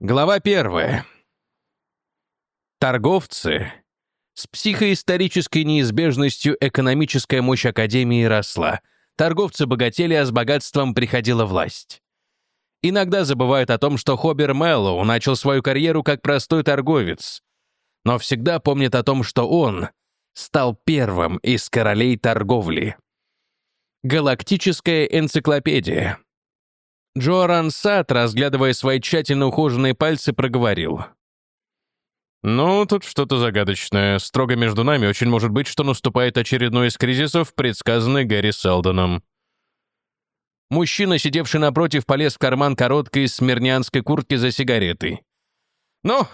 Глава первая. Торговцы. С психоисторической неизбежностью экономическая мощь Академии росла. Торговцы богатели, а с богатством приходила власть. Иногда забывают о том, что Хобер Мэллоу начал свою карьеру как простой торговец, но всегда помнят о том, что он стал первым из королей торговли. Галактическая энциклопедия. Джоаран Сат, разглядывая свои тщательно ухоженные пальцы, проговорил. «Ну, тут что-то загадочное. Строго между нами очень может быть, что наступает очередной из кризисов, предсказанный Гэри Селдоном». Мужчина, сидевший напротив, полез в карман короткой смирнянской куртки за сигаретой. «Ну,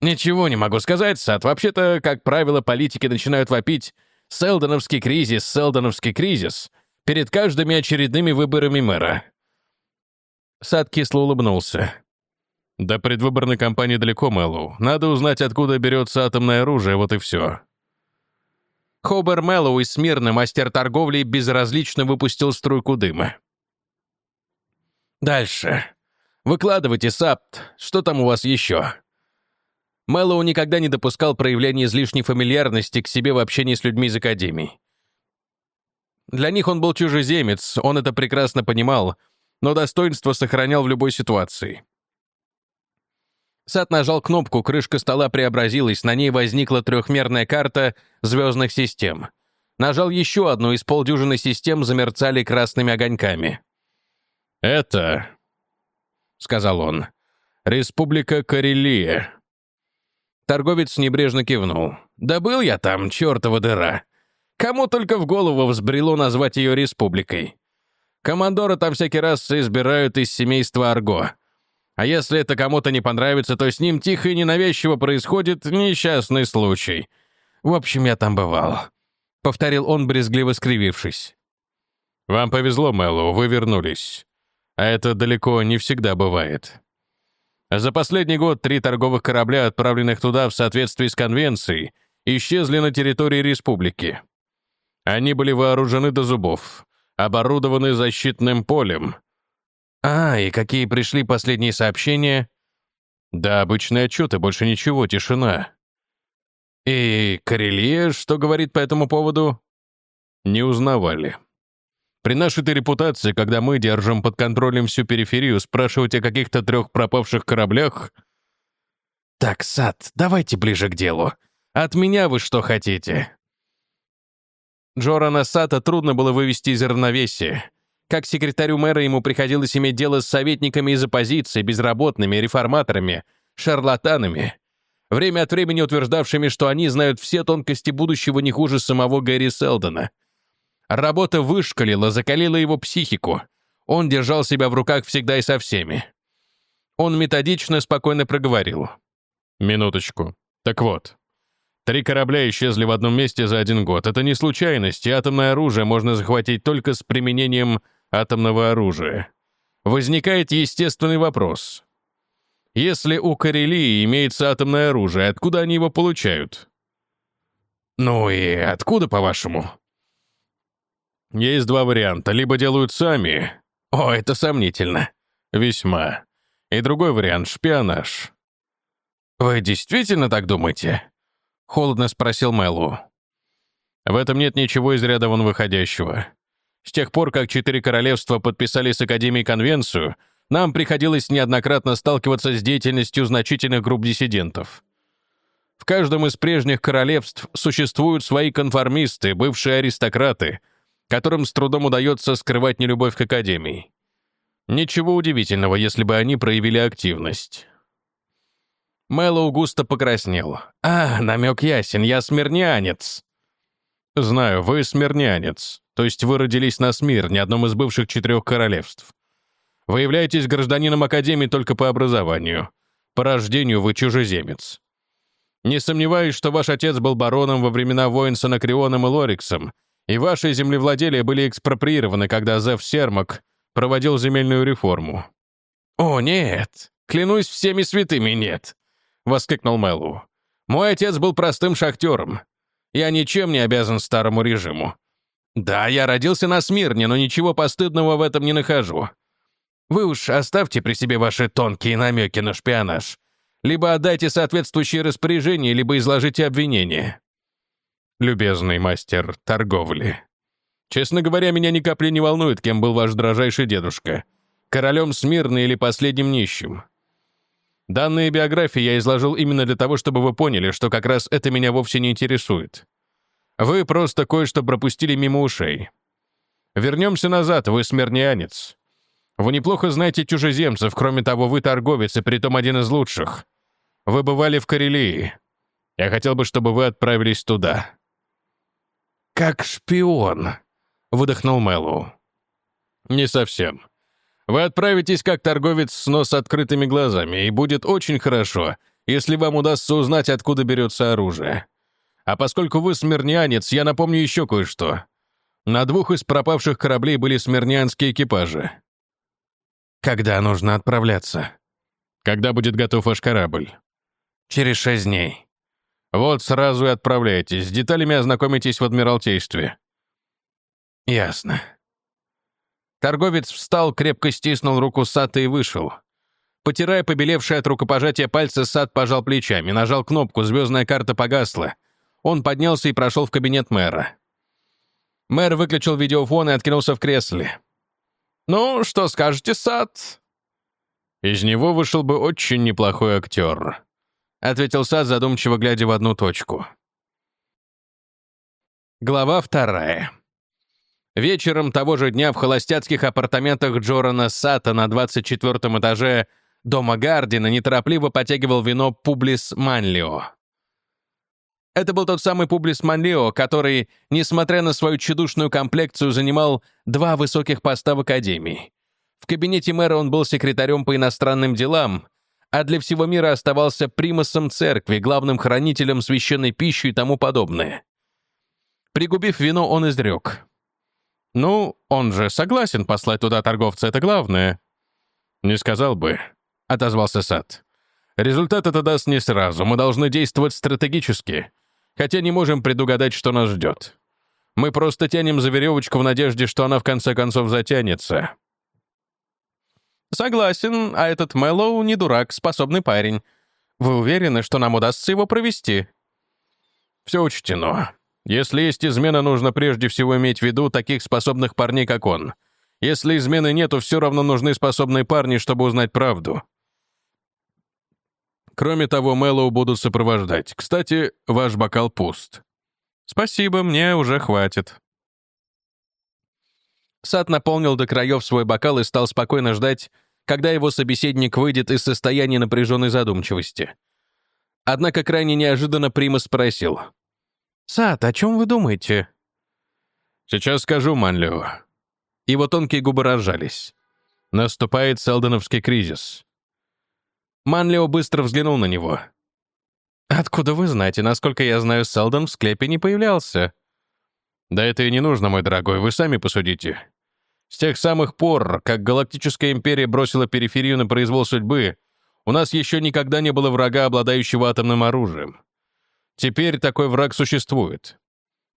ничего не могу сказать, Сад. Вообще-то, как правило, политики начинают вопить «Селдоновский кризис, Селдоновский кризис» перед каждыми очередными выборами мэра. Сад кисло улыбнулся. «До предвыборной кампании далеко, Мэллоу. Надо узнать, откуда берется атомное оружие, вот и все». Хобер Мэллоу из Смирна, мастер торговли, безразлично выпустил струйку дыма. «Дальше. Выкладывайте, Сапт. Что там у вас еще?» Мэллоу никогда не допускал проявления излишней фамильярности к себе в общении с людьми из Академии. Для них он был чужеземец, он это прекрасно понимал — но достоинство сохранял в любой ситуации. Сад нажал кнопку, крышка стола преобразилась, на ней возникла трехмерная карта звездных систем. Нажал еще одну, из полдюжины систем замерцали красными огоньками. «Это», — сказал он, — «Республика Карелия». Торговец небрежно кивнул. «Да был я там, чертова дыра. Кому только в голову взбрело назвать ее республикой. Командоры там всякий раз избирают из семейства Арго. А если это кому-то не понравится, то с ним тихо и ненавязчиво происходит несчастный случай. В общем, я там бывал», — повторил он, брезгливо скривившись. «Вам повезло, Мэллоу, вы вернулись. А это далеко не всегда бывает. За последний год три торговых корабля, отправленных туда в соответствии с конвенцией, исчезли на территории республики. Они были вооружены до зубов оборудованы защитным полем. А, и какие пришли последние сообщения? Да, обычные отчеты, больше ничего, тишина. И Карелия, что говорит по этому поводу? Не узнавали. При нашей-то репутации, когда мы держим под контролем всю периферию, спрашивать о каких-то трех пропавших кораблях... Так, Сад, давайте ближе к делу. От меня вы что хотите? Джорана Сата трудно было вывести из равновесия. Как секретарю мэра ему приходилось иметь дело с советниками из оппозиции, безработными, реформаторами, шарлатанами, время от времени утверждавшими, что они знают все тонкости будущего не хуже самого Гэри Селдона. Работа вышкалила, закалила его психику. Он держал себя в руках всегда и со всеми. Он методично, спокойно проговорил. «Минуточку. Так вот, Три корабля исчезли в одном месте за один год. Это не случайность, и атомное оружие можно захватить только с применением атомного оружия. Возникает естественный вопрос. Если у Карелии имеется атомное оружие, откуда они его получают? Ну и откуда, по-вашему? Есть два варианта. Либо делают сами. О, это сомнительно. Весьма. И другой вариант — шпионаж. Вы действительно так думаете? — холодно спросил Мэллоу. «В этом нет ничего из ряда вон выходящего. С тех пор, как четыре королевства подписали с Академией конвенцию, нам приходилось неоднократно сталкиваться с деятельностью значительных групп диссидентов. В каждом из прежних королевств существуют свои конформисты, бывшие аристократы, которым с трудом удается скрывать нелюбовь к Академии. Ничего удивительного, если бы они проявили активность. Мэллоу густо покраснел. «А, намек ясен, я смирнянец». «Знаю, вы смирнянец, то есть вы родились на Смирне, одном из бывших четырех королевств. Вы являетесь гражданином Академии только по образованию. По рождению вы чужеземец. Не сомневаюсь, что ваш отец был бароном во времена войн с Анакреоном и Лориксом, и ваши землевладения были экспроприированы, когда Зев Сермак проводил земельную реформу». «О, нет! Клянусь всеми святыми, нет!» — воскликнул Мэллоу. «Мой отец был простым шахтером. Я ничем не обязан старому режиму. Да, я родился на Смирне, но ничего постыдного в этом не нахожу. Вы уж оставьте при себе ваши тонкие намеки на шпионаж. Либо отдайте соответствующие распоряжения, либо изложите обвинение. Любезный мастер торговли. Честно говоря, меня ни капли не волнует, кем был ваш дрожайший дедушка. Королем Смирны или последним нищим. Данные биографии я изложил именно для того, чтобы вы поняли, что как раз это меня вовсе не интересует. Вы просто кое-что пропустили мимо ушей. Вернемся назад, вы смирнянец. Вы неплохо знаете чужеземцев, кроме того, вы торговец, и притом один из лучших. Вы бывали в Карелии. Я хотел бы, чтобы вы отправились туда». «Как шпион», — выдохнул Мэллоу. «Не совсем. Вы отправитесь как торговец с нос открытыми глазами, и будет очень хорошо, если вам удастся узнать, откуда берется оружие. А поскольку вы смирнянец, я напомню еще кое-что. На двух из пропавших кораблей были смирнянские экипажи. Когда нужно отправляться? Когда будет готов ваш корабль? Через шесть дней. Вот сразу и отправляйтесь. С деталями ознакомитесь в Адмиралтействе. Ясно. Торговец встал, крепко стиснул руку Сата и вышел. Потирая побелевшие от рукопожатия пальцы, Сад пожал плечами, нажал кнопку, звездная карта погасла. Он поднялся и прошел в кабинет мэра. Мэр выключил видеофон и откинулся в кресле. «Ну, что скажете, Сад?» «Из него вышел бы очень неплохой актер», — ответил Сад, задумчиво глядя в одну точку. Глава вторая. Вечером того же дня в холостяцких апартаментах Джорана Сата на 24 этаже дома Гардина неторопливо потягивал вино Публис Манлио. Это был тот самый Публис Манлио, который, несмотря на свою чудушную комплекцию, занимал два высоких поста в Академии. В кабинете мэра он был секретарем по иностранным делам, а для всего мира оставался примасом церкви, главным хранителем священной пищи и тому подобное. Пригубив вино, он изрек. «Ну, он же согласен послать туда торговца, это главное». «Не сказал бы», — отозвался Сад. «Результат это даст не сразу, мы должны действовать стратегически хотя не можем предугадать, что нас ждет. Мы просто тянем за веревочку в надежде, что она в конце концов затянется. Согласен, а этот Мэллоу не дурак, способный парень. Вы уверены, что нам удастся его провести? Все учтено. Если есть измена, нужно прежде всего иметь в виду таких способных парней, как он. Если измены нету, все равно нужны способные парни, чтобы узнать правду. Кроме того, Мэллоу будут сопровождать. Кстати, ваш бокал пуст. Спасибо, мне уже хватит. Сад наполнил до краев свой бокал и стал спокойно ждать, когда его собеседник выйдет из состояния напряженной задумчивости. Однако крайне неожиданно Прима спросил. «Сад, о чем вы думаете?» «Сейчас скажу, Манлио». Его тонкие губы разжались. Наступает селдоновский кризис. Манлио быстро взглянул на него. «Откуда вы знаете? Насколько я знаю, Селдон в склепе не появлялся». «Да это и не нужно, мой дорогой, вы сами посудите. С тех самых пор, как Галактическая Империя бросила периферию на произвол судьбы, у нас еще никогда не было врага, обладающего атомным оружием. Теперь такой враг существует.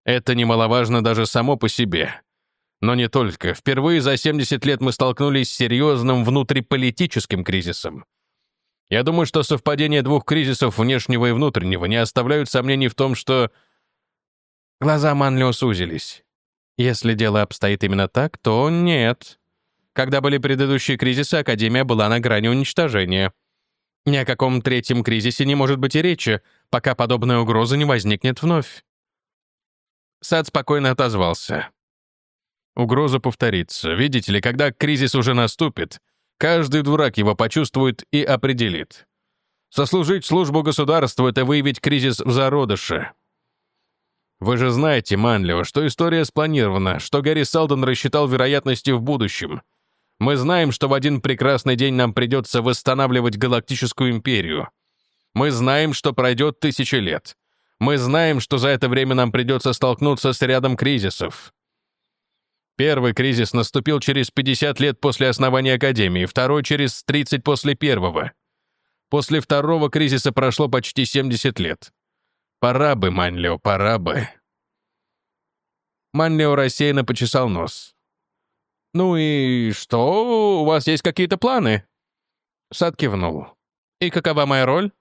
Это немаловажно даже само по себе. Но не только. Впервые за 70 лет мы столкнулись с серьезным внутриполитическим кризисом. Я думаю, что совпадение двух кризисов, внешнего и внутреннего, не оставляют сомнений в том, что... Глаза Манлио сузились. Если дело обстоит именно так, то нет. Когда были предыдущие кризисы, Академия была на грани уничтожения. Ни о каком третьем кризисе не может быть и речи, пока подобная угроза не возникнет вновь. Сад спокойно отозвался. Угроза повторится. Видите ли, когда кризис уже наступит, Каждый дурак его почувствует и определит. Сослужить службу государству — это выявить кризис в зародыше. Вы же знаете, Манлева, что история спланирована, что Гарри Салден рассчитал вероятности в будущем. Мы знаем, что в один прекрасный день нам придется восстанавливать Галактическую империю. Мы знаем, что пройдет тысячи лет. Мы знаем, что за это время нам придется столкнуться с рядом кризисов. Первый кризис наступил через 50 лет после основания Академии, второй — через 30 после первого. После второго кризиса прошло почти 70 лет. Пора бы, Манлио, пора бы. Манлио рассеянно почесал нос. «Ну и что? У вас есть какие-то планы?» Сад кивнул. «И какова моя роль?»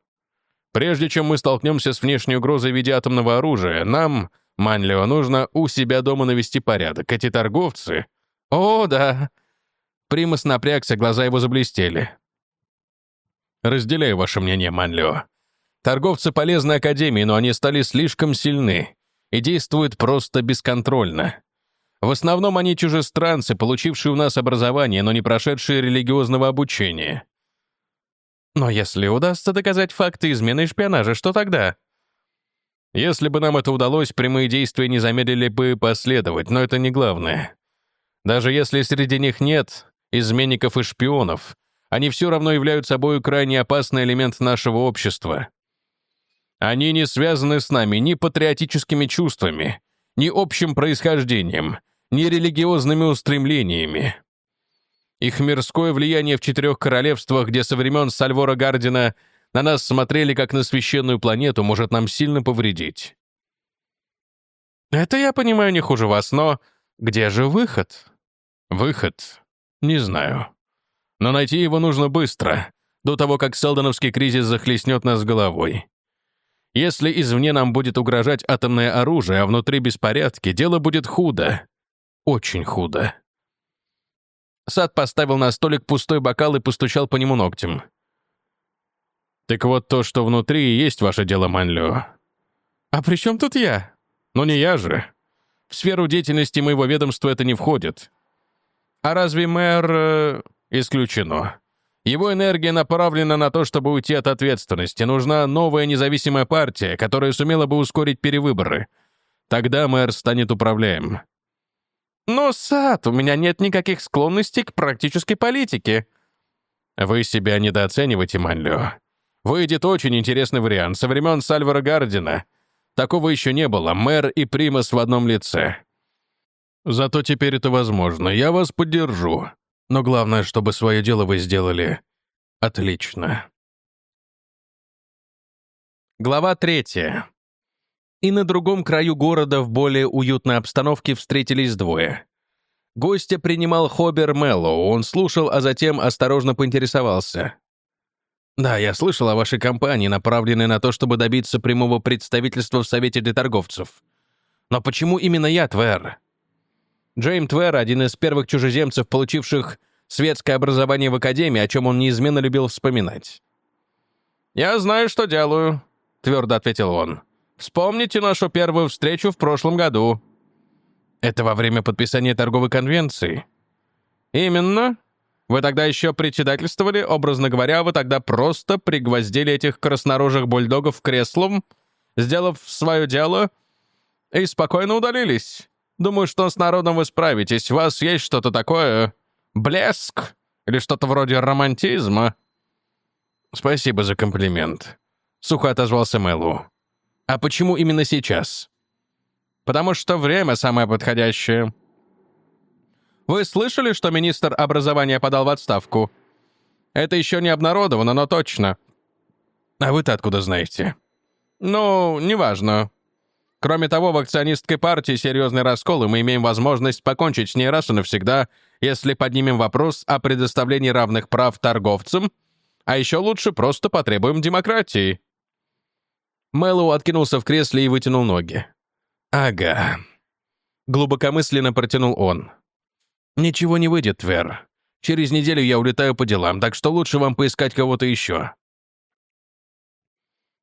«Прежде чем мы столкнемся с внешней угрозой в виде атомного оружия, нам, Манлио, нужно у себя дома навести порядок. Эти торговцы...» «О, да!» Примас напрягся, глаза его заблестели. «Разделяю ваше мнение, Манлио. Торговцы полезны Академии, но они стали слишком сильны и действуют просто бесконтрольно. В основном они чужестранцы, получившие у нас образование, но не прошедшие религиозного обучения. Но если удастся доказать факты измены и шпионажа, что тогда? Если бы нам это удалось, прямые действия не замедлили бы последовать, но это не главное. Даже если среди них нет изменников и шпионов, они все равно являются собой крайне опасный элемент нашего общества. Они не связаны с нами ни патриотическими чувствами, ни общим происхождением, ни религиозными устремлениями. Их мирское влияние в четырех королевствах, где со времен Сальвора Гардина на нас смотрели как на священную планету, может нам сильно повредить. Это я понимаю не хуже вас, но где же выход? Выход? Не знаю. Но найти его нужно быстро, до того, как Селдоновский кризис захлестнет нас головой. Если извне нам будет угрожать атомное оружие, а внутри беспорядки, дело будет худо. Очень худо. Сад поставил на столик пустой бокал и постучал по нему ногтем. «Так вот то, что внутри, и есть ваше дело, Манлю. «А при чем тут я?» «Ну не я же. В сферу деятельности моего ведомства это не входит. А разве мэр...» э, «Исключено. Его энергия направлена на то, чтобы уйти от ответственности. Нужна новая независимая партия, которая сумела бы ускорить перевыборы. Тогда мэр станет управляем. Но, Сад, у меня нет никаких склонностей к практической политике. Вы себя недооцениваете, Манлио. Выйдет очень интересный вариант со времен Сальвара Гардина. Такого еще не было, мэр и примас в одном лице. Зато теперь это возможно. Я вас поддержу. Но главное, чтобы свое дело вы сделали отлично. Глава третья. И на другом краю города в более уютной обстановке встретились двое. Гостя принимал Хобер Меллоу, он слушал, а затем осторожно поинтересовался. «Да, я слышал о вашей кампании, направленной на то, чтобы добиться прямого представительства в Совете для торговцев. Но почему именно я, Твер?» Джейм Твер, один из первых чужеземцев, получивших светское образование в академии, о чем он неизменно любил вспоминать. «Я знаю, что делаю», — твердо ответил он. «Вспомните нашу первую встречу в прошлом году». «Это во время подписания торговой конвенции?» «Именно. Вы тогда еще председательствовали, образно говоря, вы тогда просто пригвоздили этих краснорожих бульдогов к креслам, сделав свое дело, и спокойно удалились. Думаю, что с народом вы справитесь. У вас есть что-то такое... Блеск? Или что-то вроде романтизма?» «Спасибо за комплимент», — сухо отозвался Мэллоу. «А почему именно сейчас?» «Потому что время самое подходящее». «Вы слышали, что министр образования подал в отставку?» «Это еще не обнародовано, но точно». «А вы-то откуда знаете?» «Ну, неважно. Кроме того, в акционистской партии серьезный раскол, и мы имеем возможность покончить с ней раз и навсегда, если поднимем вопрос о предоставлении равных прав торговцам, а еще лучше просто потребуем демократии». Мэллоу откинулся в кресле и вытянул ноги. «Ага». Глубокомысленно протянул он. «Ничего не выйдет, Твер. Через неделю я улетаю по делам, так что лучше вам поискать кого-то еще».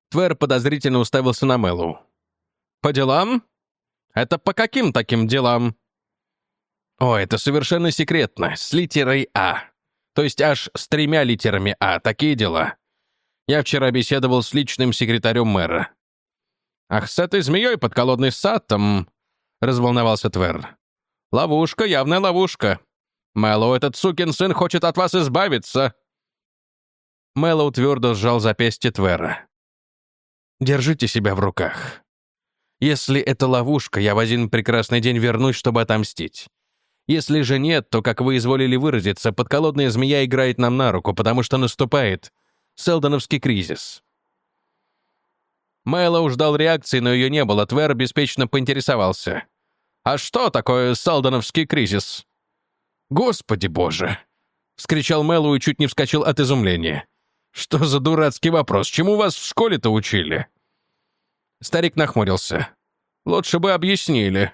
Твер подозрительно уставился на Мэллоу. «По делам? Это по каким таким делам?» «О, это совершенно секретно, с литерой «А». То есть аж с тремя литерами «А», такие дела. Я вчера беседовал с личным секретарем мэра». «Ах, с этой змеей под колодный сад там...» — разволновался Твер. «Ловушка, явная ловушка. Мэллоу, этот сукин сын хочет от вас избавиться». Мэллоу твердо сжал запястье Твера. «Держите себя в руках. Если это ловушка, я в один прекрасный день вернусь, чтобы отомстить. Если же нет, то, как вы изволили выразиться, подколодная змея играет нам на руку, потому что наступает Селдоновский кризис. Мэллоу ждал реакции, но ее не было. Твер беспечно поинтересовался. «А что такое Селдоновский кризис?» «Господи боже!» — вскричал Мэллоу и чуть не вскочил от изумления. «Что за дурацкий вопрос? Чему вас в школе-то учили?» Старик нахмурился. «Лучше бы объяснили».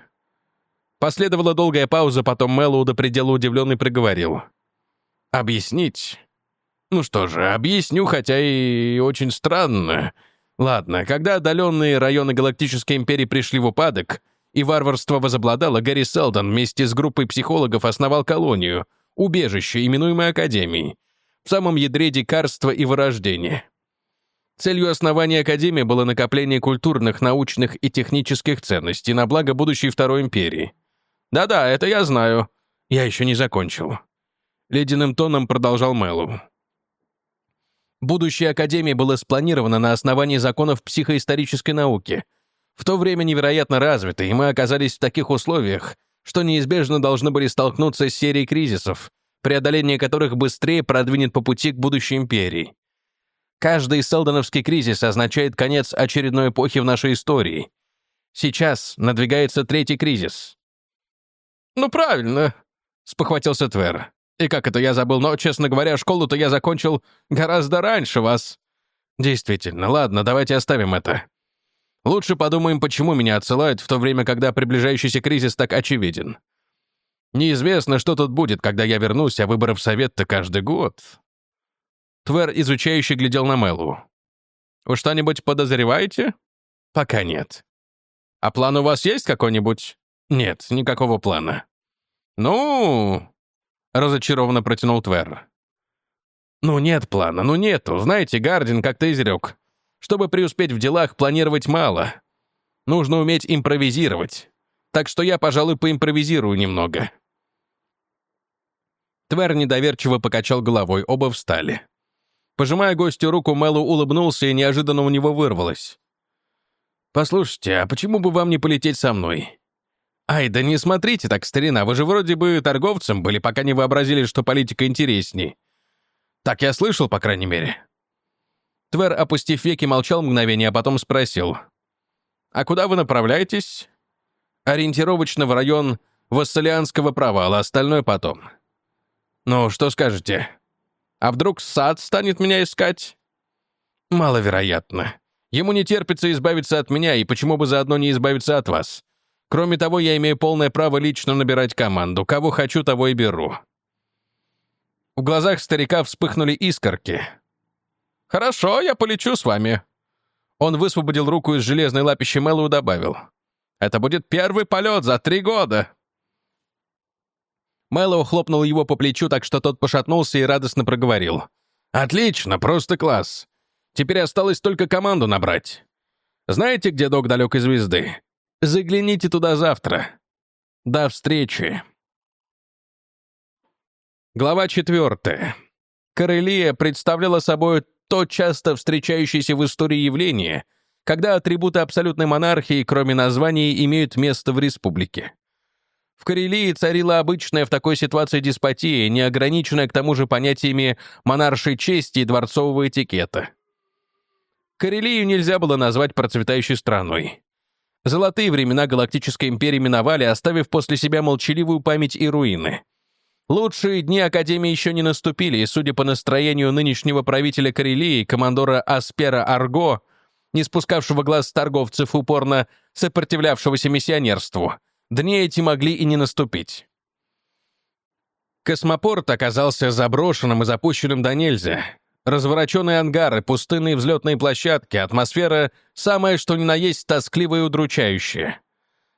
Последовала долгая пауза, потом Мэллоу до предела удивленный проговорил. «Объяснить? Ну что же, объясню, хотя и очень странно. Ладно, когда отдаленные районы Галактической Империи пришли в упадок, и варварство возобладало, Гарри Селдон вместе с группой психологов основал колонию, убежище, именуемое Академией, в самом ядре дикарства и вырождения. Целью основания Академии было накопление культурных, научных и технических ценностей на благо будущей Второй Империи. «Да-да, это я знаю. Я еще не закончил». Ледяным тоном продолжал Мэллоу. Будущее Академии было спланировано на основании законов психоисторической науки, в то время невероятно развитой, и мы оказались в таких условиях, что неизбежно должны были столкнуться с серией кризисов, преодоление которых быстрее продвинет по пути к будущей империи. Каждый селдоновский кризис означает конец очередной эпохи в нашей истории. Сейчас надвигается третий кризис. «Ну, правильно», — спохватился Твер. И как это я забыл, но, честно говоря, школу-то я закончил гораздо раньше вас. Действительно, ладно, давайте оставим это. Лучше подумаем, почему меня отсылают в то время, когда приближающийся кризис так очевиден. Неизвестно, что тут будет, когда я вернусь, а выборов совет-то каждый год. Твер изучающе глядел на Мэлу. «Вы что-нибудь подозреваете?» «Пока нет». «А план у вас есть какой-нибудь?» «Нет, никакого плана». «Ну, — разочарованно протянул Твер. «Ну нет плана, ну нету. Знаете, Гардин как-то изрек. Чтобы преуспеть в делах, планировать мало. Нужно уметь импровизировать. Так что я, пожалуй, поимпровизирую немного». Твер недоверчиво покачал головой, оба встали. Пожимая гостю руку, Мэллоу улыбнулся, и неожиданно у него вырвалось. «Послушайте, а почему бы вам не полететь со мной? «Ай, да не смотрите так, старина, вы же вроде бы торговцем были, пока не вообразили, что политика интересней. Так я слышал, по крайней мере». Твер, опустив веки, молчал мгновение, а потом спросил. «А куда вы направляетесь?» «Ориентировочно в район Вассалианского провала, остальное потом». «Ну, что скажете? А вдруг сад станет меня искать?» «Маловероятно. Ему не терпится избавиться от меня, и почему бы заодно не избавиться от вас? Кроме того, я имею полное право лично набирать команду. Кого хочу, того и беру». В глазах старика вспыхнули искорки. «Хорошо, я полечу с вами». Он высвободил руку из железной лапищи Мэллоу и добавил. «Это будет первый полет за три года». Мэллоу хлопнул его по плечу, так что тот пошатнулся и радостно проговорил. «Отлично, просто класс. Теперь осталось только команду набрать. Знаете, где док далекой звезды? Загляните туда завтра. До встречи. Глава четвертая. Корелия представляла собой то часто встречающееся в истории явление, когда атрибуты абсолютной монархии, кроме названий, имеют место в республике. В Карелии царила обычная в такой ситуации деспотия, не ограниченная к тому же понятиями монаршей чести и дворцового этикета. Карелию нельзя было назвать процветающей страной. Золотые времена Галактической империи миновали, оставив после себя молчаливую память и руины. Лучшие дни Академии еще не наступили, и, судя по настроению нынешнего правителя Карелии, командора Аспера Арго, не спускавшего глаз с торговцев, упорно сопротивлявшегося миссионерству, дни эти могли и не наступить. Космопорт оказался заброшенным и запущенным до нельзя. Развороченные ангары, пустынные взлетные площадки, атмосфера самое что ни на есть тоскливая и удручающая.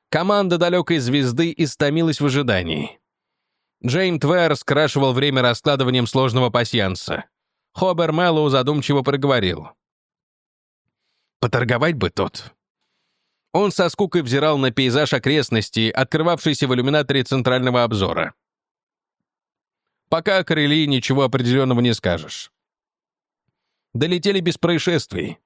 Команда далекой звезды истомилась в ожидании. Джейм Твер скрашивал время раскладыванием сложного пасьянса. Хобер Мэллоу задумчиво проговорил. «Поторговать бы тут». Он со скукой взирал на пейзаж окрестностей, открывавшийся в иллюминаторе центрального обзора. Пока о Карелии ничего определенного не скажешь долетели без происшествий.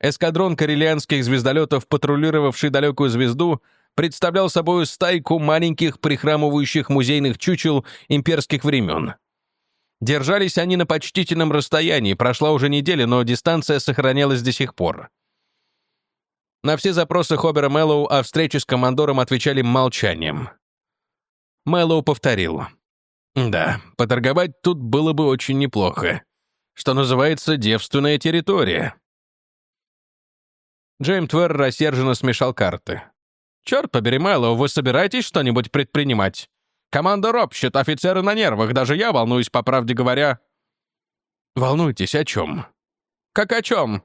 Эскадрон карелианских звездолетов, патрулировавший далекую звезду, представлял собой стайку маленьких прихрамывающих музейных чучел имперских времен. Держались они на почтительном расстоянии, прошла уже неделя, но дистанция сохранялась до сих пор. На все запросы Хобера Мэллоу о встрече с командором отвечали молчанием. Мэллоу повторил. Да, поторговать тут было бы очень неплохо. Что называется, девственная территория. Джейм Твер рассерженно смешал карты. «Черт побери, Мэллоу, вы собираетесь что-нибудь предпринимать? Команда ропщет, офицеры на нервах, даже я волнуюсь, по правде говоря». «Волнуйтесь о чем?» «Как о чем?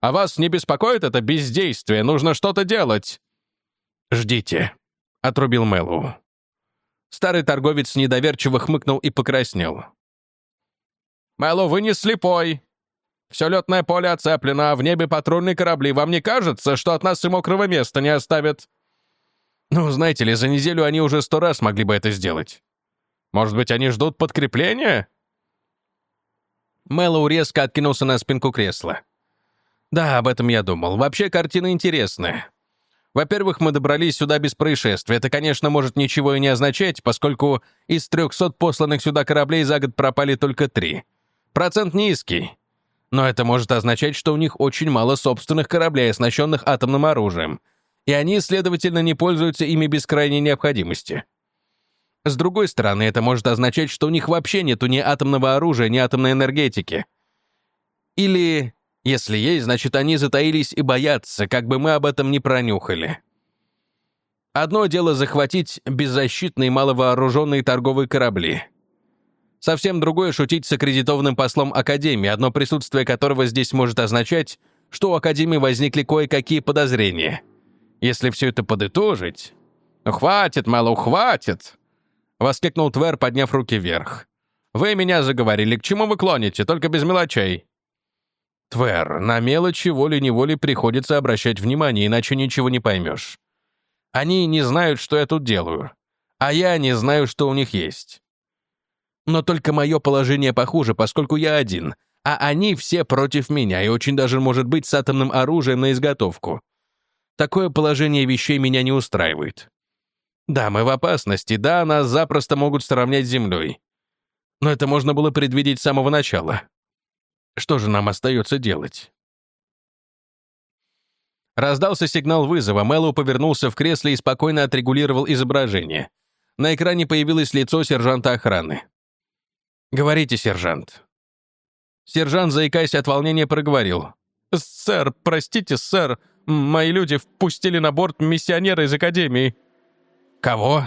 А вас не беспокоит это бездействие? Нужно что-то делать». «Ждите», — отрубил Мэллоу. Старый торговец недоверчиво хмыкнул и покраснел. «Мэллоу, вы не слепой. Все летное поле оцеплено, а в небе патрульные корабли. Вам не кажется, что от нас и мокрого места не оставят?» «Ну, знаете ли, за неделю они уже сто раз могли бы это сделать. Может быть, они ждут подкрепления?» Мэллоу резко откинулся на спинку кресла. «Да, об этом я думал. Вообще, картина интересная. Во-первых, мы добрались сюда без происшествия. Это, конечно, может ничего и не означать, поскольку из 300 посланных сюда кораблей за год пропали только три. Процент низкий. Но это может означать, что у них очень мало собственных кораблей, оснащенных атомным оружием, и они, следовательно, не пользуются ими без крайней необходимости. С другой стороны, это может означать, что у них вообще нету ни атомного оружия, ни атомной энергетики. Или, если есть, значит, они затаились и боятся, как бы мы об этом не пронюхали. Одно дело захватить беззащитные маловооруженные торговые корабли — Совсем другое шутить с аккредитованным послом Академии, одно присутствие которого здесь может означать, что у Академии возникли кое-какие подозрения. Если все это подытожить... «Ну, хватит, Мэллоу, хватит!» — воскликнул Твер, подняв руки вверх. «Вы меня заговорили. К чему вы клоните? Только без мелочей». «Твер, на мелочи волей-неволей приходится обращать внимание, иначе ничего не поймешь. Они не знают, что я тут делаю, а я не знаю, что у них есть. Но только мое положение похуже, поскольку я один, а они все против меня и очень даже, может быть, с атомным оружием на изготовку. Такое положение вещей меня не устраивает. Да, мы в опасности, да, нас запросто могут сравнять с землей. Но это можно было предвидеть с самого начала. Что же нам остается делать? Раздался сигнал вызова, Мэллоу повернулся в кресле и спокойно отрегулировал изображение. На экране появилось лицо сержанта охраны. «Говорите, сержант». Сержант, заикаясь от волнения, проговорил. «Сэр, простите, сэр, мои люди впустили на борт миссионера из Академии». «Кого?»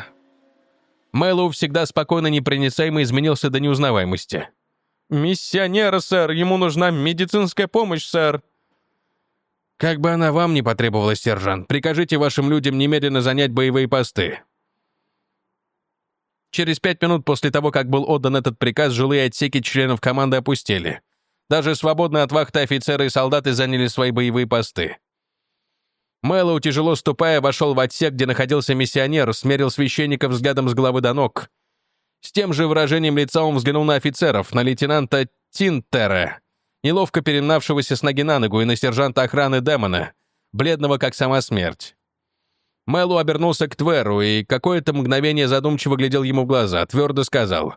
Мэллоу, всегда спокойно непроницаемо, изменился до неузнаваемости. «Миссионера, сэр, ему нужна медицинская помощь, сэр». «Как бы она вам не потребовалась, сержант, прикажите вашим людям немедленно занять боевые посты. Через пять минут после того, как был отдан этот приказ, жилые отсеки членов команды опустели. Даже свободные от вахты офицеры и солдаты заняли свои боевые посты. Мэллоу, тяжело ступая, вошел в отсек, где находился миссионер, смерил священника взглядом с головы до ног. С тем же выражением лица он взглянул на офицеров, на лейтенанта Тинтера, неловко перемнавшегося с ноги на ногу, и на сержанта охраны Демона, бледного как сама смерть. Мэллоу обернулся к Тверу и какое-то мгновение задумчиво глядел ему в глаза, твердо сказал.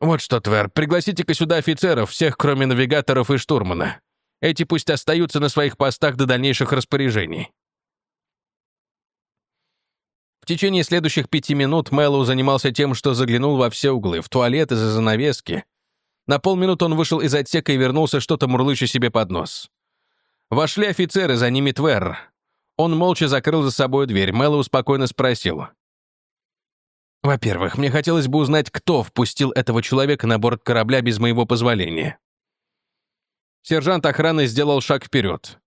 «Вот что, Твер, пригласите-ка сюда офицеров, всех, кроме навигаторов и штурмана. Эти пусть остаются на своих постах до дальнейших распоряжений». В течение следующих пяти минут Мэллоу занимался тем, что заглянул во все углы, в туалет и за занавески. На полминуты он вышел из отсека и вернулся, что-то мурлыча себе под нос. Вошли офицеры, за ними Твер. Он молча закрыл за собой дверь. Мэллоу спокойно спросил. «Во-первых, мне хотелось бы узнать, кто впустил этого человека на борт корабля без моего позволения». Сержант охраны сделал шаг вперед.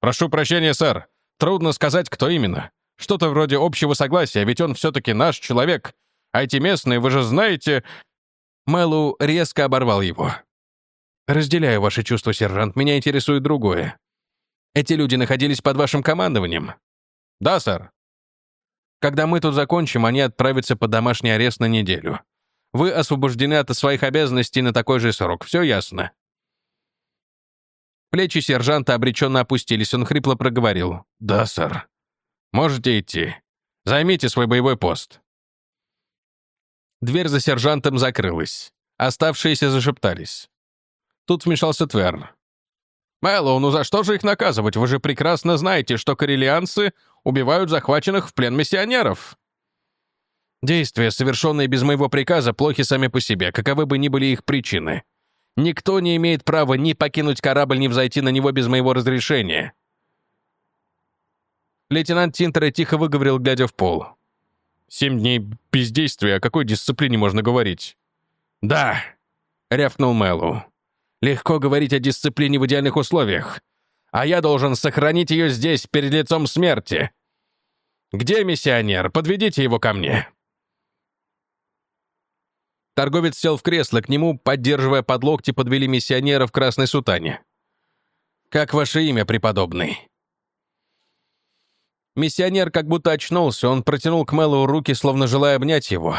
«Прошу прощения, сэр. Трудно сказать, кто именно. Что-то вроде общего согласия, ведь он все-таки наш человек. А эти местные, вы же знаете...» Мэллоу резко оборвал его. «Разделяю ваши чувства, сержант. Меня интересует другое. Эти люди находились под вашим командованием?» «Да, сэр». «Когда мы тут закончим, они отправятся под домашний арест на неделю. Вы освобождены от своих обязанностей на такой же срок. Все ясно?» Плечи сержанта обреченно опустились. Он хрипло проговорил. «Да, сэр. Можете идти. Займите свой боевой пост». Дверь за сержантом закрылась. Оставшиеся зашептались. Тут вмешался Твер. «Мэллоу, ну за что же их наказывать? Вы же прекрасно знаете, что коррелианцы убивают захваченных в плен миссионеров». Действия, совершенные без моего приказа, плохи сами по себе, каковы бы ни были их причины. Никто не имеет права ни покинуть корабль, ни взойти на него без моего разрешения. Лейтенант Тинтера тихо выговорил, глядя в пол. «Семь дней бездействия, о какой дисциплине можно говорить?» «Да», — рявкнул Мэллоу. «Легко говорить о дисциплине в идеальных условиях, а я должен сохранить ее здесь, перед лицом смерти. Где миссионер? Подведите его ко мне». Торговец сел в кресло, к нему, поддерживая под локти, подвели миссионера в красной сутане. «Как ваше имя, преподобный?» Миссионер как будто очнулся, он протянул к Мэллоу руки, словно желая обнять его.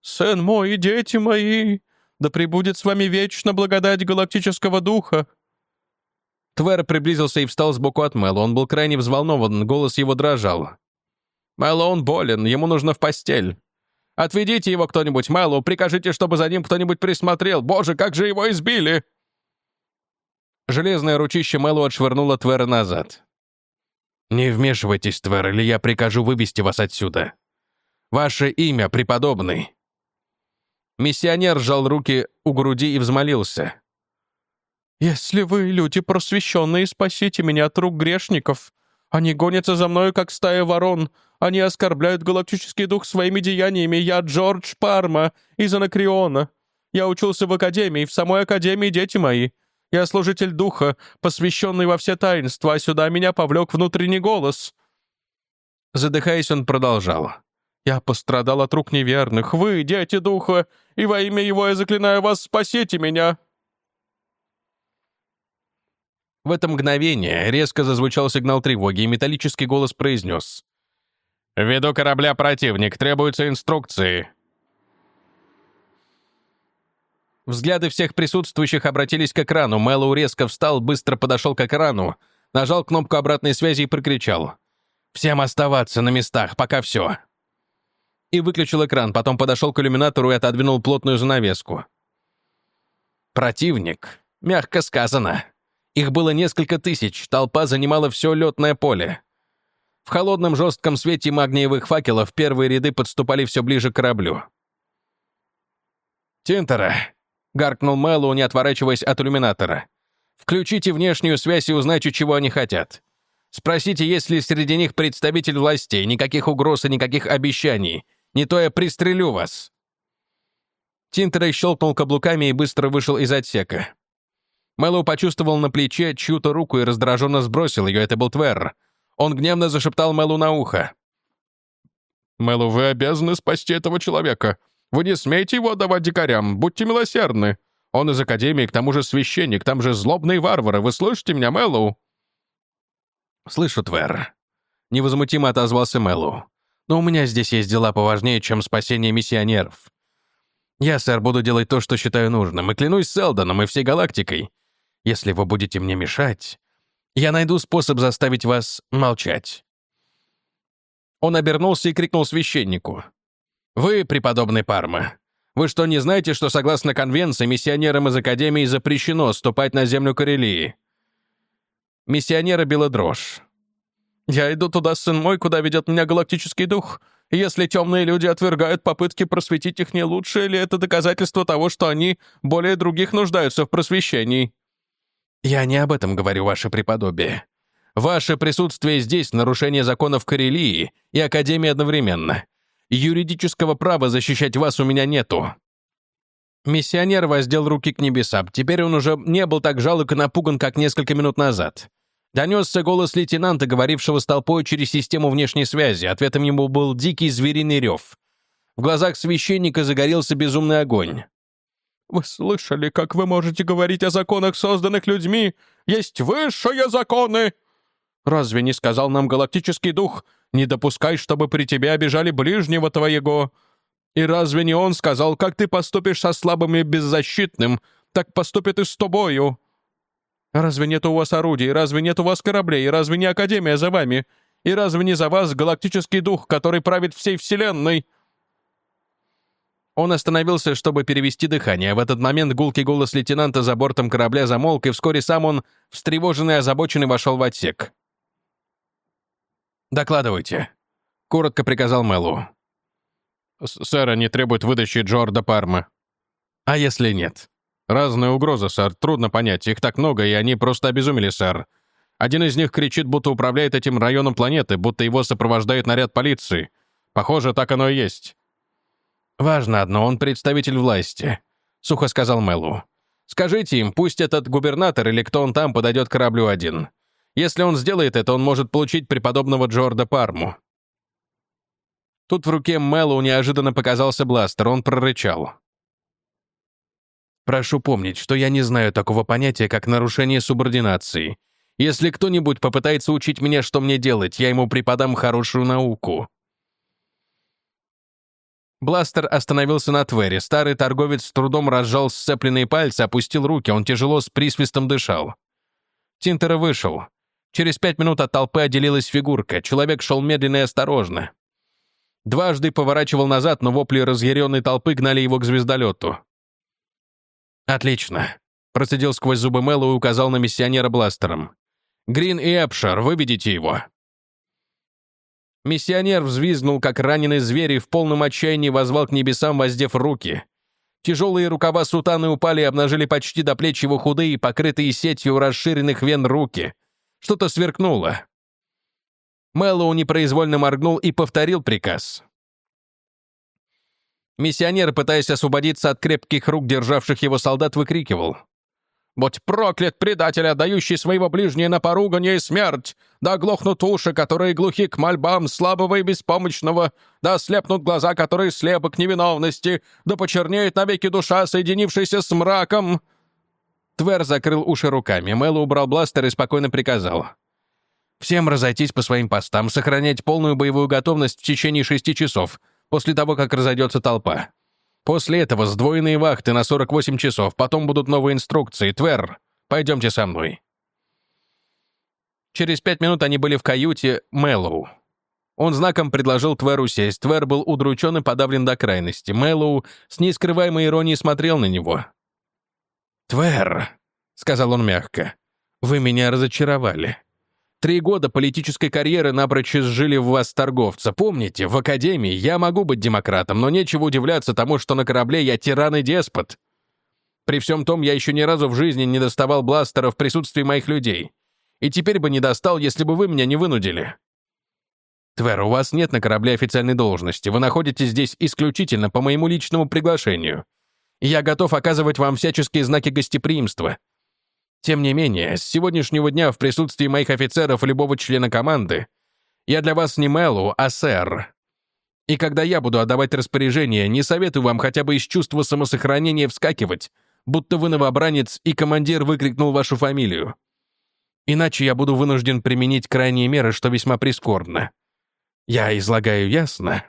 «Сын мой и дети мои, да пребудет с вами вечно благодать галактического духа!» Твер приблизился и встал сбоку от Мэла. Он был крайне взволнован, голос его дрожал. «Мэллоу, он болен, ему нужно в постель. Отведите его кто-нибудь, Мэллоу, прикажите, чтобы за ним кто-нибудь присмотрел. Боже, как же его избили!» Железное ручище Мэллоу отшвырнуло Твера назад. «Не вмешивайтесь, Твер, или я прикажу вывести вас отсюда. Ваше имя, преподобный». Миссионер сжал руки у груди и взмолился. «Если вы, люди просвещенные, спасите меня от рук грешников, они гонятся за мною, как стая ворон. Они оскорбляют галактический дух своими деяниями. Я Джордж Парма из Анакриона. Я учился в Академии, в самой Академии дети мои. Я служитель духа, посвященный во все таинства, а сюда меня повлек внутренний голос». Задыхаясь, он продолжал. «Я пострадал от рук неверных. Вы, дети духа, и во имя его я заклинаю вас, спасите меня!» В это мгновение резко зазвучал сигнал тревоги, и металлический голос произнес. «Ввиду корабля противник, требуются инструкции». Взгляды всех присутствующих обратились к экрану. Мэллоу резко встал, быстро подошел к экрану, нажал кнопку обратной связи и прокричал. «Всем оставаться на местах, пока все». И выключил экран, потом подошел к иллюминатору и отодвинул плотную занавеску. «Противник», мягко сказано. Их было несколько тысяч, толпа занимала все летное поле. В холодном жестком свете магниевых факелов первые ряды подступали все ближе к кораблю. «Тинтера!» — гаркнул Мэллоу, не отворачиваясь от иллюминатора. «Включите внешнюю связь и узнайте, чего они хотят. Спросите, есть ли среди них представитель властей, никаких угроз и никаких обещаний. Не то я пристрелю вас». Тинтера щелкнул каблуками и быстро вышел из отсека. Мэллоу почувствовал на плече чью-то руку и раздраженно сбросил ее. Это был Твер. Он гневно зашептал Мэллоу на ухо. «Мэллоу, вы обязаны спасти этого человека. Вы не смеете его отдавать дикарям. Будьте милосердны. Он из Академии, к тому же священник, там же злобные варвары. Вы слышите меня, Мэллоу?» «Слышу, Твер». Невозмутимо отозвался Мэллоу. «Но у меня здесь есть дела поважнее, чем спасение миссионеров. Я, сэр, буду делать то, что считаю нужным, и клянусь Селдоном и всей галактикой. Если вы будете мне мешать, я найду способ заставить вас молчать». Он обернулся и крикнул священнику. «Вы, преподобный Парма, вы что, не знаете, что согласно конвенции миссионерам из Академии запрещено ступать на землю Карелии?» Миссионера била дрожь. «Я иду туда, сын мой, куда ведет меня галактический дух. Если темные люди отвергают попытки просветить их не лучше, ли это доказательство того, что они более других нуждаются в просвещении?» «Я не об этом говорю, ваше преподобие. Ваше присутствие здесь — нарушение законов Карелии и Академии одновременно. Юридического права защищать вас у меня нету». Миссионер воздел руки к небесам. Теперь он уже не был так жалок и напуган, как несколько минут назад. Донесся голос лейтенанта, говорившего с толпой через систему внешней связи. Ответом ему был дикий звериный рев. В глазах священника загорелся безумный огонь. «Вы слышали, как вы можете говорить о законах, созданных людьми? Есть высшие законы!» «Разве не сказал нам галактический дух, не допускай, чтобы при тебе обижали ближнего твоего? И разве не он сказал, как ты поступишь со слабым и беззащитным, так поступит и с тобою?» «Разве нет у вас орудий? Разве нет у вас кораблей? Разве не Академия за вами? И разве не за вас галактический дух, который правит всей Вселенной?» Он остановился, чтобы перевести дыхание. В этот момент гулкий голос лейтенанта за бортом корабля замолк, и вскоре сам он, встревоженный и озабоченный, вошел в отсек. «Докладывайте», — коротко приказал Мэллоу. Сэр, они требуют выдачи Джорда Парма. А если нет? Разные угрозы, сэр. Трудно понять. Их так много, и они просто обезумели, сэр. Один из них кричит, будто управляет этим районом планеты, будто его сопровождает наряд полиции. Похоже, так оно и есть. «Важно одно, он представитель власти», — сухо сказал Мэллоу. «Скажите им, пусть этот губернатор или кто он там подойдет к кораблю один. Если он сделает это, он может получить преподобного Джорда Парму». Тут в руке Мэллоу неожиданно показался бластер, он прорычал. «Прошу помнить, что я не знаю такого понятия, как нарушение субординации. Если кто-нибудь попытается учить меня, что мне делать, я ему преподам хорошую науку». Бластер остановился на Твере. Старый торговец с трудом разжал сцепленные пальцы, опустил руки, он тяжело с присвистом дышал. Тинтера вышел. Через пять минут от толпы отделилась фигурка. Человек шел медленно и осторожно. Дважды поворачивал назад, но вопли разъяренной толпы гнали его к звездолету. «Отлично», — процедил сквозь зубы Мэллоу и указал на миссионера бластером. «Грин и Эпшер, выведите его». Миссионер взвизгнул, как раненый зверь, и в полном отчаянии возвал к небесам, воздев руки. Тяжелые рукава сутаны упали и обнажили почти до плеч его худые, покрытые сетью расширенных вен руки. Что-то сверкнуло. Мэллоу непроизвольно моргнул и повторил приказ. Миссионер, пытаясь освободиться от крепких рук, державших его солдат, выкрикивал — Будь проклят предатель, отдающий своего ближнего на поругание и смерть! Да глохнут уши, которые глухи к мольбам слабого и беспомощного! Да слепнут глаза, которые слепы к невиновности! Да почернеет навеки душа, соединившаяся с мраком!» Твер закрыл уши руками, Мэлло убрал бластер и спокойно приказал. «Всем разойтись по своим постам, сохранять полную боевую готовность в течение шести часов, после того, как разойдется толпа. После этого сдвоенные вахты на 48 часов, потом будут новые инструкции. Твер, пойдемте со мной». Через пять минут они были в каюте Мэллоу. Он знаком предложил Тверу сесть. Твер был удручен и подавлен до крайности. Мэллоу с нескрываемой иронией смотрел на него. «Твер», — сказал он мягко, — «вы меня разочаровали. Три года политической карьеры напрочь сжили в вас торговца. Помните, в Академии я могу быть демократом, но нечего удивляться тому, что на корабле я тиран и деспот. При всем том, я еще ни разу в жизни не доставал бластера в присутствии моих людей. И теперь бы не достал, если бы вы меня не вынудили. Твер, у вас нет на корабле официальной должности. Вы находитесь здесь исключительно по моему личному приглашению. я готов оказывать вам всяческие знаки гостеприимства. Тем не менее, с сегодняшнего дня в присутствии моих офицеров и любого члена команды я для вас не Мэллоу, а сэр. И когда я буду отдавать распоряжение, не советую вам хотя бы из чувства самосохранения вскакивать, будто вы новобранец и командир выкрикнул вашу фамилию. Иначе я буду вынужден применить крайние меры, что весьма прискорбно. Я излагаю ясно?»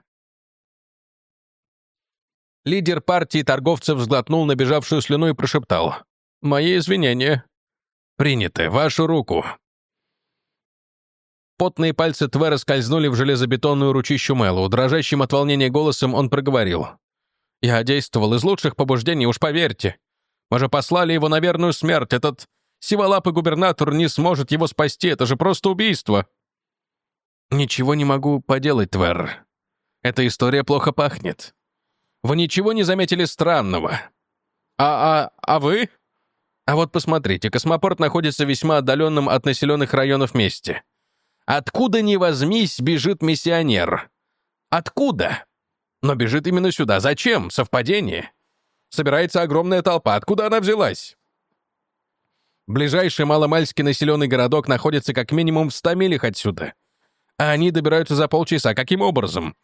Лидер партии торговцев взглотнул набежавшую слюну и прошептал. «Мои извинения. «Принято. Вашу руку». Потные пальцы Твера скользнули в железобетонную ручищу Мэллоу. Дрожащим от волнения голосом он проговорил. «Я действовал из лучших побуждений, уж поверьте. Мы же послали его на верную смерть. Этот сиволапый губернатор не сможет его спасти. Это же просто убийство». «Ничего не могу поделать, Твер. Эта история плохо пахнет. Вы ничего не заметили странного?» «А, а, а вы?» А вот посмотрите, космопорт находится весьма отдаленном от населенных районов месте. Откуда ни возьмись, бежит миссионер. Откуда? Но бежит именно сюда. Зачем? Совпадение? Собирается огромная толпа. Откуда она взялась? Ближайший маломальский населенный городок находится как минимум в 100 милях отсюда. А они добираются за полчаса. Каким образом?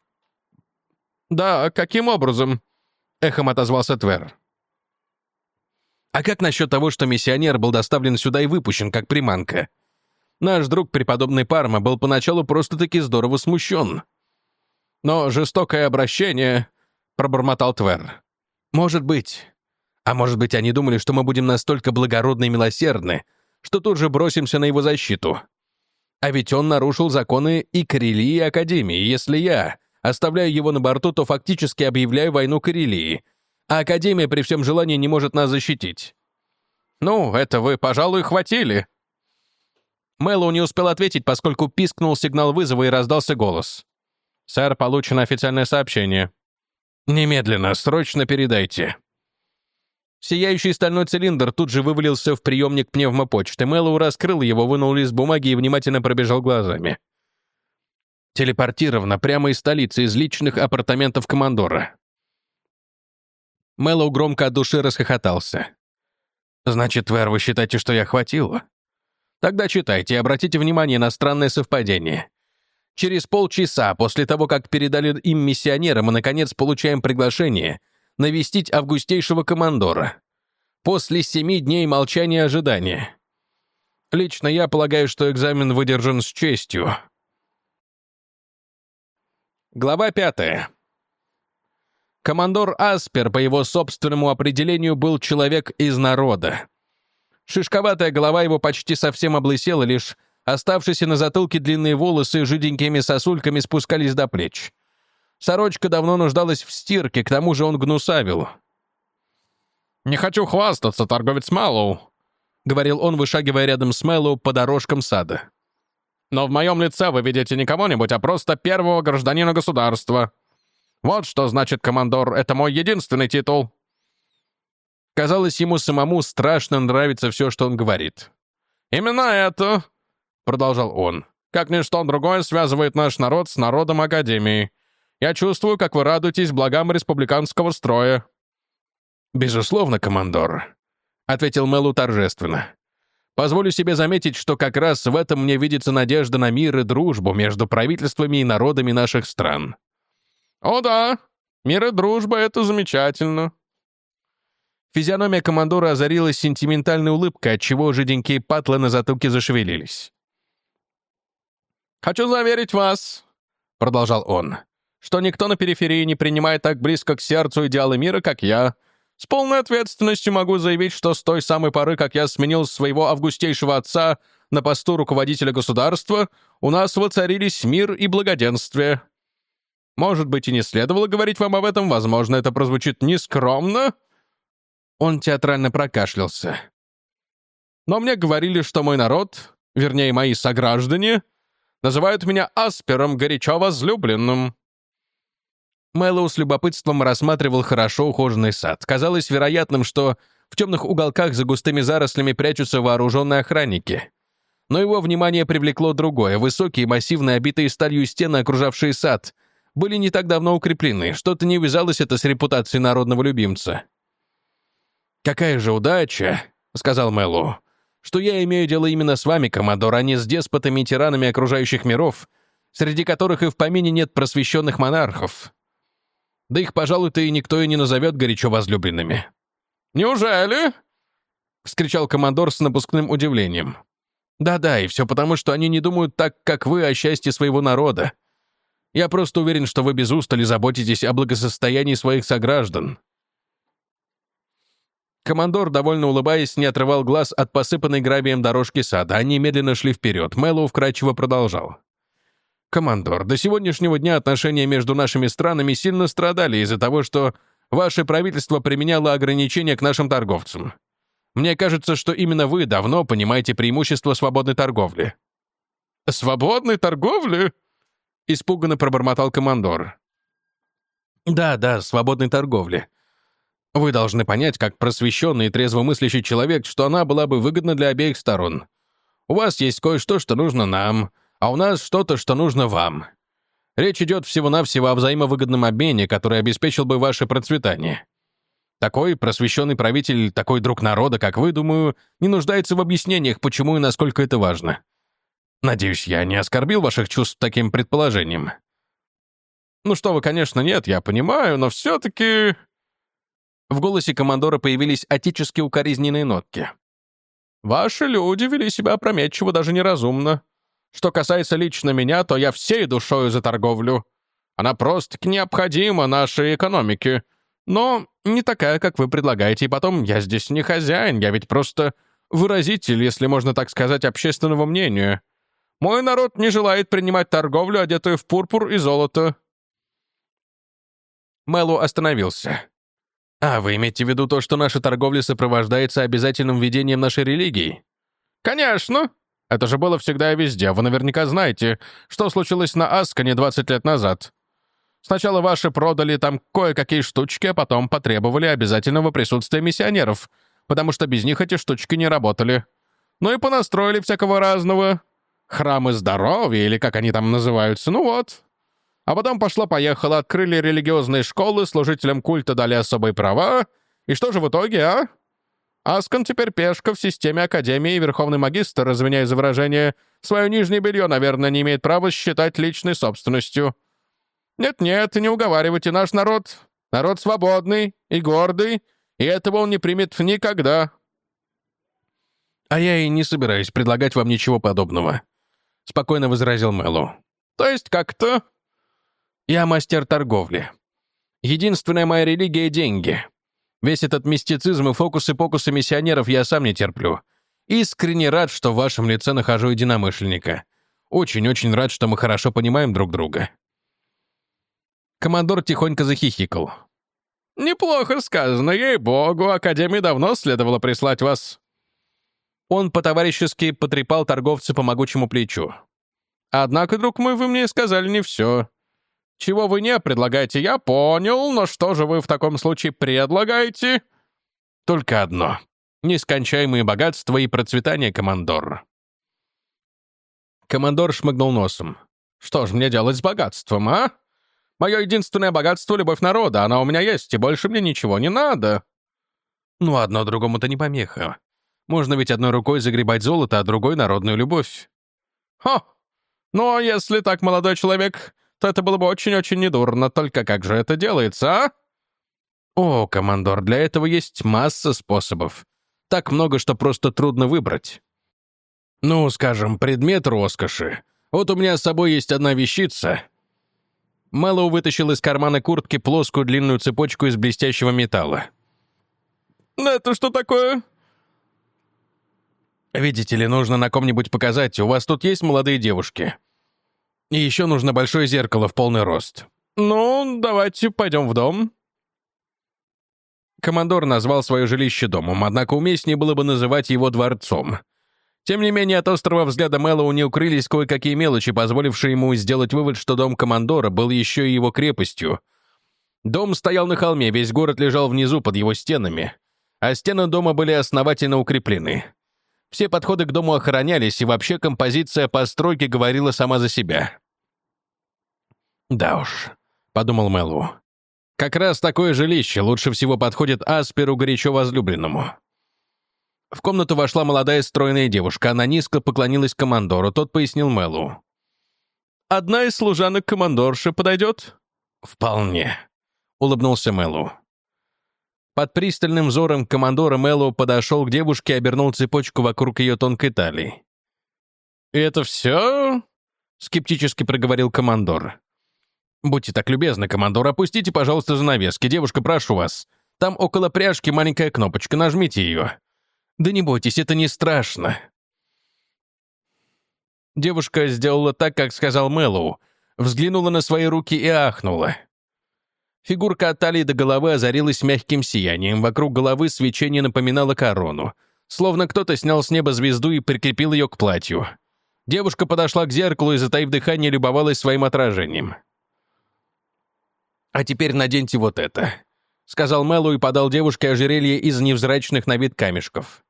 «Да, каким образом?» — эхом отозвался Твер. А как насчет того, что миссионер был доставлен сюда и выпущен, как приманка? Наш друг, преподобный Парма, был поначалу просто-таки здорово смущен. Но жестокое обращение, — пробормотал Твер. Может быть. А может быть, они думали, что мы будем настолько благородны и милосердны, что тут же бросимся на его защиту. А ведь он нарушил законы и Карелии, и Академии. Если я оставляю его на борту, то фактически объявляю войну Карелии — а Академия при всем желании не может нас защитить. Ну, это вы, пожалуй, хватили. Мэллоу не успел ответить, поскольку пискнул сигнал вызова и раздался голос. «Сэр, получено официальное сообщение. Немедленно, срочно передайте. Сияющий стальной цилиндр тут же вывалился в приемник пневмопочты. Мэллоу раскрыл его, вынул лист бумаги и внимательно пробежал глазами. Телепортировано прямо из столицы, из личных апартаментов командора. Мэллоу громко от души расхохотался. «Значит, Вэр, вы считаете, что я хватило? Тогда читайте и обратите внимание на странное совпадение. Через полчаса после того, как передали им миссионера, мы, наконец, получаем приглашение навестить августейшего командора. После семи дней молчания и ожидания. Лично я полагаю, что экзамен выдержан с честью. Глава пятая. Командор Аспер, по его собственному определению, был человек из народа. Шишковатая голова его почти совсем облысела, лишь оставшиеся на затылке длинные волосы жиденькими сосульками спускались до плеч. Сорочка давно нуждалась в стирке, к тому же он гнусавил. «Не хочу хвастаться, торговец Мэллоу», — говорил он, вышагивая рядом с Мэллоу по дорожкам сада. «Но в моем лице вы видите не кого-нибудь, а просто первого гражданина государства. Вот что значит командор, это мой единственный титул». Казалось, ему самому страшно нравится все, что он говорит. «Именно это», — продолжал он, — «как ничто другое связывает наш народ с народом Академии. Я чувствую, как вы радуетесь благам республиканского строя». «Безусловно, командор», — ответил Мэлу торжественно. «Позволю себе заметить, что как раз в этом мне видится надежда на мир и дружбу между правительствами и народами наших стран». «О да, мир и дружба — это замечательно». Физиономия командора озарилась сентиментальной улыбкой, отчего жиденькие патлы на затылке зашевелились. «Хочу заверить вас», — продолжал он, что никто на периферии не принимает так близко к сердцу идеалы мира, как я. С полной ответственностью могу заявить, что с той самой поры, как я сменил своего августейшего отца на посту руководителя государства, у нас воцарились мир и благоденствие. Может быть, и не следовало говорить вам об этом, возможно, это прозвучит нескромно. Он театрально прокашлялся. Но мне говорили, что мой народ, вернее, мои сограждане, называют меня Аспером, горячо возлюбленным. Мэллоу с любопытством рассматривал хорошо ухоженный сад. Казалось вероятным, что в темных уголках за густыми зарослями прячутся вооруженные охранники. Но его внимание привлекло другое. Высокие, массивные, обитые сталью стены, окружавшие сад, были не так давно укреплены. Что-то не вязалось это с репутацией народного любимца. «Какая же удача», — сказал Мэллоу, «что я имею дело именно с вами, коммодор, а не с деспотами и тиранами окружающих миров, среди которых и в помине нет просвещенных монархов. Да их, пожалуй-то, и никто и не назовет горячо возлюбленными». «Неужели?» — вскричал командор с напускным удивлением. «Да-да, и все потому, что они не думают так, как вы, о счастье своего народа. Я просто уверен, что вы без устали заботитесь о благосостоянии своих сограждан». Командор, довольно улыбаясь, не отрывал глаз от посыпанной гравием дорожки сада. Они медленно шли вперед. Мэллоу вкрадчиво продолжал. «Командор, до сегодняшнего дня отношения между нашими странами сильно страдали из-за того, что ваше правительство применяло ограничения к нашим торговцам. Мне кажется, что именно вы давно понимаете преимущество свободной торговли». «Свободной торговли?» — испуганно пробормотал командор. «Да, да, свободной торговли. Вы должны понять, как просвещенный и трезвомыслящий человек, что она была бы выгодна для обеих сторон. У вас есть кое-что, что нужно нам, а у нас что-то, что нужно вам. Речь идет всего-навсего о взаимовыгодном обмене, который обеспечил бы ваше процветание. Такой просвещенный правитель, такой друг народа, как вы, думаю, не нуждается в объяснениях, почему и насколько это важно. Надеюсь, я не оскорбил ваших чувств таким предположением. Ну что вы, конечно, нет, я понимаю, но все-таки... В голосе командора появились отечески укоризненные нотки. «Ваши люди вели себя опрометчиво, даже неразумно. Что касается лично меня, то я всей душою за торговлю. Она просто-таки необходима нашей экономике. Но не такая, как вы предлагаете. И потом, я здесь не хозяин, я ведь просто выразитель, если можно так сказать, общественного мнения. Мой народ не желает принимать торговлю, одетую в пурпур и золото». Мэллоу остановился. «А, вы имеете в виду то, что наша торговля сопровождается обязательным ведением нашей религии?» «Конечно. Это же было всегда и везде. Вы наверняка знаете, что случилось на Аскане 20 лет назад. Сначала ваши продали там кое-какие штучки, а потом потребовали обязательного присутствия миссионеров, потому что без них эти штучки не работали. Ну и понастроили всякого разного. Храмы здоровья, или как они там называются, ну вот. А потом пошло-поехало, открыли религиозные школы, служителям культа дали особые права. И что же в итоге, а? Аскан теперь пешка в системе Академии и Верховный Магистр, извиняюсь за выражение, свое нижнее белье, наверное, не имеет права считать личной собственностью. Нет-нет, не уговаривайте наш народ. Народ свободный и гордый, и этого он не примет никогда. А я и не собираюсь предлагать вам ничего подобного, — спокойно возразил Мэллоу. То есть как-то? Я мастер торговли. Единственная моя религия — деньги. Весь этот мистицизм и фокусы-покусы миссионеров я сам не терплю. Искренне рад, что в вашем лице нахожу единомышленника. Очень-очень рад, что мы хорошо понимаем друг друга». Командор тихонько захихикал. «Неплохо сказано, ей-богу, Академии давно следовало прислать вас». Он по-товарищески потрепал торговца по могучему плечу. «Однако, друг мой, вы мне сказали не все. Чего вы не предлагаете, я понял, но что же вы в таком случае предлагаете? Только одно. Нескончаемые богатства и процветание, командор. Командор шмыгнул носом. Что же мне делать с богатством, а? Мое единственное богатство — любовь народа, она у меня есть, и больше мне ничего не надо. Ну, одно другому-то не помеха. Можно ведь одной рукой загребать золото, а другой — народную любовь. Хо! Ну, а если так, молодой человек, то это было бы очень-очень недурно. Только как же это делается, а? О, командор, для этого есть масса способов. Так много, что просто трудно выбрать. Ну, скажем, предмет роскоши. Вот у меня с собой есть одна вещица. Мэллоу вытащил из кармана куртки плоскую длинную цепочку из блестящего металла. «Это что такое?» «Видите ли, нужно на ком-нибудь показать. У вас тут есть молодые девушки?» И еще нужно большое зеркало в полный рост. Ну, давайте пойдем в дом. Командор назвал свое жилище домом, однако уместнее было бы называть его дворцом. Тем не менее, от острого взгляда Мэллоу не укрылись кое-какие мелочи, позволившие ему сделать вывод, что дом командора был еще и его крепостью. Дом стоял на холме, весь город лежал внизу под его стенами, а стены дома были основательно укреплены. Все подходы к дому охранялись, и вообще композиция постройки говорила сама за себя. «Да уж», — подумал Мэллоу. «Как раз такое жилище лучше всего подходит Асперу горячо возлюбленному». В комнату вошла молодая стройная девушка. Она низко поклонилась командору. Тот пояснил Мэллоу. «Одна из служанок командорши подойдет?» «Вполне», — улыбнулся Мэллоу. Под пристальным взором командора Мэллоу подошел к девушке и обернул цепочку вокруг ее тонкой талии. «И это все?» — скептически проговорил командор. «Будьте так любезны, командор, опустите, пожалуйста, занавески. Девушка, прошу вас. Там около пряжки маленькая кнопочка, нажмите ее. Да не бойтесь, это не страшно». Девушка сделала так, как сказал Мэллоу, взглянула на свои руки и ахнула. Фигурка от талии до головы озарилась мягким сиянием. Вокруг головы свечение напоминало корону. Словно кто-то снял с неба звезду и прикрепил ее к платью. Девушка подошла к зеркалу и, затаив дыхание, любовалась своим отражением. «А теперь наденьте вот это», — сказал Мэллоу и подал девушке ожерелье из невзрачных на вид камешков.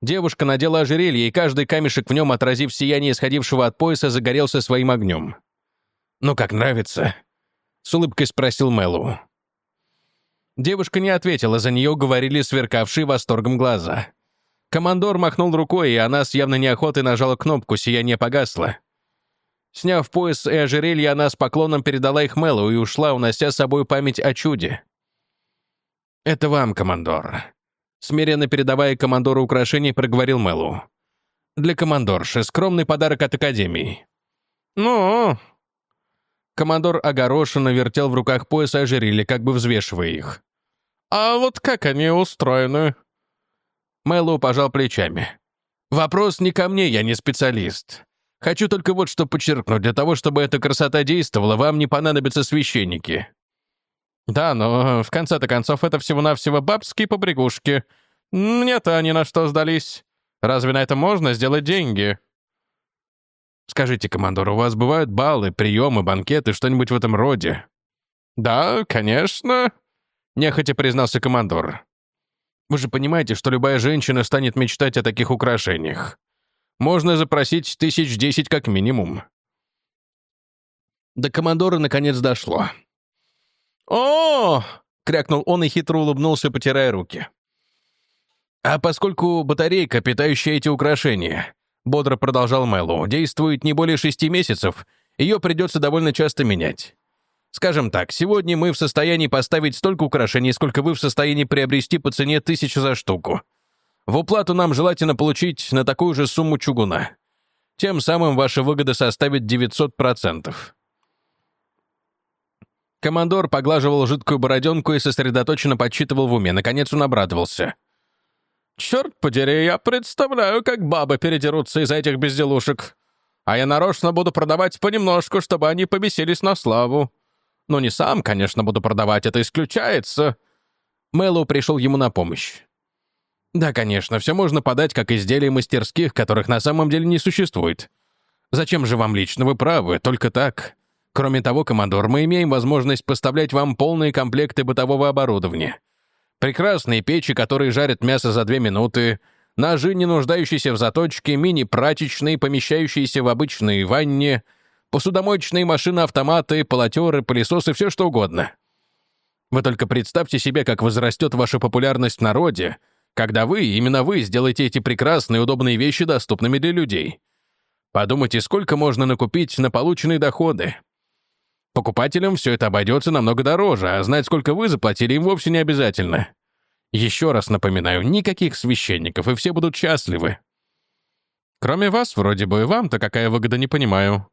Девушка надела ожерелье, и каждый камешек в нем, отразив сияние исходившего от пояса, загорелся своим огнем. «Ну как, нравится?» С улыбкой спросил Мэллоу. Девушка не ответила, за нее говорили сверкавшие восторгом глаза. Командор махнул рукой, и она с явной неохотой нажала кнопку, сияние погасло. Сняв пояс и ожерелье, она с поклоном передала их Мэллоу и ушла, унося с собой память о чуде. «Это вам, командор», — смиренно передавая командору украшений, проговорил Мэллоу. «Для командорши скромный подарок от Академии». «Ну, Командор огорошенно вертел в руках пояс ожерелья, как бы взвешивая их. «А вот как они устроены?» Мэллоу пожал плечами. «Вопрос не ко мне, я не специалист. Хочу только вот что подчеркнуть. Для того, чтобы эта красота действовала, вам не понадобятся священники». «Да, но в конце-то концов это всего-навсего бабские побрякушки. Мне-то они на что сдались. Разве на это можно сделать деньги?» Скажите, командор, у вас бывают балы, приемы, банкеты, что-нибудь в этом роде?» «Да, конечно», — нехотя признался командор. «Вы же понимаете, что любая женщина станет мечтать о таких украшениях. Можно запросить тысяч десять как минимум». До командора наконец дошло. «О!» — крякнул он и хитро улыбнулся, потирая руки. «А поскольку батарейка, питающая эти украшения, — бодро продолжал Мэллоу, — действует не более шести месяцев, ее придется довольно часто менять. Скажем так, сегодня мы в состоянии поставить столько украшений, сколько вы в состоянии приобрести по цене тысячу за штуку. В уплату нам желательно получить на такую же сумму чугуна. Тем самым ваша выгода составит 900%. Командор поглаживал жидкую бороденку и сосредоточенно подсчитывал в уме. Наконец он обрадовался. «Черт подери, я представляю, как бабы передерутся из этих безделушек. А я нарочно буду продавать понемножку, чтобы они побесились на славу. Но не сам, конечно, буду продавать, это исключается». Мэллоу пришел ему на помощь. «Да, конечно, все можно подать как изделия мастерских, которых на самом деле не существует. Зачем же вам лично, вы правы, только так. Кроме того, командор, мы имеем возможность поставлять вам полные комплекты бытового оборудования. Прекрасные печи, которые жарят мясо за две минуты, ножи, не нуждающиеся в заточке, мини-прачечные, помещающиеся в обычные ванне, посудомоечные машины-автоматы, полотеры, пылесосы, все что угодно. Вы только представьте себе, как возрастет ваша популярность в народе, когда вы, именно вы, сделаете эти прекрасные удобные вещи доступными для людей. Подумайте, сколько можно накупить на полученные доходы. Покупателям все это обойдется намного дороже, а знать, сколько вы заплатили, им вовсе не обязательно. Еще раз напоминаю, никаких священников, и все будут счастливы. Кроме вас, вроде бы, вам-то какая выгода, не понимаю.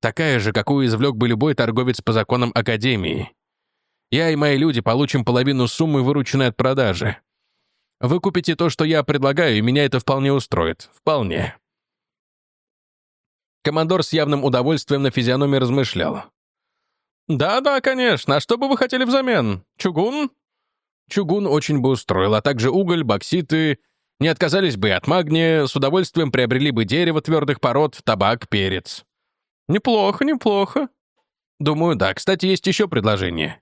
Такая же, какую извлек бы любой торговец по законам Академии. Я и мои люди получим половину суммы, вырученной от продажи. Вы купите то, что я предлагаю, и меня это вполне устроит. Вполне. Командор с явным удовольствием на физиономии размышлял. «Да-да, конечно. А что бы вы хотели взамен? Чугун?» «Чугун очень бы устроил, а также уголь, бокситы. Не отказались бы от магния, с удовольствием приобрели бы дерево твердых пород, табак, перец». «Неплохо, неплохо». «Думаю, да. Кстати, есть еще предложение.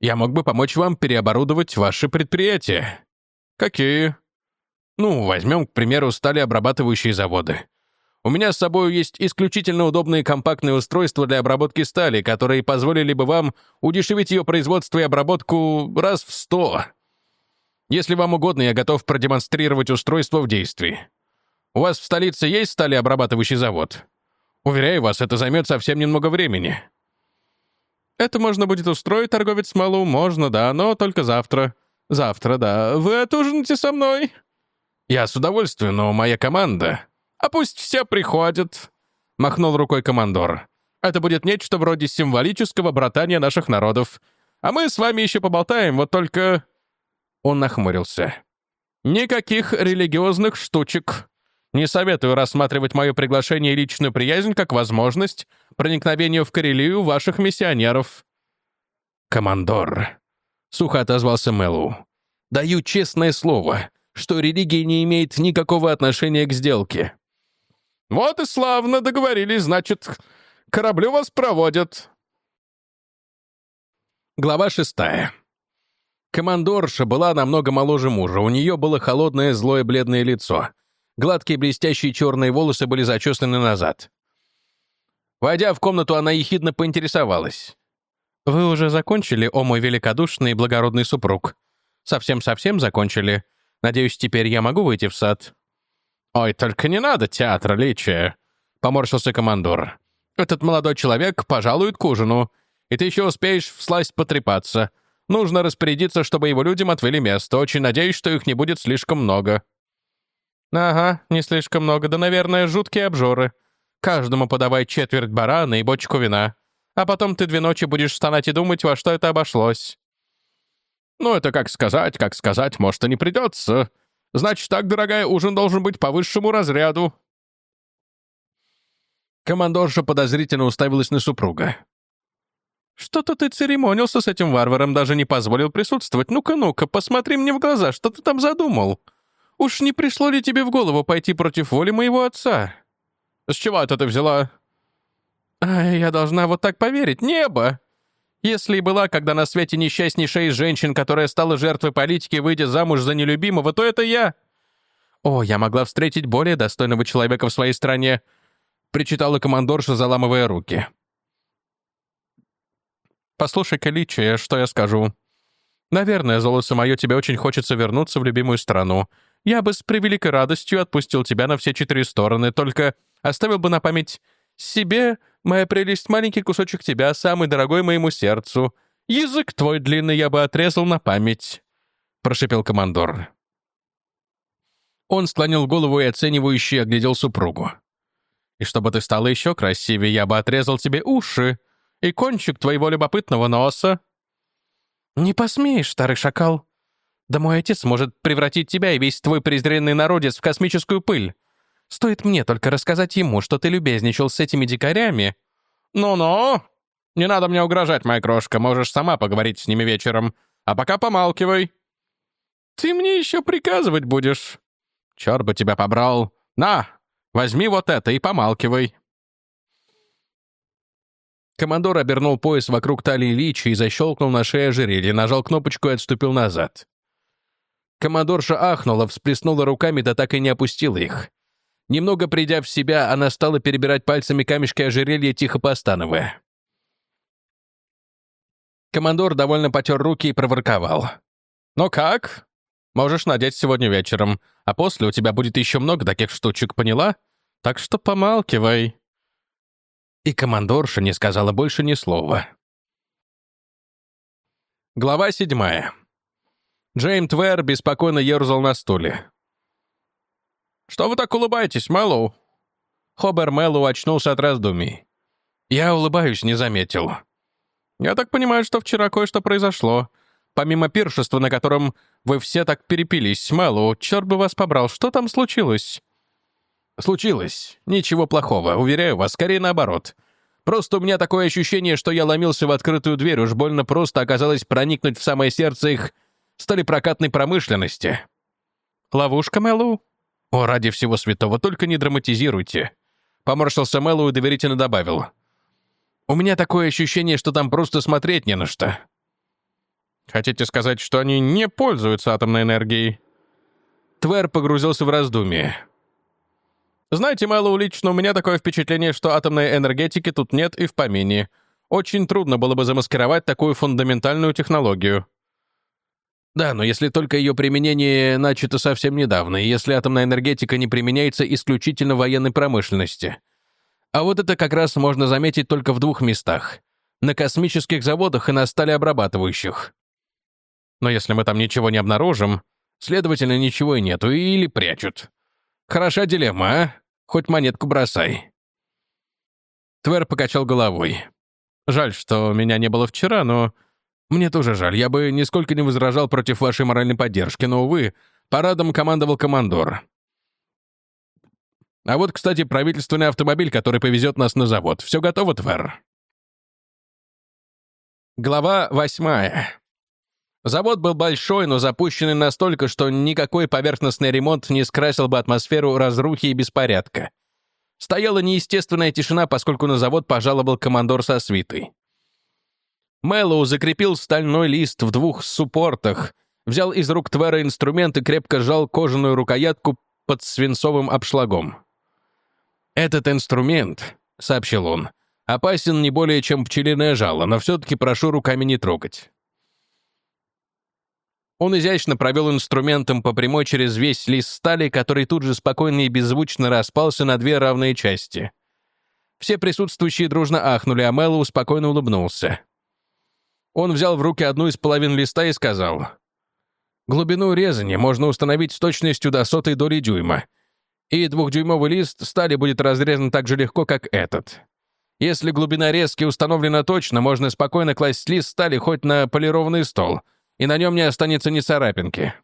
Я мог бы помочь вам переоборудовать ваше предприятие». «Какие?» «Ну, возьмем, к примеру, сталеобрабатывающие заводы. У меня с собой есть исключительно удобные компактные устройства для обработки стали, которые позволили бы вам удешевить ее производство и обработку раз в сто. Если вам угодно, я готов продемонстрировать устройство в действии. У вас в столице есть сталеобрабатывающий завод? Уверяю вас, это займет совсем немного времени. Это можно будет устроить, торговец Малу, можно, да, но только завтра. Завтра, да. Вы отужинаете со мной? Я с удовольствием, но моя команда... «А пусть все приходят», — махнул рукой командор. «Это будет нечто вроде символического братания наших народов. А мы с вами еще поболтаем, вот только...» Он нахмурился. «Никаких религиозных штучек. Не советую рассматривать мое приглашение и личную приязнь как возможность проникновения в Карелию ваших миссионеров». «Командор», — сухо отозвался Мэллоу, — «даю честное слово, что религия не имеет никакого отношения к сделке. «Вот и славно договорились, значит, кораблю вас проводят». Глава шестая. Командорша была намного моложе мужа, у нее было холодное, злое, бледное лицо. Гладкие блестящие черные волосы были зачесаны назад. Войдя в комнату, она ехидно поинтересовалась. «Вы уже закончили, о мой великодушный и благородный супруг? Совсем-совсем закончили? Надеюсь, теперь я могу выйти в сад?» «Ой, только не надо театра личия», — поморщился командор. «Этот молодой человек пожалует к ужину, и ты еще успеешь всласть потрепаться. Нужно распорядиться, чтобы его людям отвели место. Очень надеюсь, что их не будет слишком много». «Ага, не слишком много, да, наверное, жуткие обжоры. Каждому подавай четверть барана и бочку вина. А потом ты две ночи будешь стонать и думать, во что это обошлось». «Ну, это как сказать, как сказать, может, и не придется», Значит так, дорогая, ужин должен быть по высшему разряду». Командорша подозрительно уставилась на супруга. «Что-то ты церемонился с этим варваром, даже не позволил присутствовать. Ну-ка, ну-ка, посмотри мне в глаза, что ты там задумал? Уж не пришло ли тебе в голову пойти против воли моего отца?» С чего это ты взяла?» а, «Я должна вот так поверить. Небо! Если и была когда на свете несчастнейшая из женщин, которая стала жертвой политики, выйдя замуж за нелюбимого, то это я. О, я могла встретить более достойного человека в своей стране», — причитала командорша, заламывая руки. «Послушай-ка, что я скажу. Наверное, золото мое, тебе очень хочется вернуться в любимую страну. Я бы с превеликой радостью отпустил тебя на все четыре стороны, только оставил бы на память себе, моя прелесть, маленький кусочек тебя, самый дорогой моему сердцу. Язык твой длинный я бы отрезал на память», — прошепел командор. Он склонил голову и оценивающе оглядел супругу. «И чтобы ты стала еще красивее, я бы отрезал тебе уши, и кончик твоего любопытного носа». «Не посмеешь, старый шакал. Да мой отец может превратить тебя и весь твой презренный народец в космическую пыль. Стоит мне только рассказать ему, что ты любезничал с этими дикарями». «Ну-ну, не надо мне угрожать, моя крошка, можешь сама поговорить с ними вечером. А пока помалкивай». «Ты мне еще приказывать будешь?» «Черт бы тебя побрал. На, возьми вот это и помалкивай». Командор обернул пояс вокруг талии Личи и защелкнул на шее ожерелье, нажал кнопочку и отступил назад. Командорша ахнула, всплеснула руками, да так и не опустила их. Немного придя в себя, она стала перебирать пальцами камешки ожерелья, тихо постановая. Командор довольно потер руки и проворковал. «Ну как? Можешь надеть сегодня вечером, а после у тебя будет еще много таких штучек, поняла? Так что помалкивай» и командорша не сказала больше ни слова. Глава седьмая. Джейм Твер беспокойно ерзал на стуле. «Что вы так улыбаетесь, Мэллоу?» Хобер Мэллоу очнулся от раздумий. «Я улыбаюсь, не заметил. Я так понимаю, что вчера кое-что произошло. Помимо пиршества, на котором вы все так перепились, Мэллоу, черт бы вас побрал, что там случилось?» «Случилось. Ничего плохого, уверяю вас, скорее наоборот. Просто у меня такое ощущение, что я ломился в открытую дверь, уж больно просто оказалось проникнуть в самое сердце их сталепрокатной промышленности». «Ловушка, Мэллоу?» «О, ради всего святого, только не драматизируйте». Поморщился Мэллоу и доверительно добавил. «У меня такое ощущение, что там просто смотреть не на что». «Хотите сказать, что они не пользуются атомной энергией?» Твер погрузился в раздумие. Знаете, Мэллоу, лично у меня такое впечатление, что атомной энергетики тут нет и в помине. Очень трудно было бы замаскировать такую фундаментальную технологию. Да, но если только ее применение начато совсем недавно, и если атомная энергетика не применяется исключительно в военной промышленности. А вот это как раз можно заметить только в двух местах. На космических заводах и на сталеобрабатывающих. Но если мы там ничего не обнаружим, следовательно, ничего и нету, или прячут. Хороша дилемма, а? Хоть монетку бросай». Твер покачал головой. «Жаль, что меня не было вчера, но... Мне тоже жаль. Я бы нисколько не возражал против вашей моральной поддержки, но, увы, парадом командовал командор. А вот, кстати, правительственный автомобиль, который повезет нас на завод. Все готово, Твер?» Глава восьмая. Завод был большой, но запущенный настолько, что никакой поверхностный ремонт не скрасил бы атмосферу разрухи и беспорядка. Стояла неестественная тишина, поскольку на завод пожаловал командор со свитой. Мэллоу закрепил стальной лист в двух суппортах, взял из рук Твера инструмент и крепко сжал кожаную рукоятку под свинцовым обшлагом. «Этот инструмент», — сообщил он, — «опасен не более, чем пчелиное жало, но все-таки прошу руками не трогать». Он изящно провел инструментом по прямой через весь лист стали, который тут же спокойно и беззвучно распался на две равные части. Все присутствующие дружно ахнули, а Мэллоу спокойно улыбнулся. Он взял в руки одну из половин листа и сказал, «Глубину резания можно установить с точностью до сотой доли дюйма, и двухдюймовый лист стали будет разрезан так же легко, как этот. Если глубина резки установлена точно, можно спокойно класть лист стали хоть на полированный стол — и на нем не останется ни царапинки.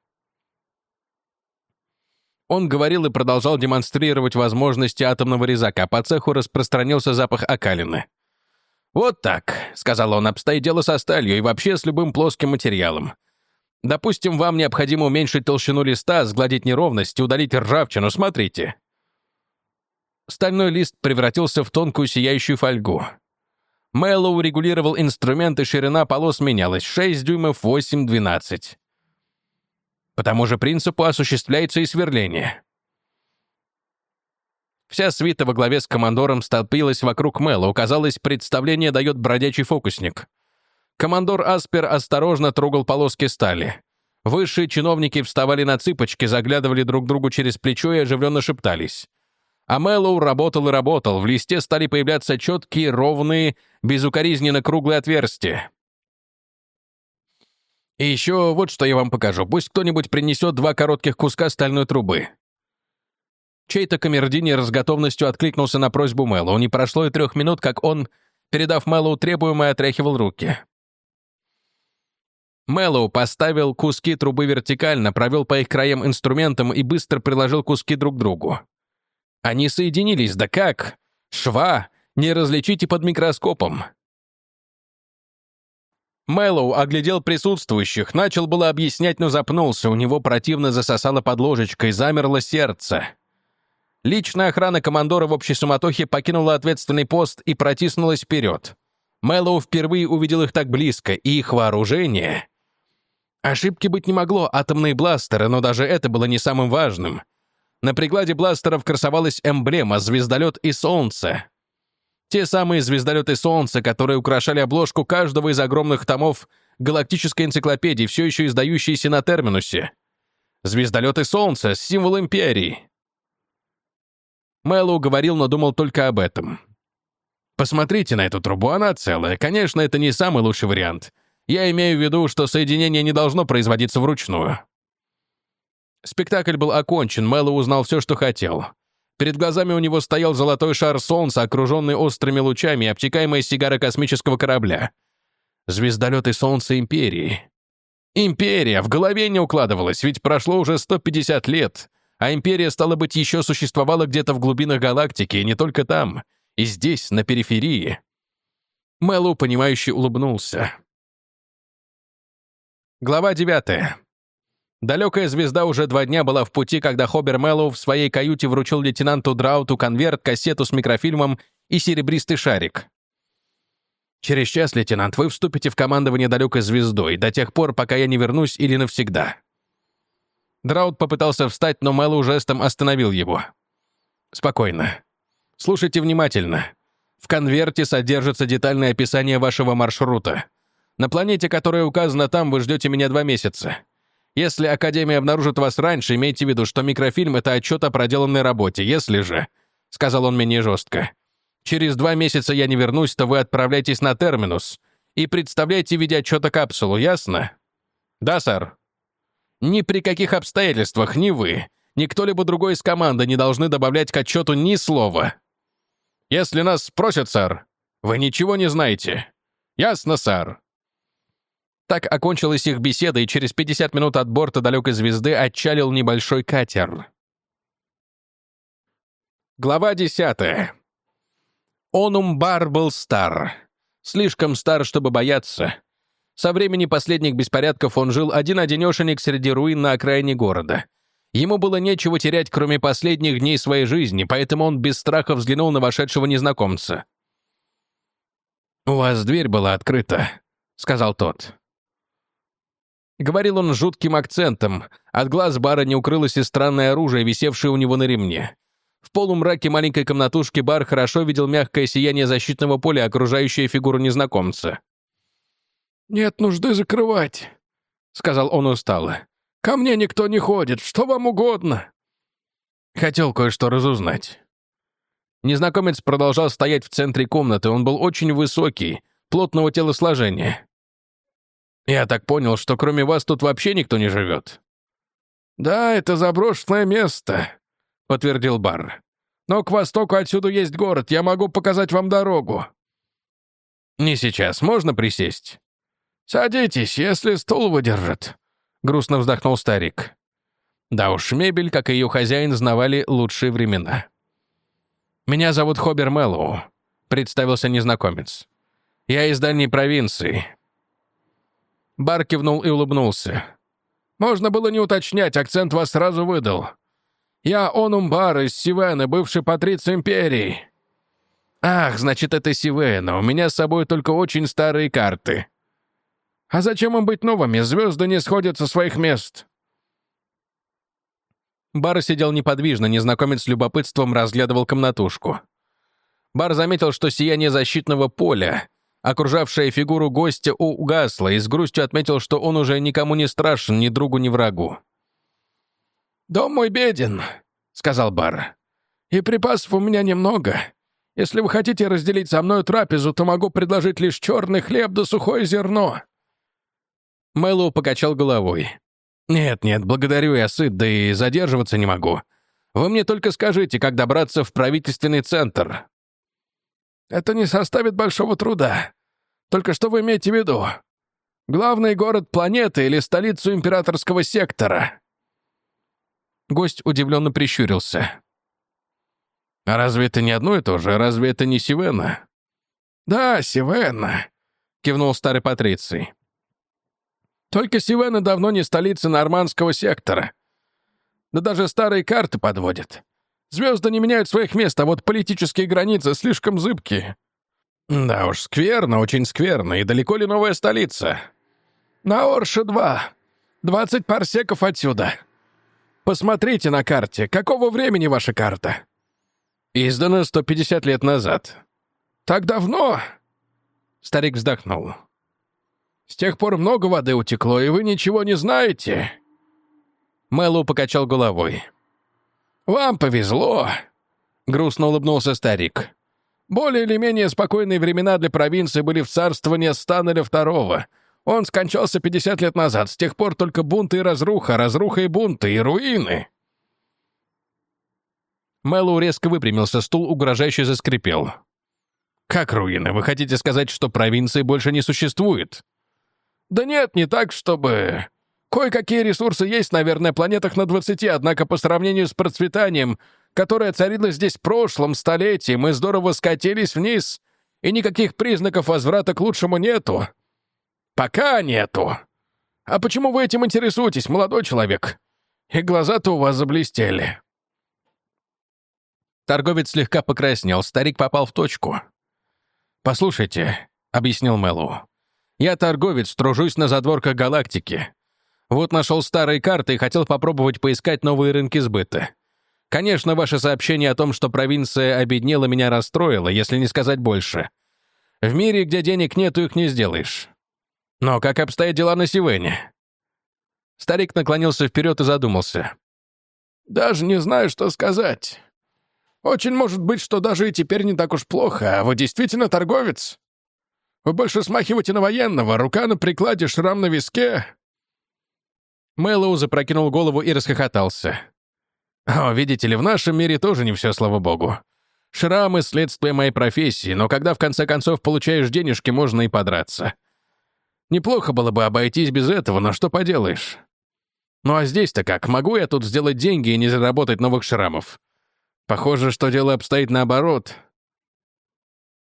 Он говорил и продолжал демонстрировать возможности атомного резака. По цеху распространился запах окалины. «Вот так», — сказал он, — «обстоит дело со сталью и вообще с любым плоским материалом. Допустим, вам необходимо уменьшить толщину листа, сгладить неровность, удалить ржавчину. Смотрите». Стальной лист превратился в тонкую сияющую фольгу. Мэллоу регулировал инструмент, и ширина полос менялась — 6 дюймов, 8, 12. По тому же принципу осуществляется и сверление. Вся свита во главе с командором столпилась вокруг Мэла. Казалось, представление дает бродячий фокусник. Командор Аспер осторожно трогал полоски стали. Высшие чиновники вставали на цыпочки, заглядывали друг другу через плечо и оживленно шептались. А Мэллоу работал и работал. В листе стали появляться четкие, ровные, безукоризненно круглые отверстия. И еще вот что я вам покажу. Пусть кто-нибудь принесет два коротких куска стальной трубы. Чей-то камердинер с готовностью откликнулся на просьбу Мэллоу. Не прошло и трех минут, как он, передав Мэллоу требуемое, отряхивал руки. Мэллоу поставил куски трубы вертикально, провел по их краям инструментом и быстро приложил куски друг к другу. Они соединились, да как? Шва не различите под микроскопом. Мэллоу оглядел присутствующих, начал было объяснять, но запнулся, у него противно засосало под ложечкой, замерло сердце. Личная охрана командора в общей суматохе покинула ответственный пост и протиснулась вперед. Мэллоу впервые увидел их так близко, и их вооружение... Ошибки быть не могло, атомные бластеры, но даже это было не самым важным. На прикладе бластеров красовалась эмблема «Звездолет и Солнце». Те самые звездолеты Солнца, которые украшали обложку каждого из огромных томов галактической энциклопедии, все еще издающиеся на терминусе. Звездолеты Солнца — символ Империи. Мэллоу говорил, но думал только об этом. «Посмотрите на эту трубу, она целая. Конечно, это не самый лучший вариант. Я имею в виду, что соединение не должно производиться вручную». Спектакль был окончен, Мэллоу узнал все, что хотел. Перед глазами у него стоял золотой шар солнца, окруженный острыми лучами, обтекаемая сигара космического корабля. Звездолеты Солнца Империи. Империя! В голове не укладывалась, ведь прошло уже 150 лет, а Империя, стало быть, еще существовала где-то в глубинах галактики, и не только там, и здесь, на периферии. Мэллоу, понимающе улыбнулся. Глава девятая. Далекая звезда уже два дня была в пути, когда Хобер Мэллоу в своей каюте вручил лейтенанту Драуту конверт, кассету с микрофильмом и серебристый шарик. «Через час, лейтенант, вы вступите в командование далекой звездой, до тех пор, пока я не вернусь или навсегда». Драут попытался встать, но Мэллоу жестом остановил его. «Спокойно. Слушайте внимательно. В конверте содержится детальное описание вашего маршрута. На планете, которая указана там, вы ждете меня два месяца. Если Академия обнаружит вас раньше, имейте в виду, что микрофильм — это отчет о проделанной работе. Если же, — сказал он менее жестко, — через два месяца я не вернусь, то вы отправляйтесь на терминус и представляйте в виде отчета капсулу, ясно? Да, сэр. Ни при каких обстоятельствах ни вы, ни кто-либо другой из команды не должны добавлять к отчету ни слова. Если нас спросят, сэр, вы ничего не знаете. Ясно, сэр. Так окончилась их беседа, и через 50 минут от борта далекой звезды отчалил небольшой катер. Глава 10. Онумбар был стар. Слишком стар, чтобы бояться. Со времени последних беспорядков он жил один-одинешенек среди руин на окраине города. Ему было нечего терять, кроме последних дней своей жизни, поэтому он без страха взглянул на вошедшего незнакомца. «У вас дверь была открыта», — сказал тот. Говорил он жутким акцентом. От глаз бара не укрылось и странное оружие, висевшее у него на ремне. В полумраке маленькой комнатушки бар хорошо видел мягкое сияние защитного поля, окружающее фигуру незнакомца. «Нет нужды закрывать», — сказал он устало. «Ко мне никто не ходит, что вам угодно». Хотел кое-что разузнать. Незнакомец продолжал стоять в центре комнаты, он был очень высокий, плотного телосложения. «Я так понял, что кроме вас тут вообще никто не живет?» «Да, это заброшенное место», — подтвердил Бар. «Но к востоку отсюда есть город, я могу показать вам дорогу». «Не сейчас, можно присесть?» «Садитесь, если стул выдержит», — грустно вздохнул старик. Да уж, мебель, как и ее хозяин, знавали лучшие времена. «Меня зовут Хобер Мэллоу», — представился незнакомец. «Я из дальней провинции. Бар кивнул и улыбнулся. «Можно было не уточнять, акцент вас сразу выдал. Я Онумбар из Сивена, бывший патриц империи». «Ах, значит, это Сивена. У меня с собой только очень старые карты». «А зачем им быть новыми? Звезды не сходят со своих мест». Бар сидел неподвижно, незнакомец с любопытством разглядывал комнатушку. Бар заметил, что сияние защитного поля, окружавшее фигуру гостя, угасло, и с грустью отметил, что он уже никому не страшен, ни другу, ни врагу. «Дом мой беден», — сказал Бар. «И припасов у меня немного. Если вы хотите разделить со мной трапезу, то могу предложить лишь черный хлеб да сухое зерно». Мэллоу покачал головой. «Нет-нет, благодарю, я сыт, да и задерживаться не могу. Вы мне только скажите, как добраться в правительственный центр». «Это не составит большого труда. Только что вы имеете в виду? Главный город планеты или столицу императорского сектора?» Гость удивленно прищурился. «А разве это не одно и то же? Разве это не Сивена?» «Да, Сивена», — кивнул старый Патриций. «Только Сивена давно не столица нормандского сектора. Да даже старые карты подводят. Звезды не меняют своих мест, а вот политические границы слишком зыбкие». «Да уж, скверно, очень скверно. И далеко ли новая столица?» «На Орше-2. Двадцать парсеков отсюда. Посмотрите на карте. Какого времени ваша карта?» «Издана 150 лет назад». «Так давно?» Старик вздохнул. «С тех пор много воды утекло, и вы ничего не знаете?» Мэллоу покачал головой. «Вам повезло», — грустно улыбнулся старик. «Более или менее спокойные времена для провинции были в царствовании Станнеля II. Он скончался 50 лет назад, с тех пор только бунты и разруха, разруха и бунты, и руины». Мэллоу резко выпрямился, стул угрожающе заскрипел. «Как руины? Вы хотите сказать, что провинции больше не существует?» «Да нет, не так, чтобы...» Кое-какие ресурсы есть на, наверное, планетах на 20, однако по сравнению с процветанием, которое царило здесь в прошлом столетии, мы здорово скатились вниз, и никаких признаков возврата к лучшему нету. Пока нету. А почему вы этим интересуетесь, молодой человек? И глаза-то у вас заблестели. Торговец слегка покраснел, старик попал в точку. «Послушайте», — объяснил Мэллоу, — «я торговец, тружусь на задворках галактики. Вот нашел старые карты и хотел попробовать поискать новые рынки сбыта. Конечно, ваше сообщение о том, что провинция обеднела, меня расстроило, если не сказать больше. В мире, где денег нету, их не сделаешь. Но как обстоят дела на Сивене?» Старик наклонился вперед и задумался. «Даже не знаю, что сказать. Очень может быть, что даже и теперь не так уж плохо, а вы действительно торговец? Вы больше смахиваете на военного, рука на прикладе, шрам на виске». Мэллоу запрокинул голову и расхохотался. «О, видите ли, в нашем мире тоже не все, слава богу. Шрамы — следствие моей профессии, но когда в конце концов получаешь денежки, можно и подраться. Неплохо было бы обойтись без этого, но что поделаешь? Ну а здесь-то как? Могу я тут сделать деньги и не заработать новых шрамов? Похоже, что дело обстоит наоборот».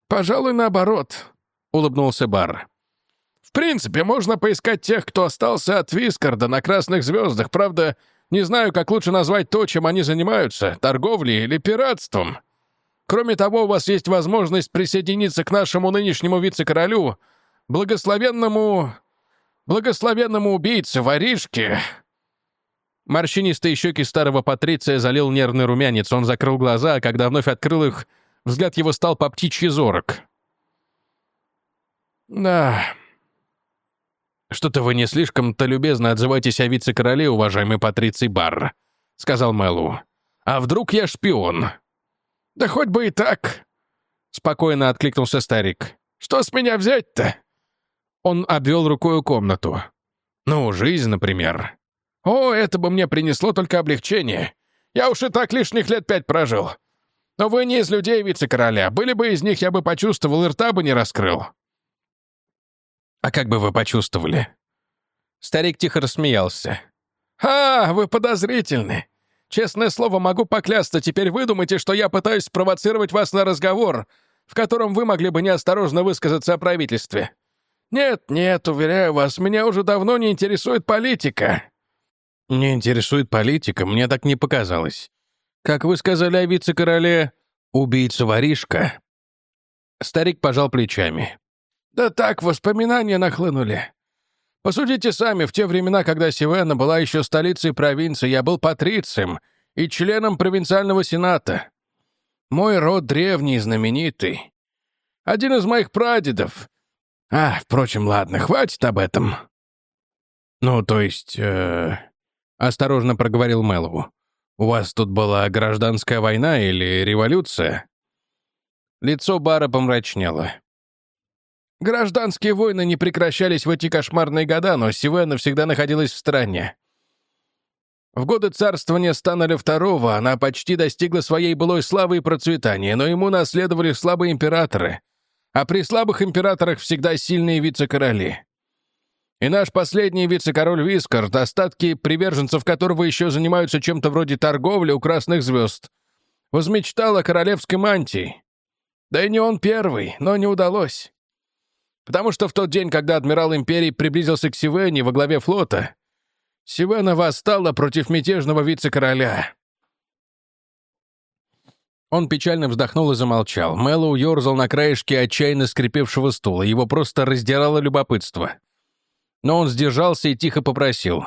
«Пожалуй, наоборот», — улыбнулся Бар. «В принципе, можно поискать тех, кто остался от Вискарда на Красных Звездах. Правда, не знаю, как лучше назвать то, чем они занимаются — торговлей или пиратством. Кроме того, у вас есть возможность присоединиться к нашему нынешнему вице-королю, благословенному... благословенному убийце, воришке, Морщинистые щеки старого Патриция залил нервный румянец. Он закрыл глаза, а когда вновь открыл их, взгляд его стал по птичьи зорок. «Да...» «Что-то вы не слишком-то любезно отзываетесь о вице-короле, уважаемый Патриций Барр», — сказал Мэллоу. «А вдруг я шпион?» «Да хоть бы и так», — спокойно откликнулся старик. «Что с меня взять-то?» Он обвел рукой комнату. «Ну, жизнь, например». О, это бы мне принесло только облегчение. Я уж и так лишних лет пять прожил. Но вы не из людей вице-короля. Были бы из них, я бы почувствовал и рта бы не раскрыл». «А как бы вы почувствовали?» Старик тихо рассмеялся. «А, вы подозрительны. Честное слово, могу поклясться, теперь вы думаете, что я пытаюсь спровоцировать вас на разговор, в котором вы могли бы неосторожно высказаться о правительстве. Нет, нет, уверяю вас, меня уже давно не интересует политика. Не интересует политика, мне так не показалось. Как вы сказали о вице-короле, убийца-воришка?» Старик пожал плечами. «Да так, воспоминания нахлынули. Посудите сами, в те времена, когда Сивена была еще столицей провинции, я был патрицием и членом провинциального сената. Мой род древний и знаменитый. Один из моих прадедов. А, впрочем, ладно, хватит об этом». «Ну, то есть...» э... — осторожно проговорил Мэллоу. «У вас тут была гражданская война или революция?» Лицо Бара помрачнело. Гражданские войны не прекращались в эти кошмарные года, но Сивена всегда находилась в стране. В годы царствования Станаля II она почти достигла своей былой славы и процветания, но ему наследовали слабые императоры, а при слабых императорах всегда сильные вице-короли. И наш последний вице-король Вискард, остатки приверженцев которого еще занимаются чем-то вроде торговли у красных звезд, возмечтал о королевской мантии. Да и не он первый, но не удалось. Потому что в тот день, когда адмирал империи приблизился к Сивене во главе флота, Сивена восстала против мятежного вице-короля. Он печально вздохнул и замолчал. Мэллоу ерзал на краешке отчаянно скрипевшего стула. Его просто раздирало любопытство. Но он сдержался и тихо попросил.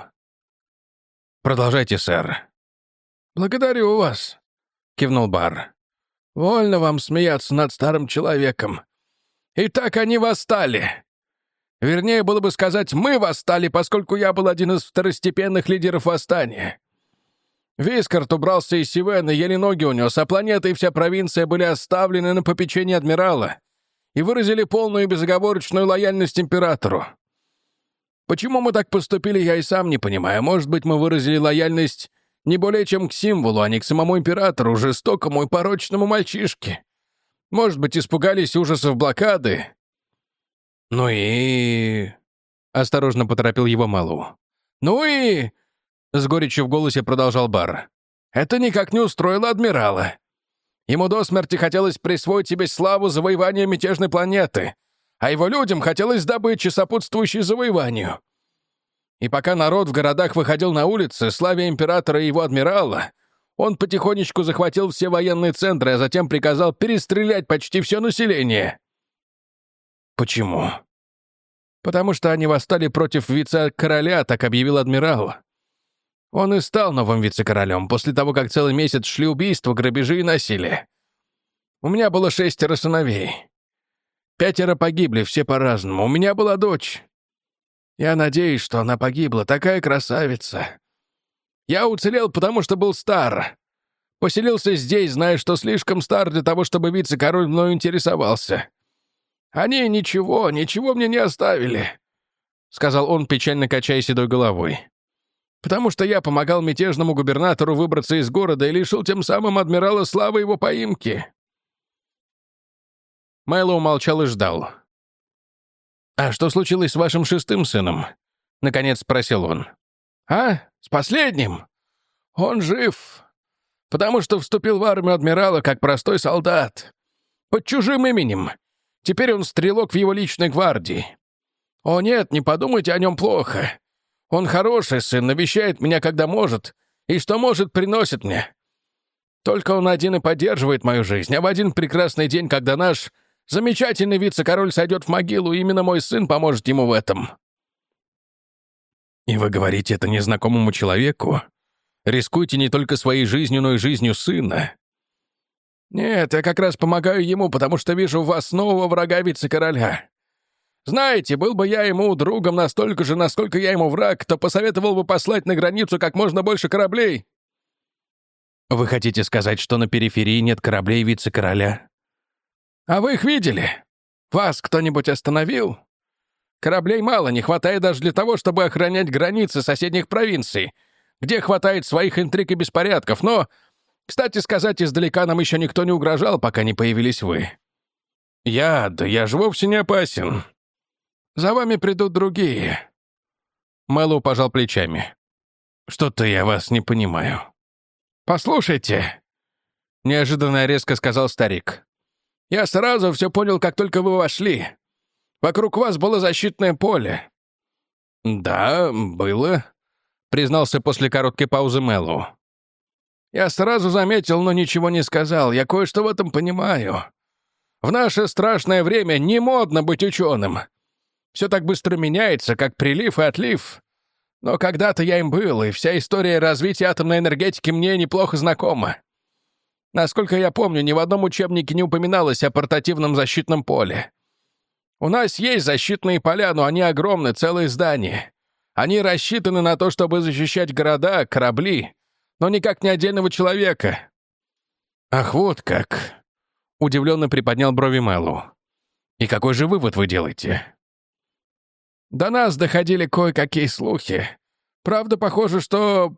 «Продолжайте, сэр». «Благодарю вас», — кивнул Бар. «Вольно вам смеяться над старым человеком. И так они восстали. Вернее, было бы сказать, мы восстали, поскольку я был один из второстепенных лидеров восстания. Вискарт убрался из Сивена, еле ноги унес, а планета и вся провинция были оставлены на попечение адмирала и выразили полную безоговорочную лояльность императору. Почему мы так поступили, я и сам не понимаю. Может быть, мы выразили лояльность не более чем к символу, а не к самому императору, жестокому и порочному мальчишке. Может быть, испугались ужасов блокады. Ну и... Осторожно поторопил его Малу. Ну и... С горечью в голосе продолжал Бар. Это никак не устроило адмирала. Ему до смерти хотелось присвоить себе славу завоевания мятежной планеты, а его людям хотелось добычи, сопутствующей завоеванию. И пока народ в городах выходил на улицы, славя императора и его адмирала, он потихонечку захватил все военные центры, а затем приказал перестрелять почти все население. Почему? Потому что они восстали против вице-короля, так объявил адмирал. Он и стал новым вице-королем после того, как целый месяц шли убийства, грабежи и насилие. У меня было шестеро сыновей. Пятеро погибли, все по-разному. У меня была дочь. Я надеюсь, что она погибла, такая красавица. Я уцелел, потому что был стар. Поселился здесь, зная, что слишком стар для того, чтобы вице-король мною интересовался. Они ничего, ничего мне не оставили», — сказал он, печально качая седой головой. «Потому что я помогал мятежному губернатору выбраться из города и лишил тем самым адмирала славы его поимки». Майло умолчал и ждал. «А что случилось с вашим шестым сыном?» — наконец спросил он. «А? С последним? Он жив, потому что вступил в армию адмирала как простой солдат. Под чужим именем. Теперь он стрелок в его личной гвардии. О нет, не подумайте о нем плохо. Он хороший сын, навещает меня, когда может, и что может, приносит мне. Только он один и поддерживает мою жизнь, а в один прекрасный день, когда наш Замечательный вице-король сойдет в могилу, именно мой сын поможет ему в этом». «И вы говорите это незнакомому человеку? Рискуйте не только своей жизнью, но и жизнью сына». «Нет, я как раз помогаю ему, потому что вижу в вас нового врага вице-короля. Знаете, был бы я ему другом настолько же, насколько я ему враг, то посоветовал бы послать на границу как можно больше кораблей». «Вы хотите сказать, что на периферии нет кораблей вице-короля?» А вы их видели? Вас кто-нибудь остановил? Кораблей мало, не хватает даже для того, чтобы охранять границы соседних провинций, где хватает своих интриг и беспорядков, но, кстати сказать, издалека нам еще никто не угрожал, пока не появились вы. Я, да я же вовсе не опасен. За вами придут другие. Мэллоу пожал плечами. Что-то я вас не понимаю. Послушайте, неожиданно резко сказал старик. Я сразу все понял, как только вы вошли. Вокруг вас было защитное поле». «Да, было», — признался после короткой паузы Мэллоу. Я сразу заметил, но ничего не сказал. Я кое-что в этом понимаю. В наше страшное время не модно быть ученым. Все так быстро меняется, как прилив и отлив. Но когда-то я им был, и вся история развития атомной энергетики мне неплохо знакома. Насколько я помню, ни в одном учебнике не упоминалось о портативном защитном поле. У нас есть защитные поля, но они огромны, целые здания. Они рассчитаны на то, чтобы защищать города, корабли, но никак не отдельного человека. Ах, вот как. Удивленно приподнял брови Мэллоу. И какой же вывод вы делаете? До нас доходили кое-какие слухи. Правда, похоже, что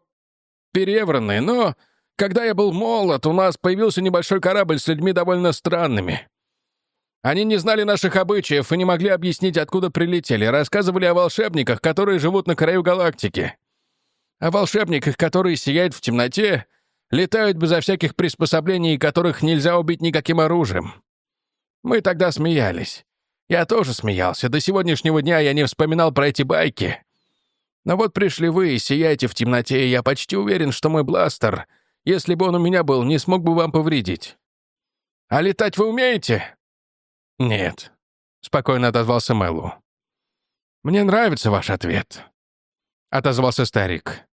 перевранные, но когда я был молод, у нас появился небольшой корабль с людьми довольно странными. Они не знали наших обычаев и не могли объяснить, откуда прилетели. Рассказывали о волшебниках, которые живут на краю галактики. О волшебниках, которые сияют в темноте, летают безо всяких приспособлений, которых нельзя убить никаким оружием. Мы тогда смеялись. Я тоже смеялся. До сегодняшнего дня я не вспоминал про эти байки. Но вот пришли вы и сияете в темноте, и я почти уверен, что мой бластер, если бы он у меня был, не смог бы вам повредить. А летать вы умеете? Нет, — спокойно отозвался Мэллу. Мне нравится ваш ответ, — отозвался старик.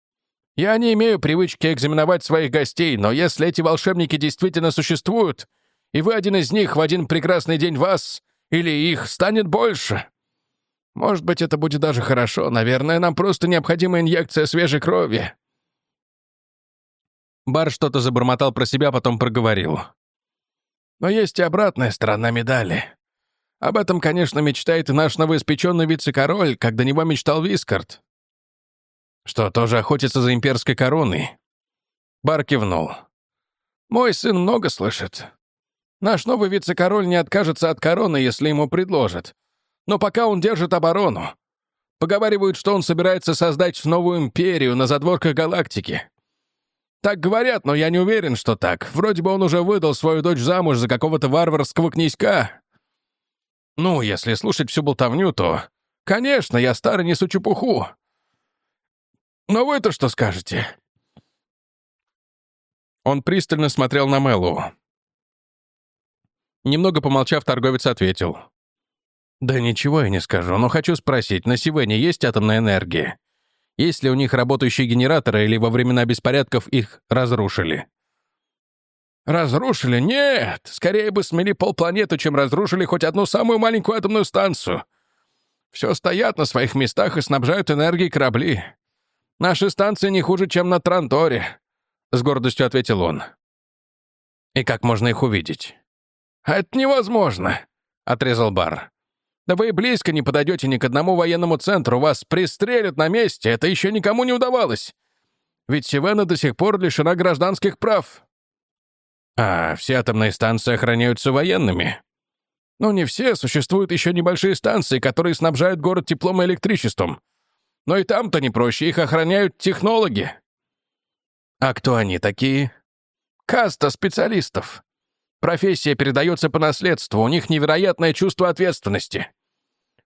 Я не имею привычки экзаменовать своих гостей, но если эти волшебники действительно существуют, и вы один из них в один прекрасный день вас или их станет больше. Может быть, это будет даже хорошо. Наверное, нам просто необходима инъекция свежей крови». Бар что-то забормотал про себя, потом проговорил. «Но есть и обратная сторона медали. Об этом, конечно, мечтает наш новоиспеченный вице-король, как до него мечтал Вискард. Что, тоже охотится за имперской короной?» Бар кивнул. «Мой сын много слышит. Наш новый вице-король не откажется от короны, если ему предложат. Но пока он держит оборону. Поговаривают, что он собирается создать новую империю на задворках галактики. Так говорят, но я не уверен, что так. Вроде бы он уже выдал свою дочь замуж за какого-то варварского князька. Ну, если слушать всю болтовню, то... Конечно, я старый несу чепуху. Но вы-то что скажете?» Он пристально смотрел на Мэллоу. Немного помолчав, торговец ответил. «Да ничего я не скажу, но хочу спросить, на сегодня есть атомная энергия? Есть ли у них работающие генераторы или во времена беспорядков их разрушили?» «Разрушили? Нет! Скорее бы смели полпланеты, чем разрушили хоть одну самую маленькую атомную станцию. Все стоят на своих местах и снабжают энергией корабли. Наши станции не хуже, чем на Транторе», — с гордостью ответил он. «И как можно их увидеть?» «Это невозможно», — отрезал Бар. «Да вы и близко не подойдете ни к одному военному центру, вас пристрелят на месте, это еще никому не удавалось. Ведь Сивена до сих пор лишена гражданских прав». «А все атомные станции охраняются военными?» «Ну, не все, существуют еще небольшие станции, которые снабжают город теплом и электричеством. Но и там-то не проще, их охраняют технологи». «А кто они такие?» «Каста специалистов. Профессия передается по наследству, у них невероятное чувство ответственности.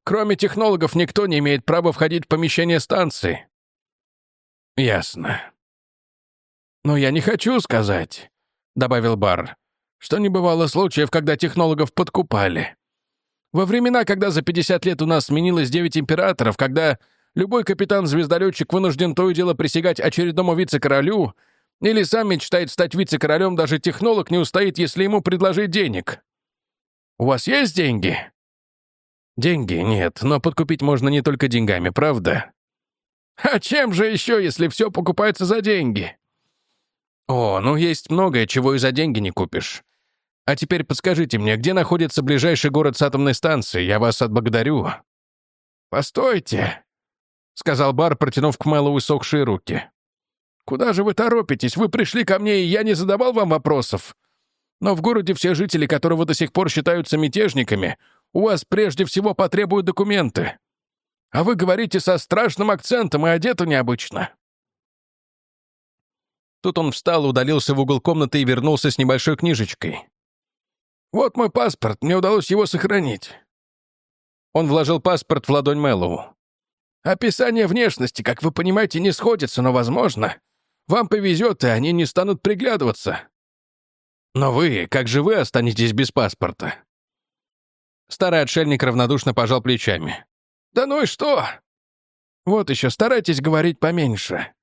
Кроме технологов, никто не имеет права входить в помещение станции. Ясно. Но я не хочу сказать, — добавил Бар, — что не бывало случаев, когда технологов подкупали. Во времена, когда за 50 лет у нас сменилось 9 императоров, когда любой капитан-звездолетчик вынужден то и дело присягать очередному вице-королю, или сам мечтает стать вице-королем, даже технолог не устоит, если ему предложить денег. У вас есть деньги? Деньги нет, но подкупить можно не только деньгами, правда? А чем же еще, если все покупается за деньги? О, ну есть многое, чего и за деньги не купишь. А теперь подскажите мне, где находится ближайший город с атомной станцией? Я вас отблагодарю. Постойте, — сказал Бар, протянув к Мэлу высохшие руки. «Куда же вы торопитесь? Вы пришли ко мне, и я не задавал вам вопросов. Но в городе все жители, которого до сих пор считаются мятежниками, у вас прежде всего потребуют документы. А вы говорите со страшным акцентом и одеты необычно». Тут он встал, удалился в угол комнаты и вернулся с небольшой книжечкой. «Вот мой паспорт, мне удалось его сохранить». Он вложил паспорт в ладонь Мэллоу. «Описание внешности, как вы понимаете, не сходится, но, возможно, Вам повезет, и они не станут приглядываться. Но вы, как же вы останетесь без паспорта?» Старый отшельник равнодушно пожал плечами. «Да ну и что? Вот еще старайтесь говорить поменьше.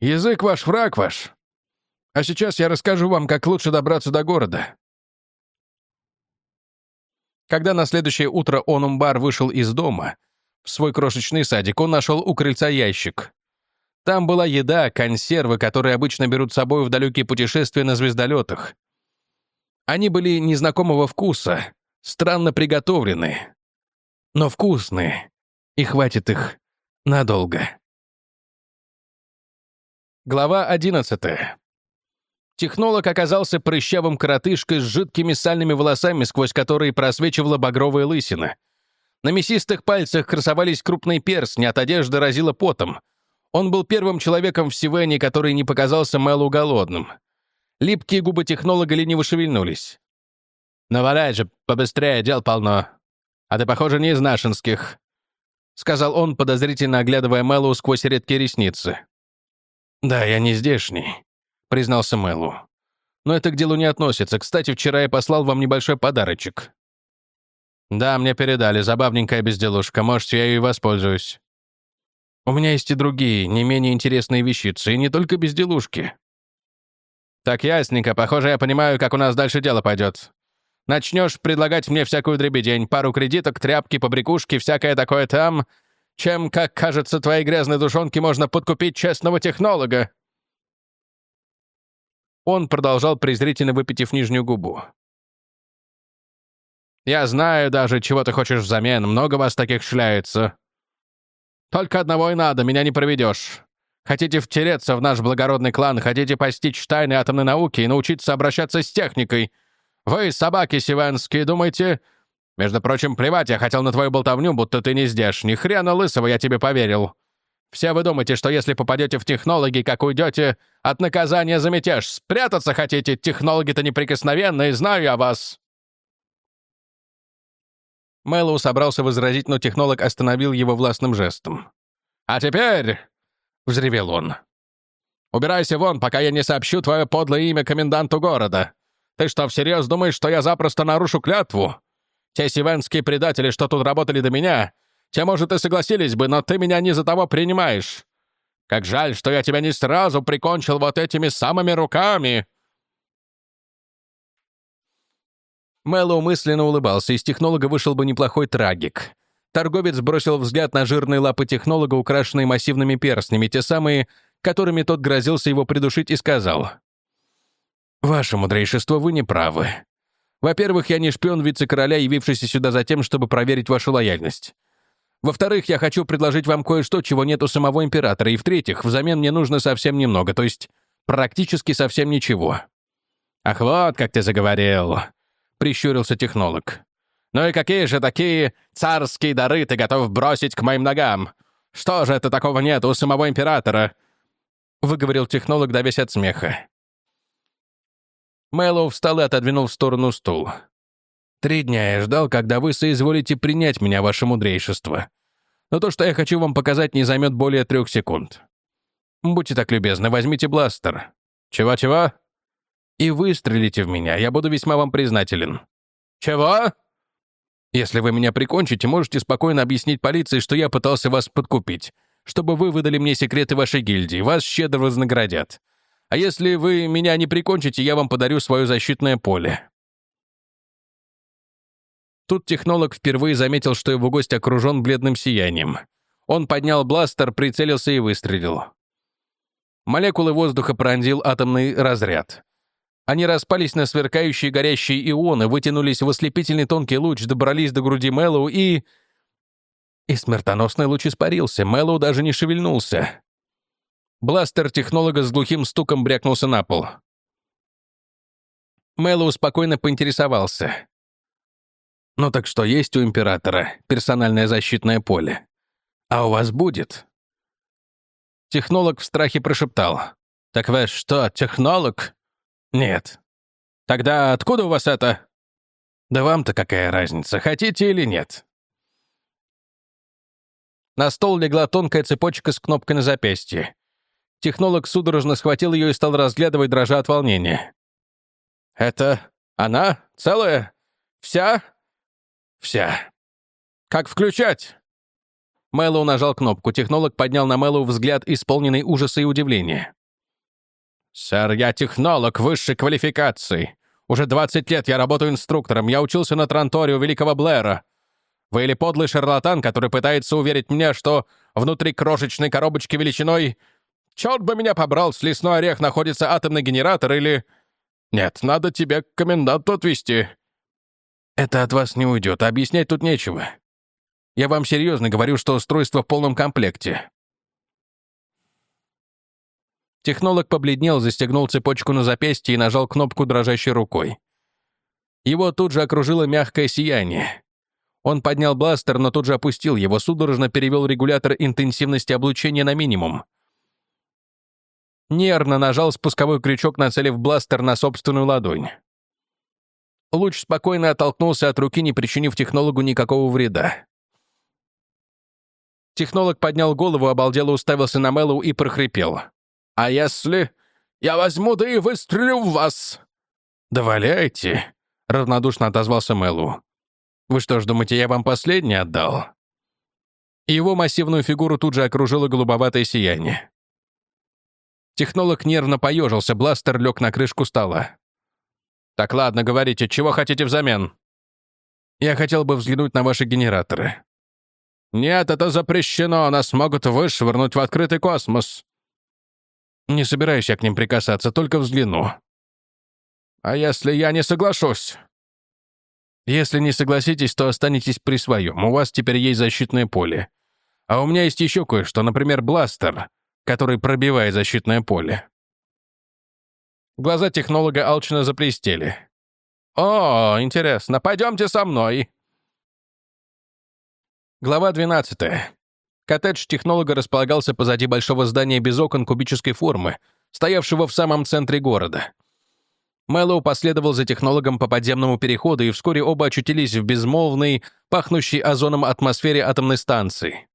Язык ваш, враг ваш. А сейчас я расскажу вам, как лучше добраться до города». Когда на следующее утро Онумбар вышел из дома, в свой крошечный садик, он нашел у крыльца ящик. Там была еда, консервы, которые обычно берут с собой в далекие путешествия на звездолетах. Они были незнакомого вкуса, странно приготовленные, но вкусные, и хватит их надолго. Глава одиннадцатая. Технолог оказался прыщавым коротышкой с жидкими сальными волосами, сквозь которые просвечивала багровая лысина. На мясистых пальцах красовались крупные перстни, от одежды разило потом. Он был первым человеком в Сивене, который не показался Мэлу голодным. Липкие губы технолога лениво шевельнулись. «Ну, валяй же, побыстрее, дел полно. А ты, похоже, не из нашинских», — сказал он, подозрительно оглядывая Мэлу сквозь редкие ресницы. «Да, я не здешний», — признался Мэлу. «Но это к делу не относится. Кстати, вчера я послал вам небольшой подарочек». «Да, мне передали. Забавненькая безделушка. Можете, я ее воспользуюсь». «У меня есть и другие, не менее интересные вещицы, и не только безделушки». «Так ясненько. Похоже, я понимаю, как у нас дальше дело пойдет. Начнешь предлагать мне всякую дребедень, пару кредиток, тряпки, побрякушки, всякое такое там, чем, как кажется, твоей грязной душонке можно подкупить честного технолога». Он продолжал презрительно выпитив нижнюю губу. «Я знаю даже, чего ты хочешь взамен. Много вас таких шляется. Только одного и надо, меня не проведешь. Хотите втереться в наш благородный клан, хотите постичь тайны атомной науки и научиться обращаться с техникой. Вы, собаки сивенские, думаете... Между прочим, плевать я хотел на твою болтовню, будто ты не здешний. Хрена лысого я тебе поверил. Все вы думаете, что если попадете в технологи, как уйдете, от наказания за мятеж. Спрятаться хотите? Технологи-то неприкосновенные, знаю я вас!» Мэллоу собрался возразить, но технолог остановил его властным жестом. «А теперь...» — взревел он. «Убирайся вон, пока я не сообщу твое подлое имя коменданту города. Ты что, всерьез думаешь, что я запросто нарушу клятву? Те сивенские предатели, что тут работали до меня, те, может, и согласились бы, но ты меня не за того принимаешь. Как жаль, что я тебя не сразу прикончил вот этими самыми руками!» Мэллоу мысленно улыбался, из технолога вышел бы неплохой трагик. Торговец бросил взгляд на жирные лапы технолога, украшенные массивными перстнями, те самые, которыми тот грозился его придушить, и сказал. «Ваше мудрейшество, вы не правы. Во-первых, я не шпион вице-короля, явившийся сюда за тем, чтобы проверить вашу лояльность. Во-вторых, я хочу предложить вам кое-что, чего нет у самого императора. И в-третьих, взамен мне нужно совсем немного, то есть практически совсем ничего». «Ах, вот как ты заговорил», — прищурился технолог. «Ну и какие же такие царские дары ты готов бросить к моим ногам? Что же это такого нет у самого императора?» — выговорил технолог, давясь от смеха. Мэллоу встал и отодвинул в сторону стул. Три дня я ждал, когда вы соизволите принять меня, ваше мудрейшество. Но то, что я хочу вам показать, не займет более трех секунд. Будьте так любезны, возьмите бластер. Чего-чего? И выстрелите в меня, я буду весьма вам признателен. Чего? Если вы меня прикончите, можете спокойно объяснить полиции, что я пытался вас подкупить, чтобы вы выдали мне секреты вашей гильдии, вас щедро вознаградят. А если вы меня не прикончите, я вам подарю свое защитное поле. Тут технолог впервые заметил, что его гость окружен бледным сиянием. Он поднял бластер, прицелился и выстрелил. Молекулы воздуха пронзил атомный разряд. Они распались на сверкающие горящие ионы, вытянулись в ослепительный тонкий луч, добрались до груди Мэллоу и... И смертоносный луч испарился, Мэллоу даже не шевельнулся. Бластер технолога с глухим стуком брякнулся на пол. Мэллоу спокойно поинтересовался. Ну так что, есть у императора персональное защитное поле? А у вас будет? Технолог в страхе прошептал. Так вы что, технолог? Нет. Тогда откуда у вас это? Да вам-то какая разница, хотите или нет? На стол легла тонкая цепочка с кнопкой на запястье. Технолог судорожно схватил ее и стал разглядывать, дрожа от волнения. «Это она? Целая? Вся?» «Вся. Как включать?» Мэллоу нажал кнопку. Технолог поднял на Мэллоу взгляд, исполненный ужаса и удивления. «Сэр, я технолог высшей квалификации. Уже 20 лет я работаю инструктором. Я учился на Транторе у великого Блэра. Вы или подлый шарлатан, который пытается уверить меня, что внутри крошечной коробочки величиной... Черт бы меня побрал, с лесной орех находится атомный генератор, или... Нет, надо тебя к коменданту отвезти. Это от вас не уйдет, объяснять тут нечего. Я вам серьезно говорю, что устройство в полном комплекте. Технолог побледнел, застегнул цепочку на запястье и нажал кнопку дрожащей рукой. Его тут же окружило мягкое сияние. Он поднял бластер, но тут же опустил его, судорожно перевел регулятор интенсивности облучения на минимум. Нервно нажал спусковой крючок, нацелив бластер на собственную ладонь. Луч спокойно оттолкнулся от руки, не причинив технологу никакого вреда. Технолог поднял голову, обалдело уставился на Мэллоу и прохрипел. «А если я возьму да и выстрелю в вас?» «Да валяйте», — равнодушно отозвался Мэллоу. Вы что ж думаете, я вам последний отдал?» Его массивную фигуру тут же окружило голубоватое сияние. Технолог нервно поежился, бластер лег на крышку стола. «Так ладно, говорите, чего хотите взамен?» «Я хотел бы взглянуть на ваши генераторы». «Нет, это запрещено, нас могут вышвырнуть в открытый космос». «Не собираюсь я к ним прикасаться, только взгляну». «А если я не соглашусь?» Если не согласитесь, то останетесь при своем. У вас теперь есть защитное поле. А у меня есть еще кое-что, например, бластер, который пробивает защитное поле. Глаза технолога алчно заплестели. «О, интересно, пойдемте со мной!» Глава 12. Коттедж технолога располагался позади большого здания без окон кубической формы, стоявшего в самом центре города. Мэллоу последовал за технологом по подземному переходу, и вскоре оба очутились в безмолвной, пахнущей озоном атмосфере атомной станции.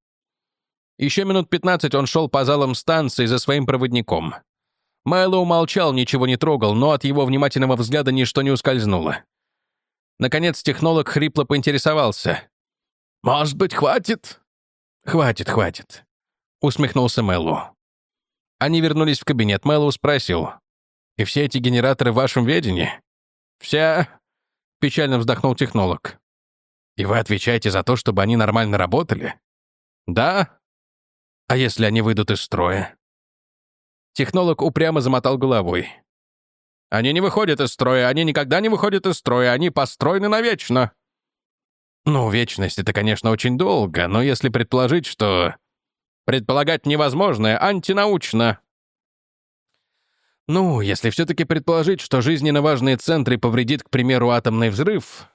Еще минут 15 он шел по залам станции за своим проводником. Мэллоу молчал, ничего не трогал, но от его внимательного взгляда ничто не ускользнуло. Наконец технолог хрипло поинтересовался. «Может быть, хватит?» «Хватит, хватит», — усмехнулся Мэллоу. Они вернулись в кабинет. Мэллоу спросил. И все эти генераторы в вашем ведении? Вся...» — печально вздохнул технолог. «И вы отвечаете за то, чтобы они нормально работали?» «Да? А если они выйдут из строя?» Технолог упрямо замотал головой. «Они не выходят из строя, они никогда не выходят из строя, они построены навечно!» «Ну, вечность — это, конечно, очень долго, но если предположить, что...» «Предполагать невозможное, антинаучно!» Ну, если все-таки предположить, что жизненно важные центры повредит, к примеру, атомный взрыв,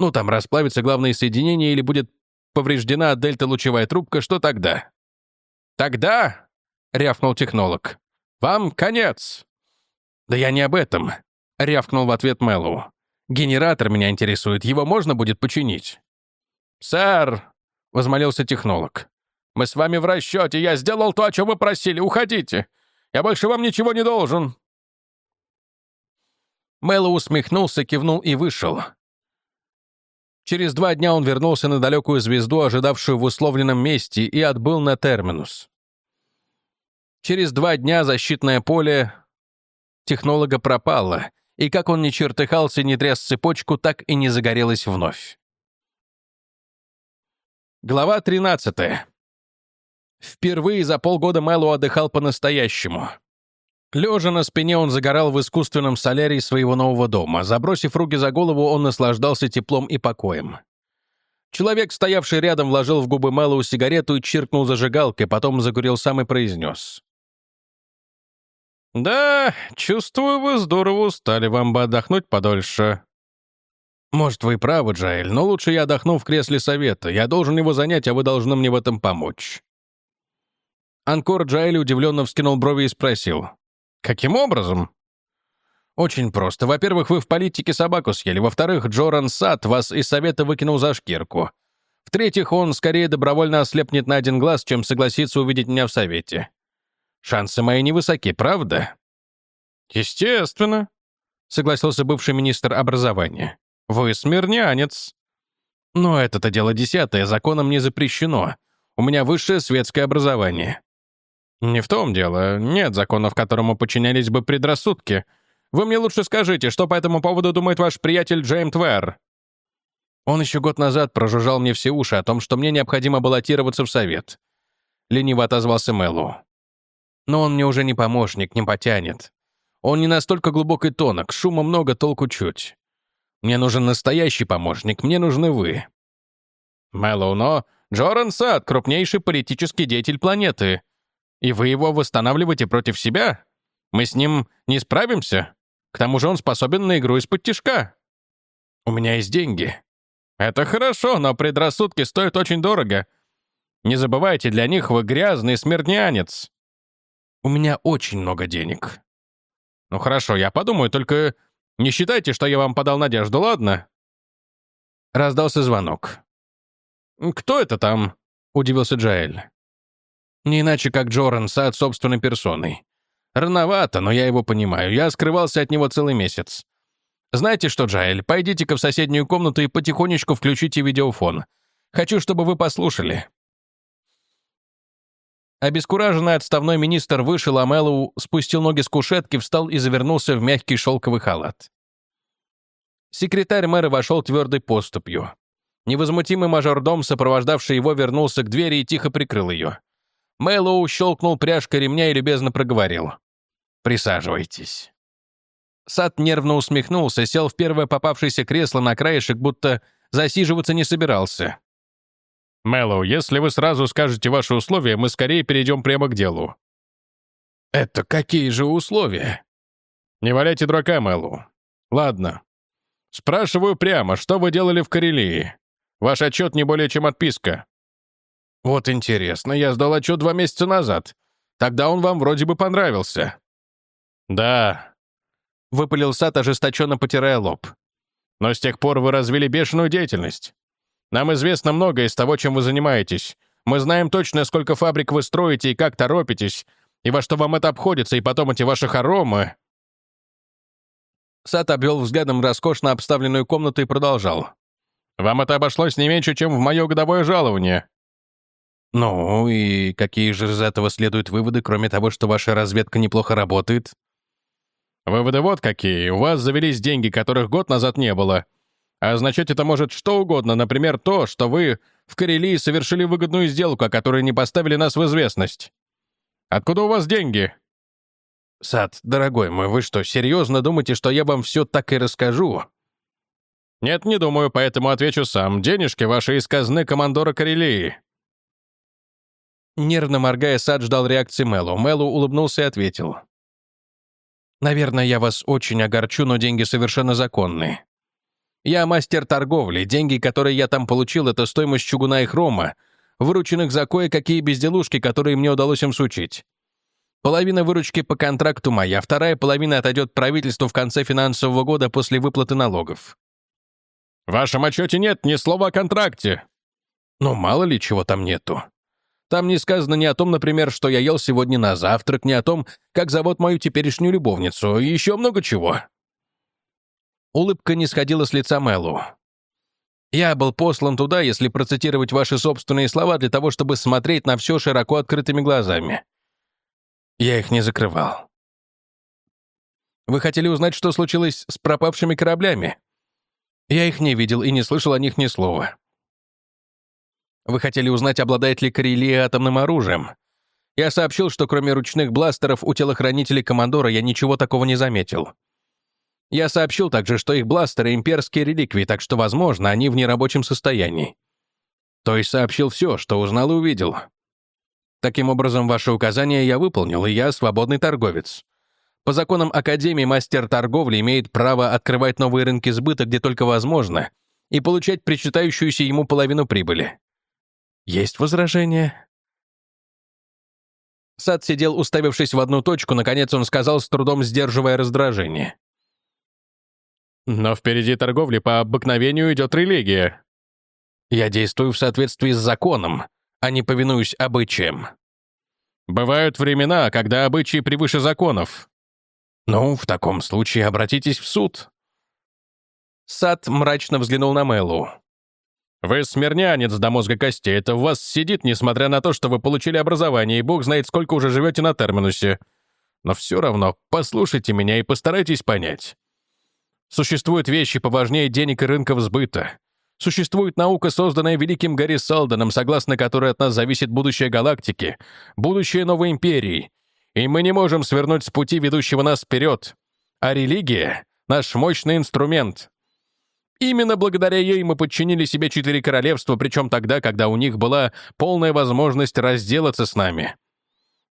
ну, там расплавится главное соединение или будет повреждена дельта-лучевая трубка, что тогда? Тогда, — рявкнул технолог, — вам конец. Да я не об этом, — рявкнул в ответ Мэллоу. Генератор меня интересует, его можно будет починить. «Сэр», — возмолился технолог, — «мы с вами в расчете, я сделал то, о чем вы просили, уходите. Я больше вам ничего не должен!» Мэллоу усмехнулся, кивнул и вышел. Через два дня он вернулся на далекую звезду, ожидавшую в условленном месте, и отбыл на терминус. Через два дня защитное поле технолога пропало, и как он не чертыхался, не тряс цепочку, так и не загорелось вновь. Глава 13. Впервые за полгода Мэллоу отдыхал по-настоящему. Лежа на спине, он загорал в искусственном солярии своего нового дома. Забросив руки за голову, он наслаждался теплом и покоем. Человек, стоявший рядом, вложил в губы Мэллоу сигарету и чиркнул зажигалкой, потом закурил сам и произнес. «Да, чувствую, вы здорово устали, вам бы отдохнуть подольше». «Может, вы правы, Джаэль, но лучше я отдохну в кресле совета. Я должен его занять, а вы должны мне в этом помочь». Анкор Джайли удивленно вскинул брови и спросил. «Каким образом?» «Очень просто. Во-первых, вы в политике собаку съели. Во-вторых, Джоран Сад вас из совета выкинул за шкирку. В-третьих, он скорее добровольно ослепнет на один глаз, чем согласится увидеть меня в совете. Шансы мои невысоки, правда?» «Естественно», — согласился бывший министр образования. «Вы смирнянец». «Но это-то дело десятое, законом не запрещено. У меня высшее светское образование». «Не в том дело. Нет законов, которому подчинялись бы предрассудки. Вы мне лучше скажите, что по этому поводу думает ваш приятель Джейм Твер?» Он еще год назад прожужжал мне все уши о том, что мне необходимо баллотироваться в совет. Лениво отозвался Мэллоу. Но он мне уже не помощник, не потянет. Он не настолько глубок и тонок, шума много, толку чуть. Мне нужен настоящий помощник, мне нужны вы. Мэллоу, но Джоран Сад — крупнейший политический деятель планеты. И вы его восстанавливаете против себя? Мы с ним не справимся? К тому же он способен на игру из-под тишка. У меня есть деньги. Это хорошо, но предрассудки стоят очень дорого. Не забывайте, для них вы грязный смертнянец. У меня очень много денег. Ну хорошо, я подумаю, только не считайте, что я вам подал надежду, ладно? Раздался звонок. «Кто это там?» — удивился Джаэль. Не иначе, как Джоран Сад собственной персоной. Рановато, но я его понимаю. Я скрывался от него целый месяц. Знаете что, Джаэль, пойдите-ка в соседнюю комнату и потихонечку включите видеофон. Хочу, чтобы вы послушали. Обескураженный отставной министр вышел, а Мэллоу спустил ноги с кушетки, встал и завернулся в мягкий шелковый халат. Секретарь мэра вошел твердой поступью. Невозмутимый мажордом, сопровождавший его, вернулся к двери и тихо прикрыл ее. Мэллоу щелкнул пряжкой ремня и любезно проговорил. «Присаживайтесь». Сад нервно усмехнулся, сел в первое попавшееся кресло на краешек, будто засиживаться не собирался. «Мэллоу, если вы сразу скажете ваши условия, мы скорее перейдем прямо к делу». «Это какие же условия?» «Не валяйте дурака, Мэллоу. Ладно. Спрашиваю прямо, что вы делали в Карелии? Ваш отчет не более чем отписка. «Вот интересно, я сдал отчет два месяца назад. Тогда он вам вроде бы понравился». «Да», — выпалил Сад, ожесточенно потирая лоб. «Но с тех пор вы развили бешеную деятельность. Нам известно многое из того, чем вы занимаетесь. Мы знаем точно, сколько фабрик вы строите и как торопитесь, и во что вам это обходится, и потом эти ваши хоромы». Сад обвел взглядом роскошно обставленную комнату и продолжал. «Вам это обошлось не меньше, чем в мое годовое жалование. «Ну, и какие же из этого следуют выводы, кроме того, что ваша разведка неплохо работает?» «Выводы вот какие. У вас завелись деньги, которых год назад не было. А означать это может что угодно, например, то, что вы в Карелии совершили выгодную сделку, о которой не поставили нас в известность. Откуда у вас деньги?» «Сад, дорогой мой, вы что, серьезно думаете, что я вам все так и расскажу?» «Нет, не думаю, поэтому отвечу сам. Денежки ваши из казны командора Карелии». Нервно моргая, Сад ждал реакции Мэлу. Мэлу улыбнулся и ответил. «Наверное, я вас очень огорчу, но деньги совершенно законные. Я мастер торговли. Деньги, которые я там получил, это стоимость чугуна и хрома, вырученных за кое-какие безделушки, которые мне удалось им сучить. Половина выручки по контракту моя, вторая половина отойдет правительству в конце финансового года после выплаты налогов». «В вашем отчете нет ни слова о контракте». «Ну, мало ли чего там нету. Там не сказано ни о том, например, что я ел сегодня на завтрак, ни о том, как зовут мою теперешнюю любовницу, и еще много чего». Улыбка не сходила с лица Мэлу. «Я был послан туда, если процитировать ваши собственные слова, для того, чтобы смотреть на все широко открытыми глазами. Я их не закрывал. Вы хотели узнать, что случилось с пропавшими кораблями? Я их не видел и не слышал о них ни слова. Вы хотели узнать, обладает ли Карелия атомным оружием? Я сообщил, что кроме ручных бластеров у телохранителей командора я ничего такого не заметил. Я сообщил также, что их бластеры — имперские реликвии, так что, возможно, они в нерабочем состоянии. То есть сообщил все, что узнал и увидел. Таким образом, ваше указание я выполнил, и я свободный торговец. По законам Академии мастер торговли имеет право открывать новые рынки сбыта, где только возможно, и получать причитающуюся ему половину прибыли. Есть возражения?» Сад сидел, уставившись в одну точку, наконец он сказал, с трудом сдерживая раздражение. «Но впереди торговли по обыкновению идет религия». «Я действую в соответствии с законом, а не повинуюсь обычаям». Бывают времена, когда обычаи превыше законов. Ну, в таком случае обратитесь в суд. Сад мрачно взглянул на Мэлу. «Вы смирнянец до мозга костей. Это в вас сидит, несмотря на то, что вы получили образование, и бог знает, сколько уже живете на терминусе. Но все равно послушайте меня и постарайтесь понять. Существуют вещи поважнее денег и рынков сбыта. Существует наука, созданная великим Гарри Салденом, согласно которой от нас зависит будущее галактики, будущее новой империи. И мы не можем свернуть с пути, ведущего нас вперед. А религия — наш мощный инструмент. Именно благодаря ей мы подчинили себе четыре королевства, причем тогда, когда у них была полная возможность разделаться с нами.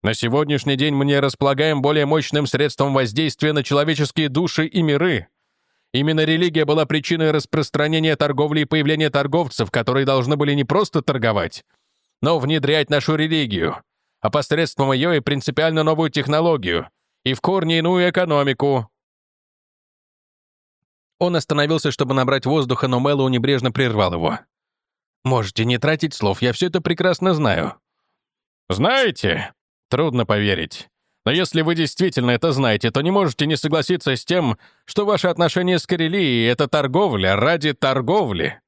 На сегодняшний день мы не располагаем более мощным средством воздействия на человеческие души и миры. Именно религия была причиной распространения торговли и появления торговцев, которые должны были не просто торговать, но внедрять нашу религию, а посредством ее и принципиально новую технологию, и в корне иную экономику, он остановился, чтобы набрать воздуха, но Мэллоу небрежно прервал его. «Можете не тратить слов, я все это прекрасно знаю». «Знаете?» Трудно поверить. Но если вы действительно это знаете, то не можете не согласиться с тем, что ваши отношения с Карелией — это торговля ради торговли.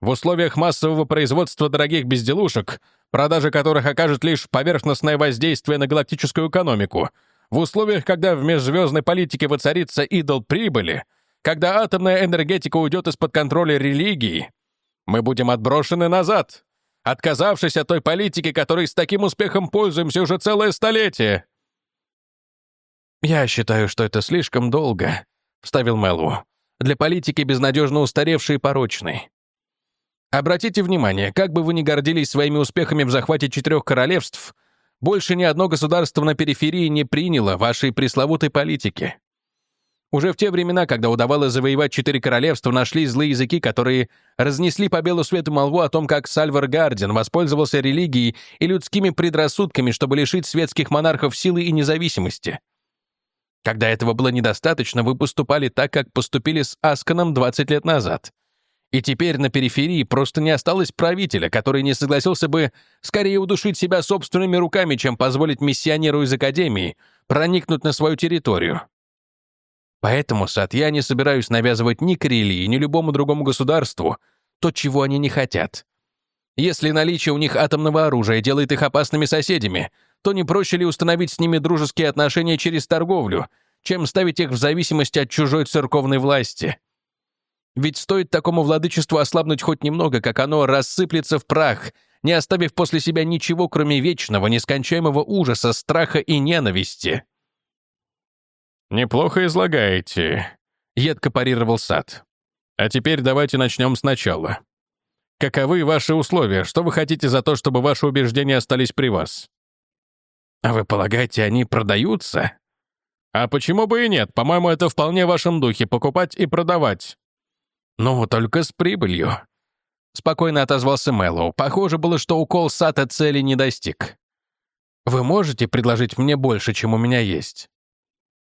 В условиях массового производства дорогих безделушек, продажа которых окажет лишь поверхностное воздействие на галактическую экономику, в условиях, когда в межзвездной политике воцарится идол прибыли — когда атомная энергетика уйдет из-под контроля религии, мы будем отброшены назад, отказавшись от той политики, которой с таким успехом пользуемся уже целое столетие. «Я считаю, что это слишком долго», — вставил Мэллоу, «для политики безнадежно устаревшей и порочной. Обратите внимание, как бы вы ни гордились своими успехами в захвате четырех королевств, больше ни одно государство на периферии не приняло вашей пресловутой политики. Уже в те времена, когда удавалось завоевать четыре королевства, нашлись злые языки, которые разнесли по белу свету молву о том, как Сальвар Гардин воспользовался религией и людскими предрассудками, чтобы лишить светских монархов силы и независимости. Когда этого было недостаточно, вы поступали так, как поступили с Асканом 20 лет назад. И теперь на периферии просто не осталось правителя, который не согласился бы скорее удушить себя собственными руками, чем позволить миссионеру из Академии проникнуть на свою территорию. Поэтому, Сад, я не собираюсь навязывать ни Карелии, ни любому другому государству то, чего они не хотят. Если наличие у них атомного оружия делает их опасными соседями, то не проще ли установить с ними дружеские отношения через торговлю, чем ставить их в зависимости от чужой церковной власти? Ведь стоит такому владычеству ослабнуть хоть немного, как оно рассыплется в прах, не оставив после себя ничего, кроме вечного, нескончаемого ужаса, страха и ненависти. «Неплохо излагаете», — едко парировал Сад. «А теперь давайте начнем сначала. Каковы ваши условия? Что вы хотите за то, чтобы ваши убеждения остались при вас?» «А вы полагаете, они продаются?» «А почему бы и нет? По-моему, это вполне в вашем духе — покупать и продавать». «Ну, только с прибылью», — спокойно отозвался Мэллоу. Похоже было, что укол Сата цели не достиг. «Вы можете предложить мне больше, чем у меня есть?»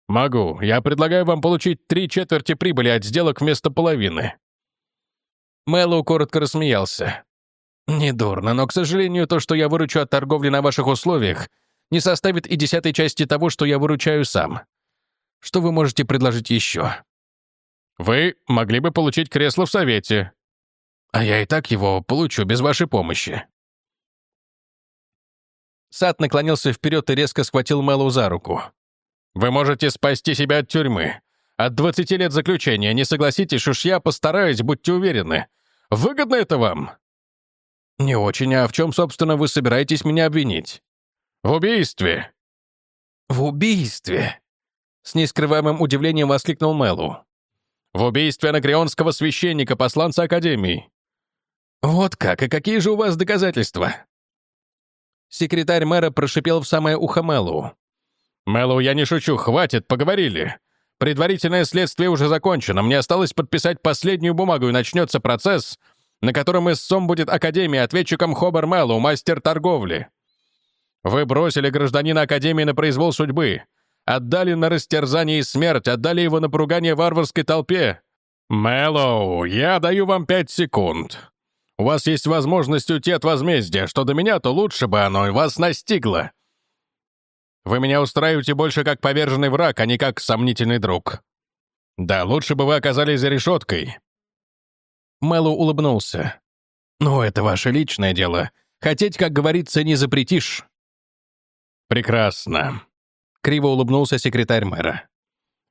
«Могу. Я предлагаю вам получить три четверти прибыли от сделок вместо половины». Мэллоу коротко рассмеялся. «Недурно, но, к сожалению, то, что я выручу от торговли на ваших условиях, не составит и десятой части того, что я выручаю сам. Что вы можете предложить еще?» «Вы могли бы получить кресло в Совете». «А я и так его получу без вашей помощи». Сад наклонился вперед и резко схватил Мэллоу за руку. Вы можете спасти себя от тюрьмы. От 20 лет заключения, не согласитесь, уж я постараюсь, будьте уверены. Выгодно это вам?» «Не очень. А в чем, собственно, вы собираетесь меня обвинить?» «В убийстве». «В убийстве?» С нескрываемым удивлением воскликнул Мэллоу. «В убийстве анакреонского священника, посланца Академии». «Вот как? И какие же у вас доказательства?» Секретарь мэра прошипел в самое ухо Мэллоу. «Мэллоу, я не шучу, хватит, поговорили. Предварительное следствие уже закончено, мне осталось подписать последнюю бумагу, и начнется процесс, на котором истцом будет Академия, ответчиком Хобар Мэллоу, мастер торговли. Вы бросили гражданина Академии на произвол судьбы, отдали на растерзание и смерть, отдали его на поругание варварской толпе. Мэллоу, я даю вам пять секунд. У вас есть возможность уйти от возмездия, что до меня, то лучше бы оно вас настигло. Вы меня устраиваете больше как поверженный враг, а не как сомнительный друг. Да, лучше бы вы оказались за решеткой». Мэллоу улыбнулся. «Ну, это ваше личное дело. Хотеть, как говорится, не запретишь». «Прекрасно», — криво улыбнулся секретарь мэра.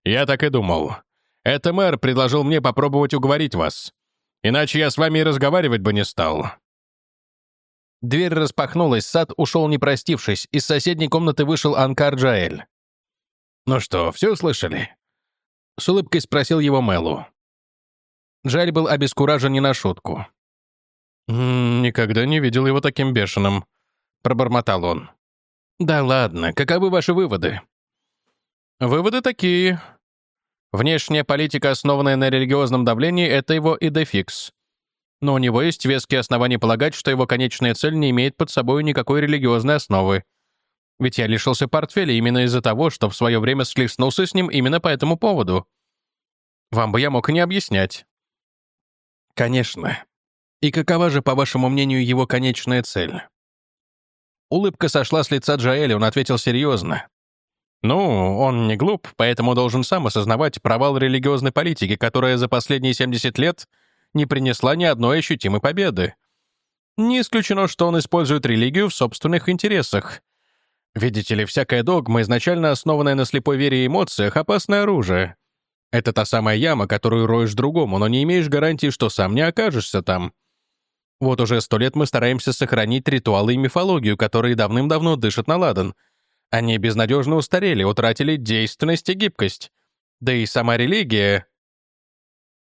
«Я так и думал. Это мэр предложил мне попробовать уговорить вас. Иначе я с вами и разговаривать бы не стал». Дверь распахнулась, сад ушел не простившись, из соседней комнаты вышел Анкар Джаэль. «Ну что, все услышали?» С улыбкой спросил его Мэлу. Джаэль был обескуражен не на шутку. «Никогда не видел его таким бешеным», — пробормотал он. «Да ладно, каковы ваши выводы?» «Выводы такие. Внешняя политика, основанная на религиозном давлении, — это его идефикс. Но у него есть веские основания полагать, что его конечная цель не имеет под собой никакой религиозной основы. Ведь я лишился портфеля именно из-за того, что в свое время слеснулся с ним именно по этому поводу. Вам бы я мог и не объяснять. Конечно. И какова же, по вашему мнению, его конечная цель? Улыбка сошла с лица Джаэля, он ответил серьезно. Ну, он не глуп, поэтому должен сам осознавать провал религиозной политики, которая за последние 70 лет не принесла ни одной ощутимой победы. Не исключено, что он использует религию в собственных интересах. Видите ли, всякая догма, изначально основанная на слепой вере и эмоциях, опасное оружие. Это та самая яма, которую роешь другому, но не имеешь гарантии, что сам не окажешься там. Вот уже сто лет мы стараемся сохранить ритуалы и мифологию, которые давным-давно дышат на ладан. Они безнадежно устарели, утратили действенность и гибкость. Да и сама религия...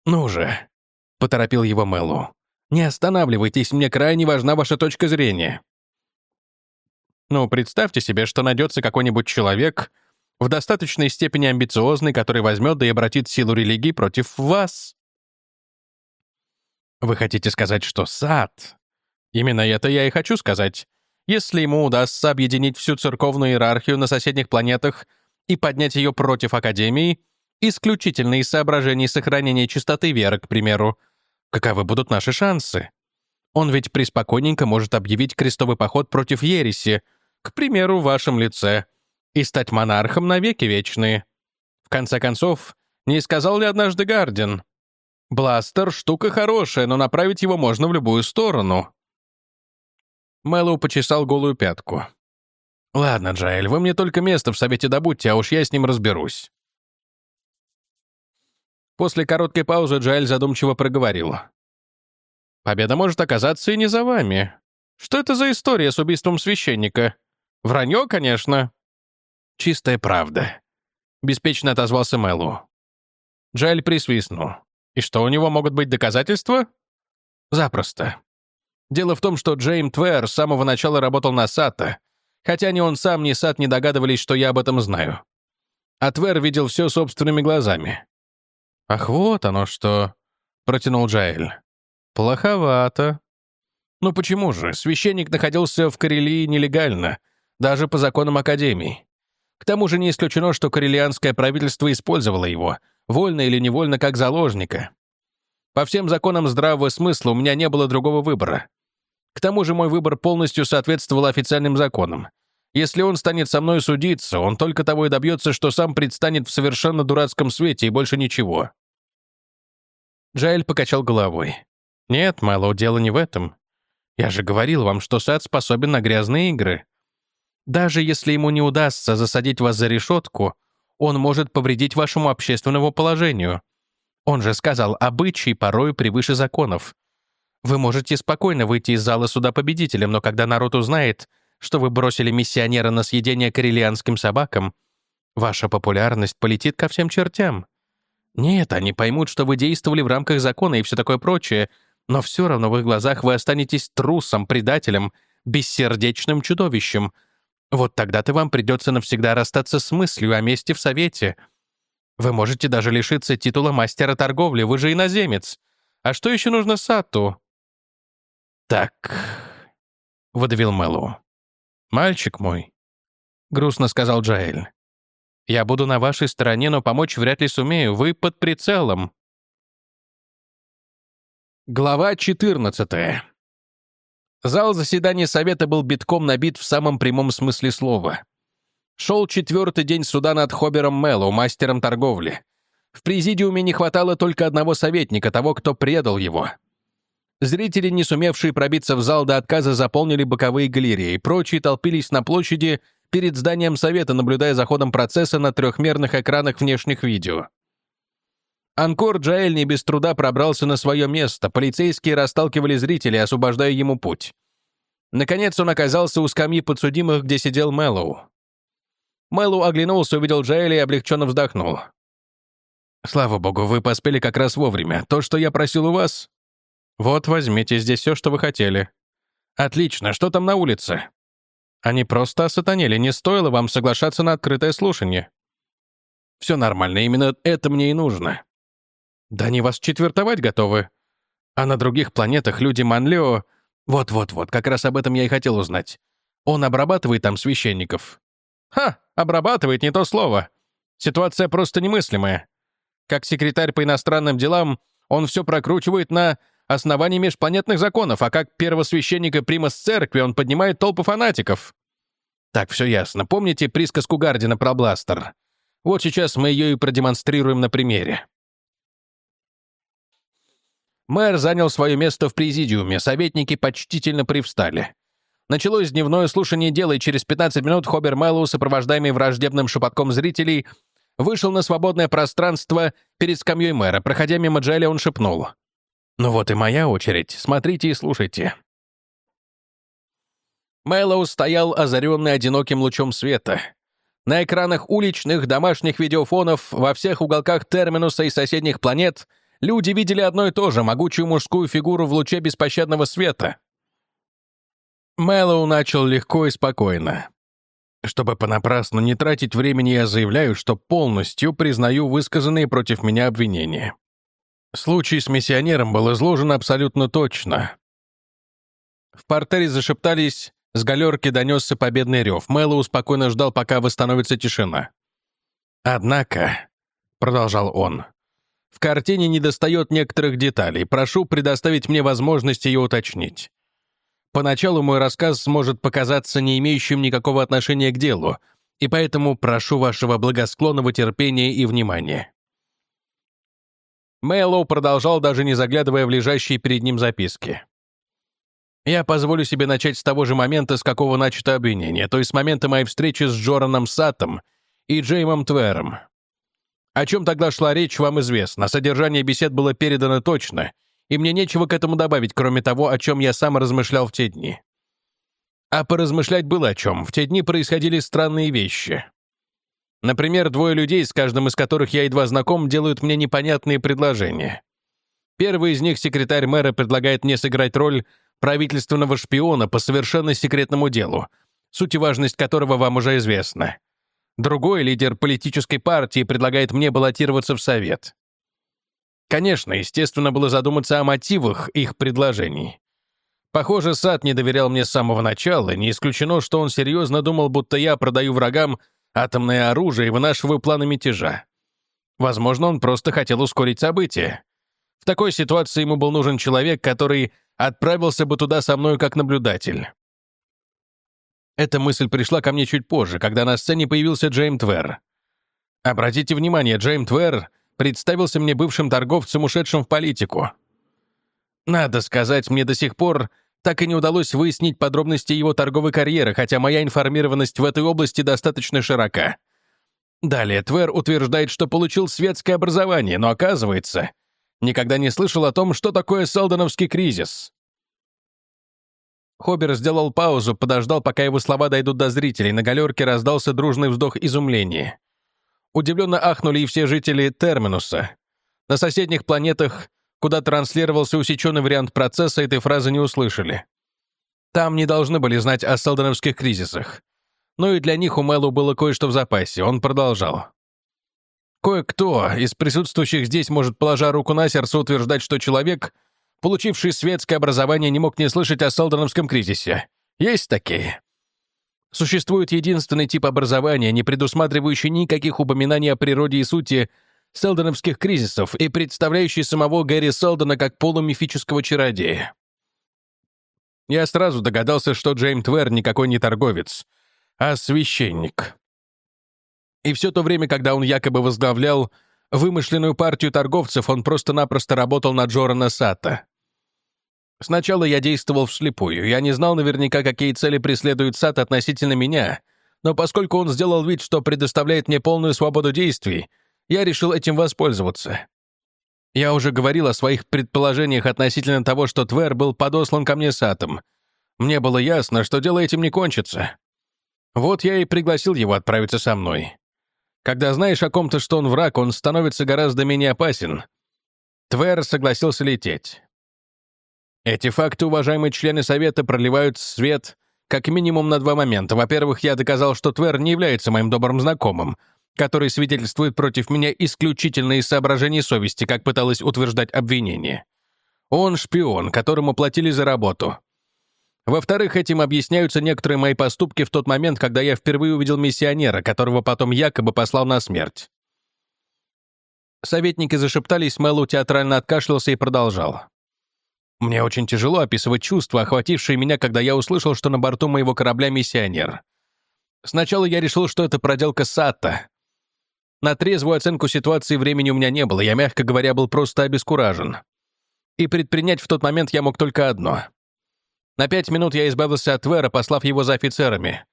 «Ну же», — поторопил его Мэллоу, — «не останавливайтесь, мне крайне важна ваша точка зрения». Ну, представьте себе, что найдется какой-нибудь человек, в достаточной степени амбициозный, который возьмет да и обратит силу религии против вас. Вы хотите сказать, что сад? Именно это я и хочу сказать. Если ему удастся объединить всю церковную иерархию на соседних планетах и поднять ее против Академии, исключительно из соображений сохранения чистоты веры, к примеру, каковы будут наши шансы? Он ведь преспокойненько может объявить крестовый поход против ереси, к примеру, в вашем лице, и стать монархом навеки вечные. В конце концов, не сказал ли однажды Гардин, Бластер — штука хорошая, но направить его можно в любую сторону. Мэллоу почесал голую пятку. «Ладно, Джаэль, вы мне только место в совете добудьте, а уж я с ним разберусь». После короткой паузы Джаэль задумчиво проговорил. «Победа может оказаться и не за вами. Что это за история с убийством священника? Вранье, конечно». «Чистая правда», — беспечно отозвался Мэллоу. Джаэль присвистнул. И что, у него могут быть доказательства? Запросто. Дело в том, что Джейм Твер с самого начала работал на Сата, хотя ни он сам, ни Сат не догадывались, что я об этом знаю. А Твер видел все собственными глазами. «Ах, вот оно что!» — протянул Джаэль. «Плоховато». «Ну почему же? Священник находился в Карелии нелегально, даже по законам Академии. К тому же не исключено, что карелианское правительство использовало его, вольно или невольно, как заложника. По всем законам здравого смысла у меня не было другого выбора. К тому же мой выбор полностью соответствовал официальным законам. Если он станет со мной судиться, он только того и добьется, что сам предстанет в совершенно дурацком свете и больше ничего. Джаэль покачал головой. «Нет, Мэллоу, дело не в этом. Я же говорил вам, что сад способен на грязные игры. Даже если ему не удастся засадить вас за решетку, он может повредить вашему общественному положению. Он же сказал, обычаи порой превыше законов. Вы можете спокойно выйти из зала суда победителем, но когда народ узнает, что вы бросили миссионера на съедение карелианским собакам, ваша популярность полетит ко всем чертям. Нет, они поймут, что вы действовали в рамках закона и все такое прочее, но все равно в их глазах вы останетесь трусом, предателем, бессердечным чудовищем — вот тогда-то вам придется навсегда расстаться с мыслью о месте в Совете. Вы можете даже лишиться титула мастера торговли, вы же иноземец. А что еще нужно Сатту?» «Так», — выдавил Мэллоу. «Мальчик мой», — грустно сказал Джаэль. «Я буду на вашей стороне, но помочь вряд ли сумею. Вы под прицелом». Глава 14. Зал заседания Совета был битком набит в самом прямом смысле слова. Шел четвертый день суда над Хобером Мэллоу, мастером торговли. В президиуме не хватало только одного советника, того, кто предал его. Зрители, не сумевшие пробиться в зал до отказа, заполнили боковые галереи, прочие толпились на площади перед зданием совета, наблюдая за ходом процесса на трехмерных экранах внешних видео. Анкор Джаэль не без труда пробрался на свое место, полицейские расталкивали зрителей, освобождая ему путь. Наконец он оказался у скамьи подсудимых, где сидел Мэллоу. Мэллоу оглянулся, увидел Джаэля и облегченно вздохнул. «Слава богу, вы поспели как раз вовремя. То, что я просил у вас...» «Вот, возьмите здесь все, что вы хотели». «Отлично. Что там на улице?» «Они просто осатанели. Не стоило вам соглашаться на открытое слушание». «Все нормально. Именно это мне и нужно». «Да они вас четвертовать готовы. А на других планетах люди Манлео...» «Вот-вот-вот, как раз об этом я и хотел узнать. Он обрабатывает там священников». «Ха, обрабатывает не то слово. Ситуация просто немыслимая. Как секретарь по иностранным делам, он все прокручивает на основании межпланетных законов, а как первосвященник и примас церкви он поднимает толпы фанатиков. Так, все ясно. Помните присказку Гардина про бластер? Вот сейчас мы ее и продемонстрируем на примере. Мэр занял свое место в президиуме, советники почтительно привстали. Началось дневное слушание дела, и через 15 минут Хобер Мэллоу, сопровождаемый враждебным шепотком зрителей, вышел на свободное пространство перед скамьей мэра. Проходя мимо Джелли, он шепнул. «Ну вот и моя очередь. Смотрите и слушайте». Мэллоу стоял озаренный одиноким лучом света. На экранах уличных, домашних видеофонов во всех уголках Терминуса и соседних планет люди видели одно и то же — могучую мужскую фигуру в луче беспощадного света. Мэллоу начал легко и спокойно. Чтобы понапрасну не тратить времени, я заявляю, что полностью признаю высказанные против меня обвинения. Случай с миссионером был изложен абсолютно точно. В портере зашептались, с галерки донесся победный рев. Мэллоу спокойно ждал, пока восстановится тишина. «Однако», — продолжал он, — «в картине недостает некоторых деталей. Прошу предоставить мне возможность ее уточнить. Поначалу мой рассказ сможет показаться не имеющим никакого отношения к делу, и поэтому прошу вашего благосклонного терпения и внимания». Мэйлоу продолжал, даже не заглядывая в лежащие перед ним записки. «Я позволю себе начать с того же момента, с какого начато обвинение, то есть с момента моей встречи с Джораном Саттом и Джеймом Твером. О чем тогда шла речь, вам известно. Содержание бесед было передано точно — и мне нечего к этому добавить, кроме того, о чем я сам размышлял в те дни. А поразмышлять было о чем. В те дни происходили странные вещи. Например, двое людей, с каждым из которых я едва знаком, делают мне непонятные предложения. Первый из них, секретарь мэра, предлагает мне сыграть роль правительственного шпиона по совершенно секретному делу, суть и важность которого вам уже известна. Другой, лидер политической партии, предлагает мне баллотироваться в Совет. Конечно, естественно было задуматься о мотивах их предложений. Похоже, Сад не доверял мне с самого начала, не исключено, что он серьезно думал, будто я продаю врагам атомное оружие и вынашиваю планы мятежа. Возможно, он просто хотел ускорить события. В такой ситуации ему был нужен человек, который отправился бы туда со мной как наблюдатель. Эта мысль пришла ко мне чуть позже, когда на сцене появился Джейм Твер. Обратите внимание, Джейм Твер представился мне бывшим торговцем, ушедшим в политику. Надо сказать, мне до сих пор так и не удалось выяснить подробности его торговой карьеры, хотя моя информированность в этой области достаточно широка. Далее, Твер утверждает, что получил светское образование, но оказывается, никогда не слышал о том, что такое Селдоновский кризис. Хоббер сделал паузу, подождал, пока его слова дойдут до зрителей. На галерке раздался дружный вздох изумления. Удивленно ахнули и все жители Терминуса. На соседних планетах, куда транслировался усеченный вариант процесса, этой фразы не услышали. Там не должны были знать о селдоновских кризисах. Но и для них у Мэлу было кое-что в запасе. Он продолжал. Кое-кто из присутствующих здесь может, положа руку на сердце, утверждать, что человек, получивший светское образование, не мог не слышать о Селдоновском кризисе. Есть такие. Существует единственный тип образования, не предусматривающий никаких упоминаний о природе и сути селдоновских кризисов и представляющий самого Гэри Селдона как полумифического чародея. Я сразу догадался, что Джейм Твер никакой не торговец, а священник. И все то время, когда он якобы возглавлял вымышленную партию торговцев, он просто-напросто работал на Джорана Сата. Сначала я действовал вслепую. Я не знал наверняка, какие цели преследует Сат относительно меня, но поскольку он сделал вид, что предоставляет мне полную свободу действий, я решил этим воспользоваться. Я уже говорил о своих предположениях относительно того, что Твер был подослан ко мне Сатом. Мне было ясно, что дело этим не кончится. Вот я и пригласил его отправиться со мной. Когда знаешь о ком-то, что он враг, он становится гораздо менее опасен. Твер согласился лететь. Эти факты, уважаемые члены Совета, проливают свет как минимум на два момента. Во-первых, я доказал, что Твер не является моим добрым знакомым, который свидетельствует против меня исключительно из соображений совести, как пыталось утверждать обвинение. Он шпион, которому платили за работу. Во-вторых, этим объясняются некоторые мои поступки в тот момент, когда я впервые увидел миссионера, которого потом якобы послал на смерть. Советники зашептались, Мэллоу театрально откашлялся и продолжал. Мне очень тяжело описывать чувства, охватившие меня, когда я услышал, что на борту моего корабля миссионер. Сначала я решил, что это проделка Сатта. На трезвую оценку ситуации времени у меня не было, я, мягко говоря, был просто обескуражен. И предпринять в тот момент я мог только одно. На пять минут я избавился от Твера, послав его за офицерами.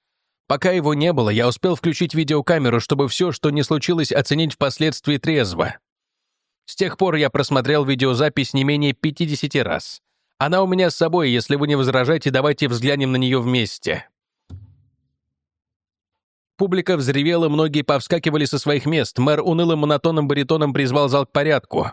Пока его не было, я успел включить видеокамеру, чтобы все, что не случилось, оценить впоследствии трезво. С тех пор я просмотрел видеозапись не менее 50 раз. Она у меня с собой, если вы не возражаете, давайте взглянем на нее вместе. Публика взревела, многие повскакивали со своих мест. Мэр унылым монотонным баритоном призвал зал к порядку.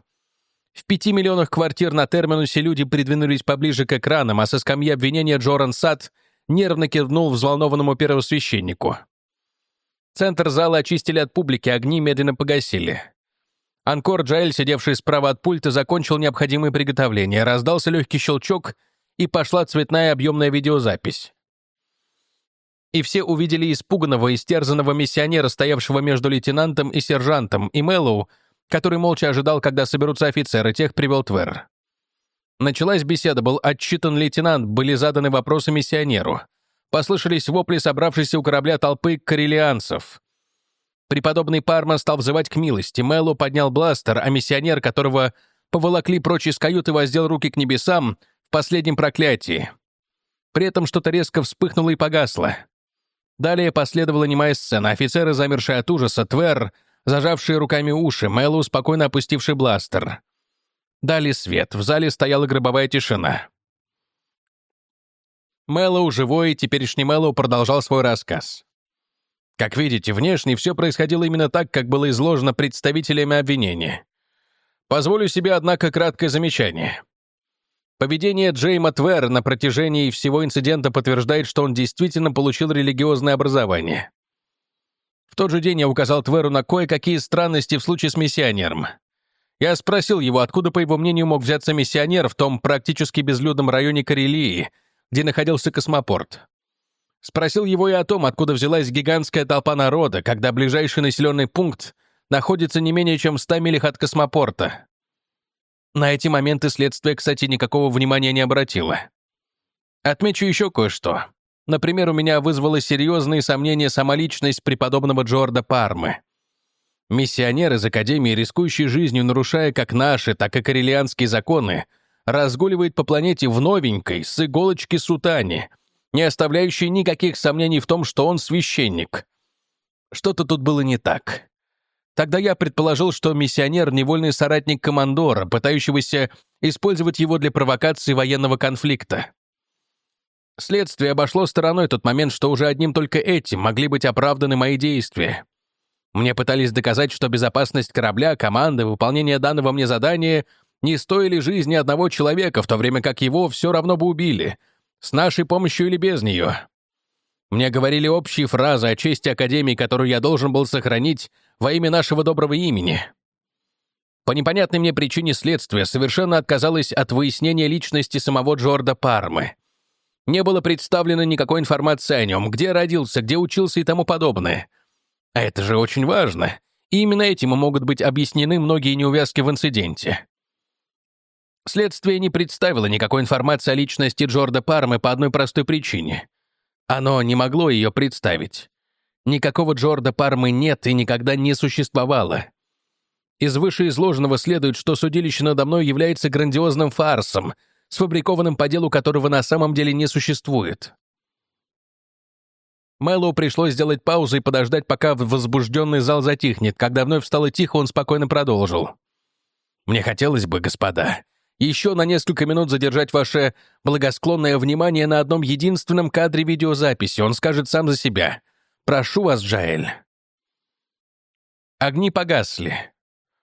В пяти миллионах квартир на терминусе люди придвинулись поближе к экранам, а со скамьи обвинения Джоран Сад нервно кивнул взволнованному первосвященнику. Центр зала очистили от публики, огни медленно погасили. Анкор Джаэль, сидевший справа от пульта, закончил необходимые приготовления, раздался легкий щелчок, и пошла цветная объемная видеозапись. И все увидели испуганного, истерзанного миссионера, стоявшего между лейтенантом и сержантом, и Мэллоу, который молча ожидал, когда соберутся офицеры, тех привел Твер. Началась беседа, был отчитан лейтенант, были заданы вопросы миссионеру. Послышались вопли собравшейся у корабля толпы карелианцев. Преподобный Парма стал взывать к милости. Мэллоу поднял бластер, а миссионер, которого поволокли прочь из каюты, воздел руки к небесам в последнем проклятии. При этом что-то резко вспыхнуло и погасло. Далее последовала немая сцена. Офицеры, замершие от ужаса, Твер, зажавшие руками уши, Мэллоу, спокойно опустивший бластер. Дали свет. В зале стояла гробовая тишина. Мэллоу, живой, теперешний Мэллоу продолжал свой рассказ. Как видите, внешне все происходило именно так, как было изложено представителями обвинения. Позволю себе, однако, краткое замечание. Поведение Джейма Твер на протяжении всего инцидента подтверждает, что он действительно получил религиозное образование. В тот же день я указал Тверу на кое-какие странности в случае с миссионером. Я спросил его, откуда, по его мнению, мог взяться миссионер в том практически безлюдном районе Карелии, где находился космопорт. Спросил его и о том, откуда взялась гигантская толпа народа, когда ближайший населенный пункт находится не менее чем в 100 милях от космопорта. На эти моменты следствие, кстати, никакого внимания не обратило. Отмечу еще кое-что. Например, у меня вызвало серьезные сомнения самоличность преподобного Джорда Пармы. Миссионер из Академии, рискующий жизнью, нарушая как наши, так и карелианские законы, разгуливает по планете в новенькой, с иголочки сутане — не оставляющий никаких сомнений в том, что он священник. Что-то тут было не так. Тогда я предположил, что миссионер — невольный соратник командора, пытающегося использовать его для провокации военного конфликта. Следствие обошло стороной тот момент, что уже одним только этим могли быть оправданы мои действия. Мне пытались доказать, что безопасность корабля, команды, выполнение данного мне задания не стоили жизни одного человека, в то время как его все равно бы убили — с нашей помощью или без нее. Мне говорили общие фразы о чести Академии, которую я должен был сохранить во имя нашего доброго имени. По непонятной мне причине следствия совершенно отказалось от выяснения личности самого Джорда Пармы. Не было представлено никакой информации о нем, где родился, где учился и тому подобное. А это же очень важно. И именно этим могут быть объяснены многие неувязки в инциденте. Следствие не представило никакой информации о личности Джорда Пармы по одной простой причине. Оно не могло ее представить. Никакого Джорда Пармы нет и никогда не существовало. Из вышеизложенного следует, что судилище надо мной является грандиозным фарсом, сфабрикованным по делу которого на самом деле не существует. Мэллоу пришлось сделать паузу и подождать, пока возбужденный зал затихнет. Когда вновь стало тихо, он спокойно продолжил. «Мне хотелось бы, господа, еще на несколько минут задержать ваше благосклонное внимание на одном единственном кадре видеозаписи. Он скажет сам за себя. Прошу вас, Джаэль». Огни погасли.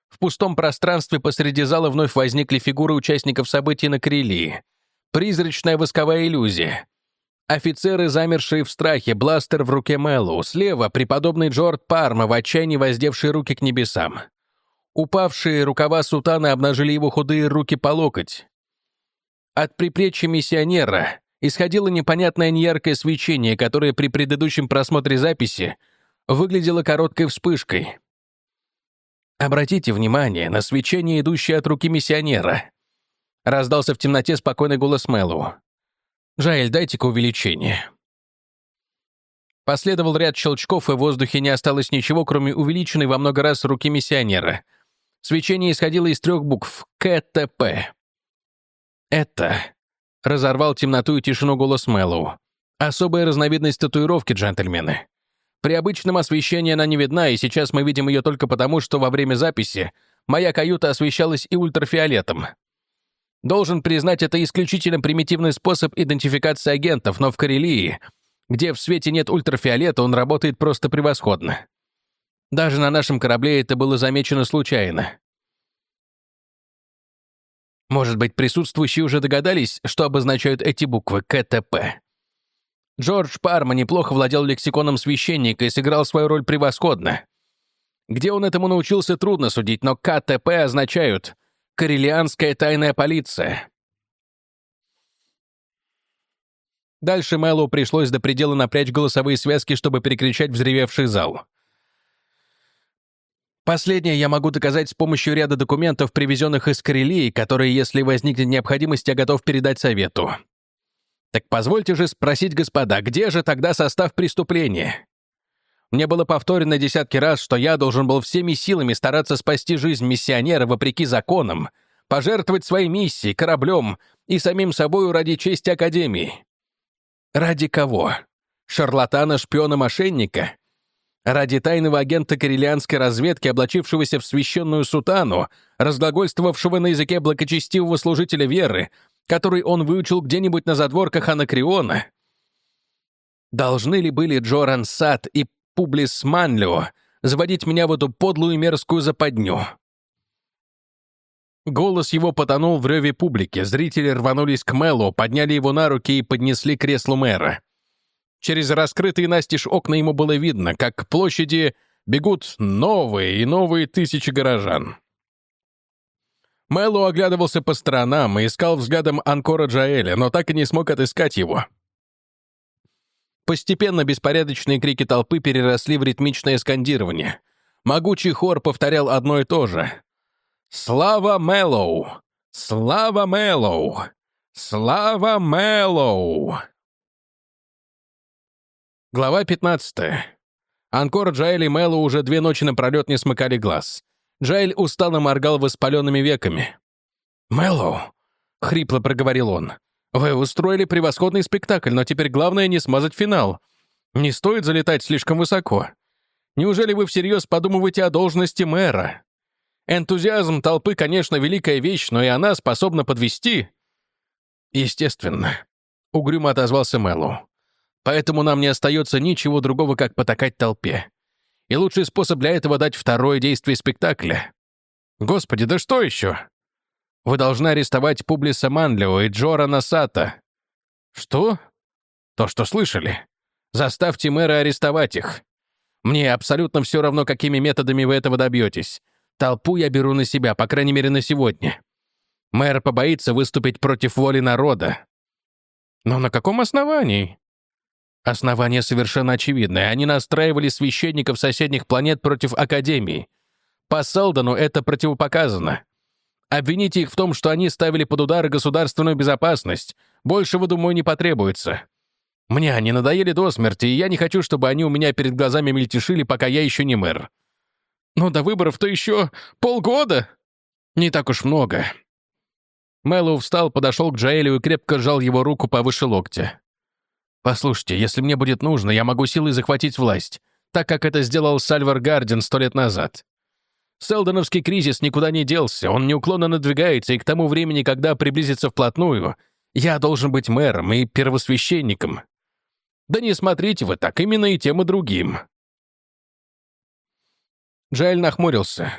В пустом пространстве посреди зала вновь возникли фигуры участников событий на Крилии. Призрачная восковая иллюзия. Офицеры, замершие в страхе, бластер в руке Мэллоу. Слева — преподобный Джорд Парма, в отчаянии воздевший руки к небесам. Упавшие рукава сутана обнажили его худые руки по локоть. От приплечья миссионера исходило непонятное неяркое свечение, которое при предыдущем просмотре записи выглядело короткой вспышкой. «Обратите внимание на свечение, идущее от руки миссионера», раздался в темноте спокойный голос Мэллоу. Жаэль, дайте-ка увеличение». Последовал ряд щелчков, и в воздухе не осталось ничего, кроме увеличенной во много раз руки миссионера. Свечение исходило из трех букв — КТП. «Это...» — разорвал темноту и тишину голос Мэллоу. «Особая разновидность татуировки, джентльмены. При обычном освещении она не видна, и сейчас мы видим ее только потому, что во время записи моя каюта освещалась и ультрафиолетом. Должен признать, это исключительно примитивный способ идентификации агентов, но в Карелии, где в свете нет ультрафиолета, он работает просто превосходно. Даже на нашем корабле это было замечено случайно. Может быть, присутствующие уже догадались, что обозначают эти буквы КТП. Джордж Парма неплохо владел лексиконом священника и сыграл свою роль превосходно. Где он этому научился, трудно судить, но КТП означают Карелианская тайная полиция. Дальше Мэллоу пришлось до предела напрячь голосовые связки, чтобы перекричать взревевший зал. Последнее я могу доказать с помощью ряда документов, привезенных из Карелии, которые, если возникнет необходимость, я готов передать совету. Так позвольте же спросить, господа, где же тогда состав преступления? Мне было повторено десятки раз, что я должен был всеми силами стараться спасти жизнь миссионера вопреки законам, пожертвовать своей миссией, кораблем и самим собою ради чести Академии. Ради кого? Шарлатана, шпиона, мошенника? Ради тайного агента карелианской разведки, облачившегося в священную сутану, разглагольствовавшего на языке благочестивого служителя веры, который он выучил где-нибудь на задворках Анакриона? Должны ли были Джоран Сад и Публис Манлио заводить меня в эту подлую мерзкую западню. Голос его потонул в реве публики. Зрители рванулись к Мэллу, подняли его на руки и поднесли к креслу мэра. Через раскрытые настежь окна ему было видно, как к площади бегут новые и новые тысячи горожан. Мэллоу оглядывался по сторонам и искал взглядом Анкора Джаэля, но так и не смог отыскать его. Постепенно беспорядочные крики толпы переросли в ритмичное скандирование. Могучий хор повторял одно и то же. «Слава Мэллоу! Слава Мэллоу! Слава Мэллоу!» Глава 15. Анкор Джаэль и Мэллоу уже две ночи напролет не смыкали глаз. Джаэль устало моргал воспаленными веками. «Мэллоу!» — хрипло проговорил он. Вы устроили превосходный спектакль, но теперь главное не смазать финал. Не стоит залетать слишком высоко. Неужели вы всерьез подумываете о должности мэра? Энтузиазм толпы, конечно, великая вещь, но и она способна подвести. Естественно, угрюмо отозвался Мэллоу. Поэтому нам не остается ничего другого, как потакать толпе. И лучший способ для этого дать второе действие спектакля. Господи, да что еще? Вы должны арестовать Публиса Манлио и Джора Насата». «Что?» «То, что слышали. Заставьте мэра арестовать их. Мне абсолютно все равно, какими методами вы этого добьетесь. Толпу я беру на себя, по крайней мере, на сегодня. Мэр побоится выступить против воли народа». «Но на каком основании?» Основание совершенно очевидное. Они настраивали священников соседних планет против Академии. По Селдону это противопоказано. Обвините их в том, что они ставили под удар государственную безопасность. Большего, думаю, не потребуется. Мне они надоели до смерти, и я не хочу, чтобы они у меня перед глазами мельтешили, пока я еще не мэр. Но до выборов-то еще полгода. Не так уж много. Мэллоу встал, подошел к Джаэлю и крепко сжал его руку повыше локтя. «Послушайте, если мне будет нужно, я могу силой захватить власть, так как это сделал Сальвар Гарден сто лет назад. Селдоновский кризис никуда не делся, он неуклонно надвигается, и к тому времени, когда приблизится вплотную, я должен быть мэром и первосвященником. Да не смотрите вы так, именно и тем, и другим». Джаэль нахмурился.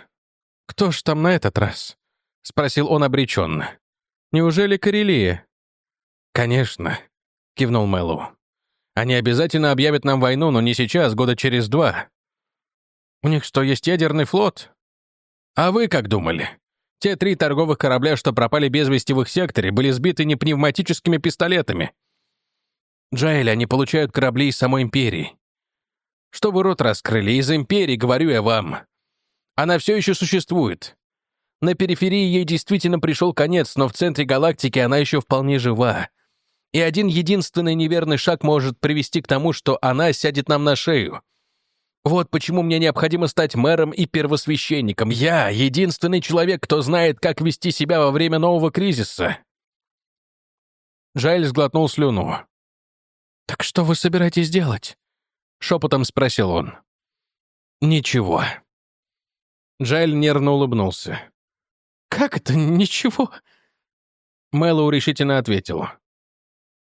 «Кто ж там на этот раз?» — спросил он обреченно. «Неужели Карелия?» «Конечно», — кивнул Мэллоу. «Они обязательно объявят нам войну, но не сейчас, года через два. У них что, есть ядерный флот?» «А вы как думали? Те три торговых корабля, что пропали без вести в их секторе, были сбиты не пневматическими пистолетами. Джаэль, они получают корабли из самой Империи. Что вы рот раскрыли? Из Империи, говорю я вам. Она все еще существует. На периферии ей действительно пришел конец, но в центре галактики она еще вполне жива. И один единственный неверный шаг может привести к тому, что она сядет нам на шею. Вот почему мне необходимо стать мэром и первосвященником. Я — единственный человек, кто знает, как вести себя во время нового кризиса». Джайль сглотнул слюну. «Так что вы собираетесь делать?» — шепотом спросил он. «Ничего». Джайль нервно улыбнулся. «Как это ничего?» Мэллоу решительно ответил.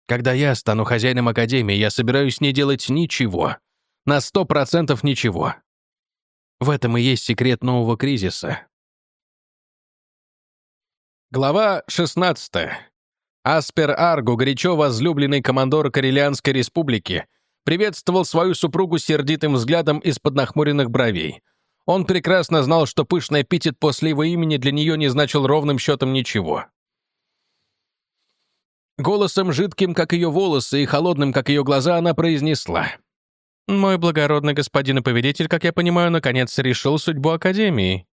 «Когда я стану хозяином Академии, я собираюсь не делать ничего. На сто процентов ничего. В этом и есть секрет нового кризиса. Глава 16. Аспер Аргу, горячо возлюбленный командор Карелианской республики, приветствовал свою супругу сердитым взглядом из-под нахмуренных бровей. Он прекрасно знал, что пышный эпитет после его имени для нее не значил ровным счетом ничего. Голосом жидким, как ее волосы, и холодным, как ее глаза, она произнесла — мой благородный господин и повелитель, как я понимаю, наконец решил судьбу Академии».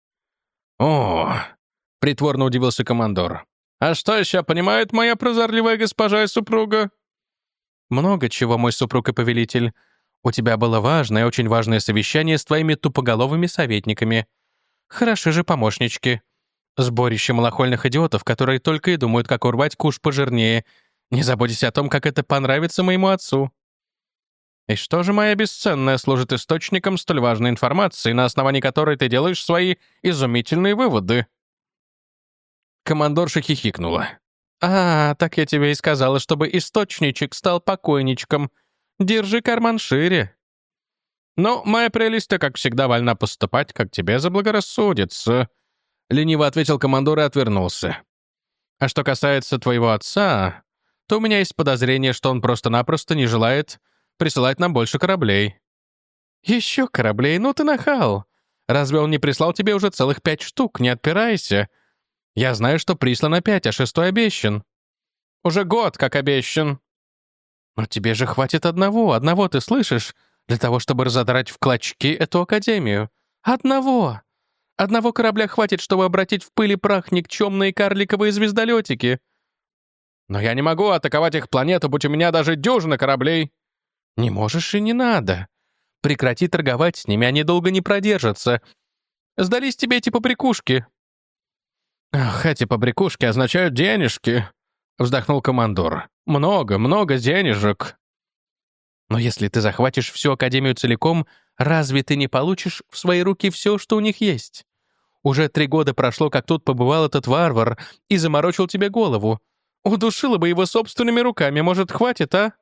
«О!» — притворно удивился командор. «А что еще понимает моя прозорливая госпожа и супруга?» «Много чего, мой супруг и повелитель. У тебя было важное, очень важное совещание с твоими тупоголовыми советниками. Хороши же помощнички. Сборище малохольных идиотов, которые только и думают, как урвать куш пожирнее. Не заботьтесь о том, как это понравится моему отцу». И что же моя бесценная служит источником столь важной информации, на основании которой ты делаешь свои изумительные выводы?» Командорша хихикнула. «А, так я тебе и сказала, чтобы источничек стал покойничком. Держи карман шире». «Ну, моя прелесть, ты, как всегда, вольна поступать, как тебе заблагорассудится», — лениво ответил командор и отвернулся. «А что касается твоего отца, то у меня есть подозрение, что он просто-напросто не желает присылать нам больше кораблей». «Еще кораблей? Ну ты нахал! Разве он не прислал тебе уже целых пять штук? Не отпирайся. Я знаю, что прислано пять, а шестой обещан». «Уже год как обещан». «Но тебе же хватит одного, одного, ты слышишь? Для того, чтобы разодрать в клочки эту академию. Одного!» Одного корабля хватит, чтобы обратить в пыль и прах никчемные карликовые звездолетики. Но я не могу атаковать их планету, будь у меня даже дюжина кораблей. Не можешь и не надо. Прекрати торговать с ними, они долго не продержатся. Сдались тебе эти побрякушки». «Ах, эти побрякушки означают денежки», — вздохнул командор. «Много, много денежек». «Но если ты захватишь всю Академию целиком, разве ты не получишь в свои руки все, что у них есть? Уже три года прошло, как тут побывал этот варвар и заморочил тебе голову. Удушила бы его собственными руками, может, хватит, а?»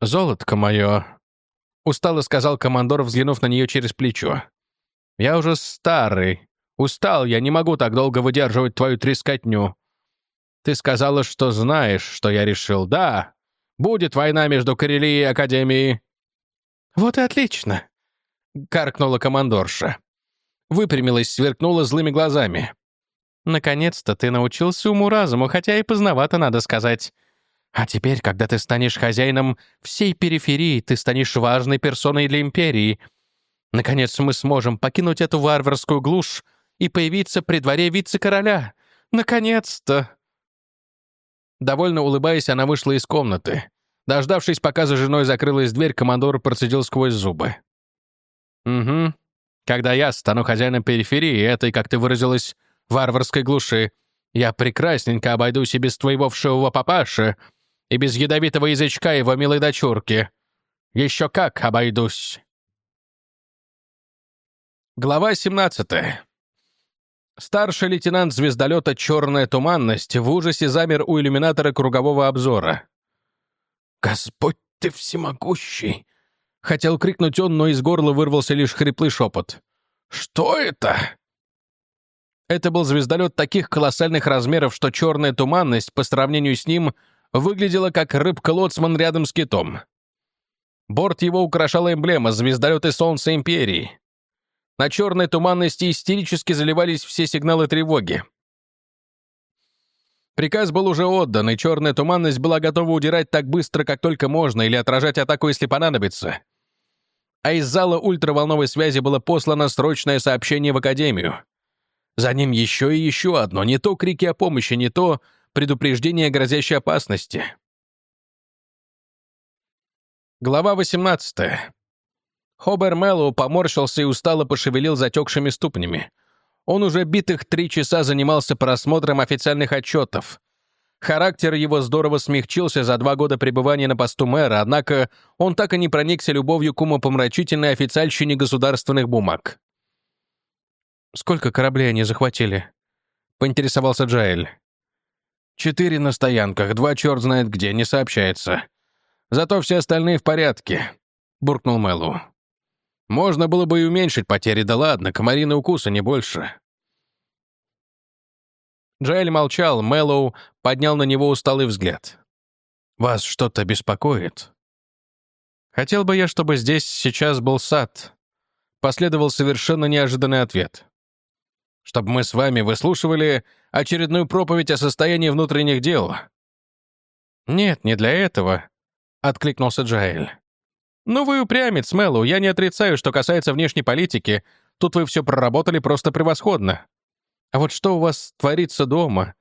«Золотко мое», — устало сказал командор, взглянув на нее через плечо. «Я уже старый. Устал я, не могу так долго выдерживать твою трескотню. Ты сказала, что знаешь, что я решил. Да, будет война между Карелией и Академией». «Вот и отлично», — каркнула командорша. Выпрямилась, сверкнула злыми глазами. «Наконец-то ты научился уму-разуму, хотя и поздновато, надо сказать. А теперь, когда ты станешь хозяином всей периферии, ты станешь важной персоной для империи. Наконец мы сможем покинуть эту варварскую глушь и появиться при дворе вице-короля. Наконец-то!» Довольно улыбаясь, она вышла из комнаты. Дождавшись, пока за женой закрылась дверь, командор процедил сквозь зубы. «Угу. Когда я стану хозяином периферии, этой, как ты выразилась, варварской глуши, я прекрасненько обойдусь и без твоего вшивого папаши, и без ядовитого язычка его милой дочурки. Еще как обойдусь!» Глава 17. Старший лейтенант звездолета «Черная туманность» в ужасе замер у иллюминатора кругового обзора. «Господь ты всемогущий!» Хотел крикнуть он, но из горла вырвался лишь хриплый шепот. «Что это?» Это был звездолет таких колоссальных размеров, что черная туманность по сравнению с ним выглядела как рыбка-лоцман рядом с китом. Борт его украшала эмблема «Звездолеты Солнца Империи». На черной туманности истерически заливались все сигналы тревоги. Приказ был уже отдан, и черная туманность была готова удирать так быстро, как только можно, или отражать атаку, если понадобится. А из зала ультраволновой связи было послано срочное сообщение в Академию. За ним еще и еще одно, не то крики о помощи, не то предупреждение грозящей опасности. Глава 18. Хобер Мэллоу поморщился и устало пошевелил затекшими ступнями. Он уже битых три часа занимался просмотром официальных отчетов. Характер его здорово смягчился за два года пребывания на посту мэра, однако он так и не проникся любовью к умопомрачительной официальщине государственных бумаг. «Сколько кораблей они захватили?» — поинтересовался Джаэль. «Четыре на стоянках, два черт знает где, не сообщается. Зато все остальные в порядке», — буркнул Мэллоу. Можно было бы и уменьшить потери, да ладно, комариный укуса не больше. Джоэль молчал, Мэллоу поднял на него усталый взгляд. «Вас что-то беспокоит?» «Хотел бы я, чтобы здесь сейчас был сад», — последовал совершенно неожиданный ответ. «Чтобы мы с вами выслушивали очередную проповедь о состоянии внутренних дел». «Нет, не для этого», — откликнулся Джаэль. «Ну вы упрямец, Мэллоу, я не отрицаю, что касается внешней политики. Тут вы все проработали просто превосходно. А вот что у вас творится дома?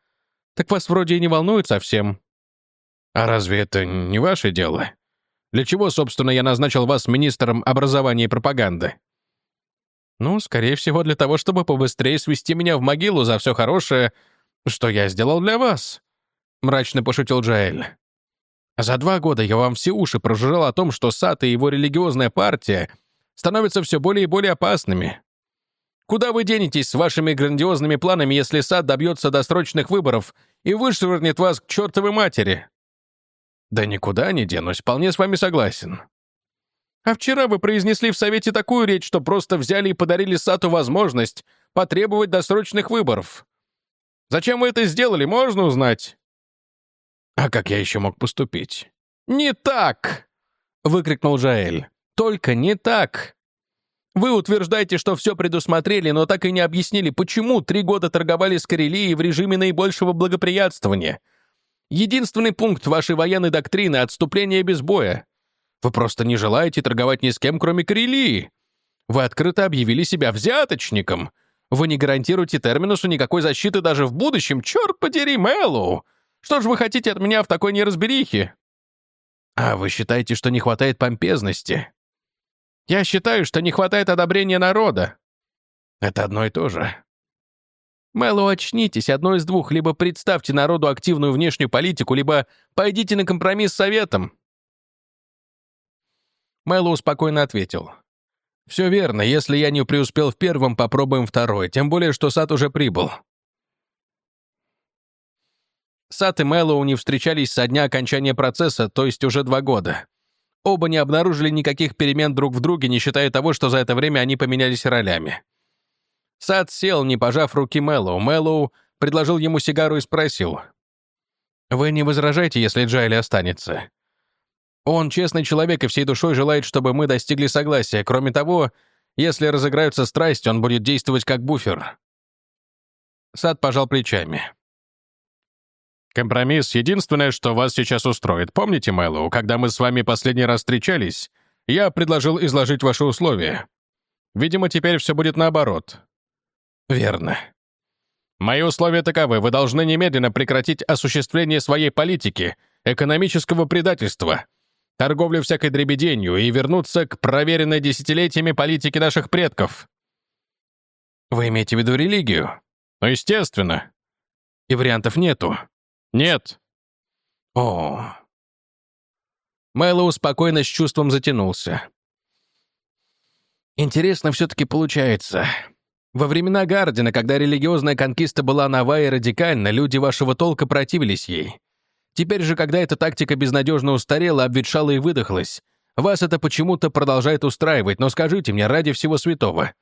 Так вас вроде и не волнует совсем». «А разве это не ваше дело? Для чего, собственно, я назначил вас министром образования и пропаганды?» «Ну, скорее всего, для того, чтобы побыстрее свести меня в могилу за все хорошее, что я сделал для вас», — мрачно пошутил Джаэль. За два года я вам все уши прожужжал о том, что Сад и его религиозная партия становятся все более и более опасными. Куда вы денетесь с вашими грандиозными планами, если Сад добьется досрочных выборов и вышвырнет вас к чертовой матери? Да никуда не денусь, вполне с вами согласен. А вчера вы произнесли в Совете такую речь, что просто взяли и подарили Сату возможность потребовать досрочных выборов. Зачем вы это сделали, можно узнать? А как я еще мог поступить? «Не так!» — выкрикнул Жаэль. «Только не так!» Вы утверждаете, что все предусмотрели, но так и не объяснили, почему три года торговали с Карелией в режиме наибольшего благоприятствования. Единственный пункт вашей военной доктрины — отступление без боя. Вы просто не желаете торговать ни с кем, кроме Карелии. Вы открыто объявили себя взяточником. Вы не гарантируете терминусу никакой защиты даже в будущем. Черт подери, Мэллоу! Что же вы хотите от меня в такой неразберихе?» «А вы считаете, что не хватает помпезности?» «Я считаю, что не хватает одобрения народа». «Это одно и то же». «Мэллоу, очнитесь, одно из двух. Либо представьте народу активную внешнюю политику, либо пойдите на компромисс с советом». Мэллоу спокойно ответил. «Все верно. Если я не преуспел в первом, попробуем второй. Тем более, что сад уже прибыл. Сат и Мэллоу не встречались со дня окончания процесса, то есть уже два года. Оба не обнаружили никаких перемен друг в друге, не считая того, что за это время они поменялись ролями. Сад сел, не пожав руки Мэллоу. Мэллоу предложил ему сигару и спросил. «Вы не возражаете, если Джайли останется?» Он честный человек и всей душой желает, чтобы мы достигли согласия. Кроме того, если разыграются страсти, он будет действовать как буфер. Сад пожал плечами. Компромисс — единственное, что вас сейчас устроит. Помните, Мэллоу, когда мы с вами последний раз встречались, я предложил изложить ваши условия. Видимо, теперь все будет наоборот. Верно. Мои условия таковы. Вы должны немедленно прекратить осуществление своей политики, экономического предательства, торговлю всякой дребеденью и вернуться к проверенной десятилетиями политике наших предков. Вы имеете в виду религию? Ну, естественно. И вариантов нету? Нет. О. Мэллоу спокойно с чувством затянулся. Интересно все-таки получается. Во времена Гардина, когда религиозная конкиста была нова и радикальна, люди вашего толка противились ей. Теперь же, когда эта тактика безнадежно устарела, обветшала и выдохлась, вас это почему-то продолжает устраивать, но скажите мне, ради всего святого,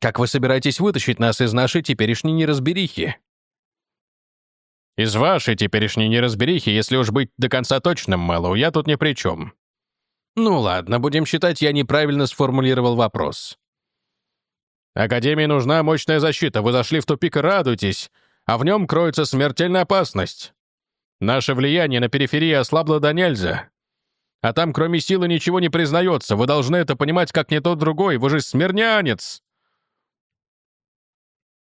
как вы собираетесь вытащить нас из нашей теперешней неразберихи? Из вашей теперешней неразберихи, если уж быть до конца точным, Мэллоу, я тут ни при чем. Ну ладно, будем считать, я неправильно сформулировал вопрос. Академии нужна мощная защита, вы зашли в тупик и радуйтесь, а в нем кроется смертельная опасность. Наше влияние на периферии ослабло до нельзя. А там кроме силы ничего не признается, вы должны это понимать как не тот другой, вы же смирнянец!»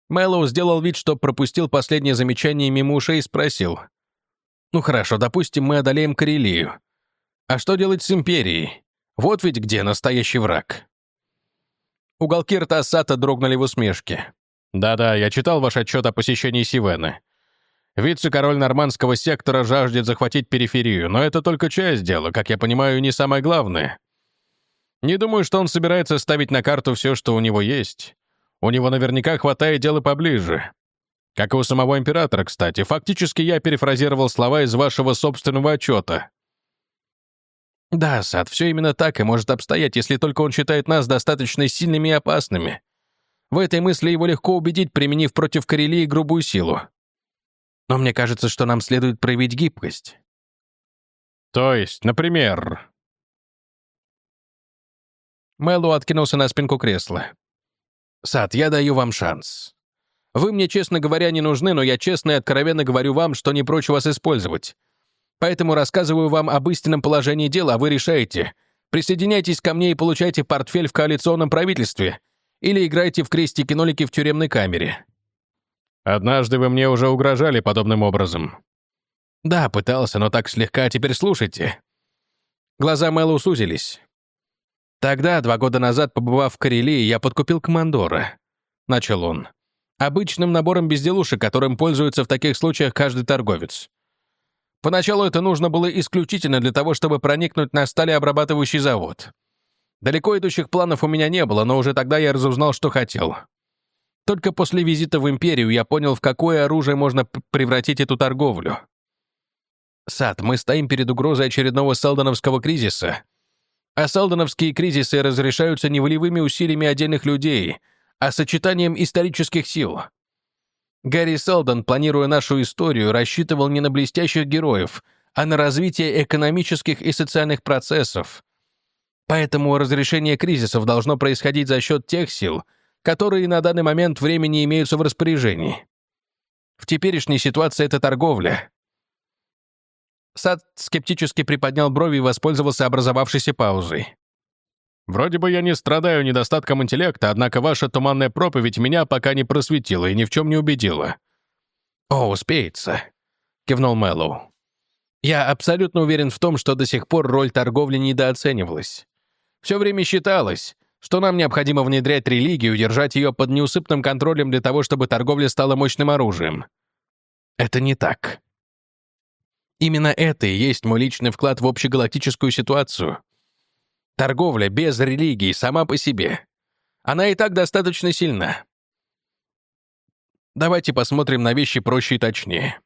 Мэллоу сделал вид, что пропустил последнее замечание мимо ушей и спросил. «Ну хорошо, допустим, мы одолеем Карелию. А что делать с Империей? Вот ведь где настоящий враг». Уголки рта Сата дрогнули в усмешке. «Да-да, я читал ваш отчет о посещении Сивены. Вице-король нормандского сектора жаждет захватить периферию, но это только часть дела, как я понимаю, не самое главное. Не думаю, что он собирается ставить на карту все, что у него есть. У него наверняка хватает дела поближе. Как и у самого императора, кстати. Фактически я перефразировал слова из вашего собственного отчета. Да, Сад, все именно так и может обстоять, если только он считает нас достаточно сильными и опасными. В этой мысли его легко убедить, применив против Карелии грубую силу. Но мне кажется, что нам следует проявить гибкость. То есть, например... Мэллоу откинулся на спинку кресла. «Сад, я даю вам шанс. Вы мне, честно говоря, не нужны, но я честно и откровенно говорю вам, что не прочь вас использовать. Поэтому рассказываю вам об истинном положении дела, а вы решаете. Присоединяйтесь ко мне и получайте портфель в коалиционном правительстве или играйте в крестики-нолики в тюремной камере». «Однажды вы мне уже угрожали подобным образом». «Да, пытался, но так слегка, теперь слушайте». Глаза Мэллоу сузились. «Тогда, два года назад, побывав в Карелии, я подкупил командора», — начал он. «Обычным набором безделушек, которым пользуется в таких случаях каждый торговец. Поначалу это нужно было исключительно для того, чтобы проникнуть на сталеобрабатывающий завод. Далеко идущих планов у меня не было, но уже тогда я разузнал, что хотел. Только после визита в Империю я понял, в какое оружие можно превратить эту торговлю. Сад, мы стоим перед угрозой очередного селдоновского кризиса. А селдоновские кризисы разрешаются не волевыми усилиями отдельных людей, а сочетанием исторических сил — Гарри Селдон, планируя нашу историю, рассчитывал не на блестящих героев, а на развитие экономических и социальных процессов. Поэтому разрешение кризисов должно происходить за счет тех сил, которые на данный момент времени имеются в распоряжении. В теперешней ситуации это торговля. Сад скептически приподнял брови и воспользовался образовавшейся паузой. Вроде бы я не страдаю недостатком интеллекта, однако ваша туманная проповедь меня пока не просветила и ни в чем не убедила». «О, успеется», — кивнул Мэллоу. «Я абсолютно уверен в том, что до сих пор роль торговли недооценивалась. Все время считалось, что нам необходимо внедрять религию, держать ее под неусыпным контролем для того, чтобы торговля стала мощным оружием. Это не так. Именно это и есть мой личный вклад в общегалактическую ситуацию. Торговля без религии сама по себе. Она и так достаточно сильна. Давайте посмотрим на вещи проще и точнее.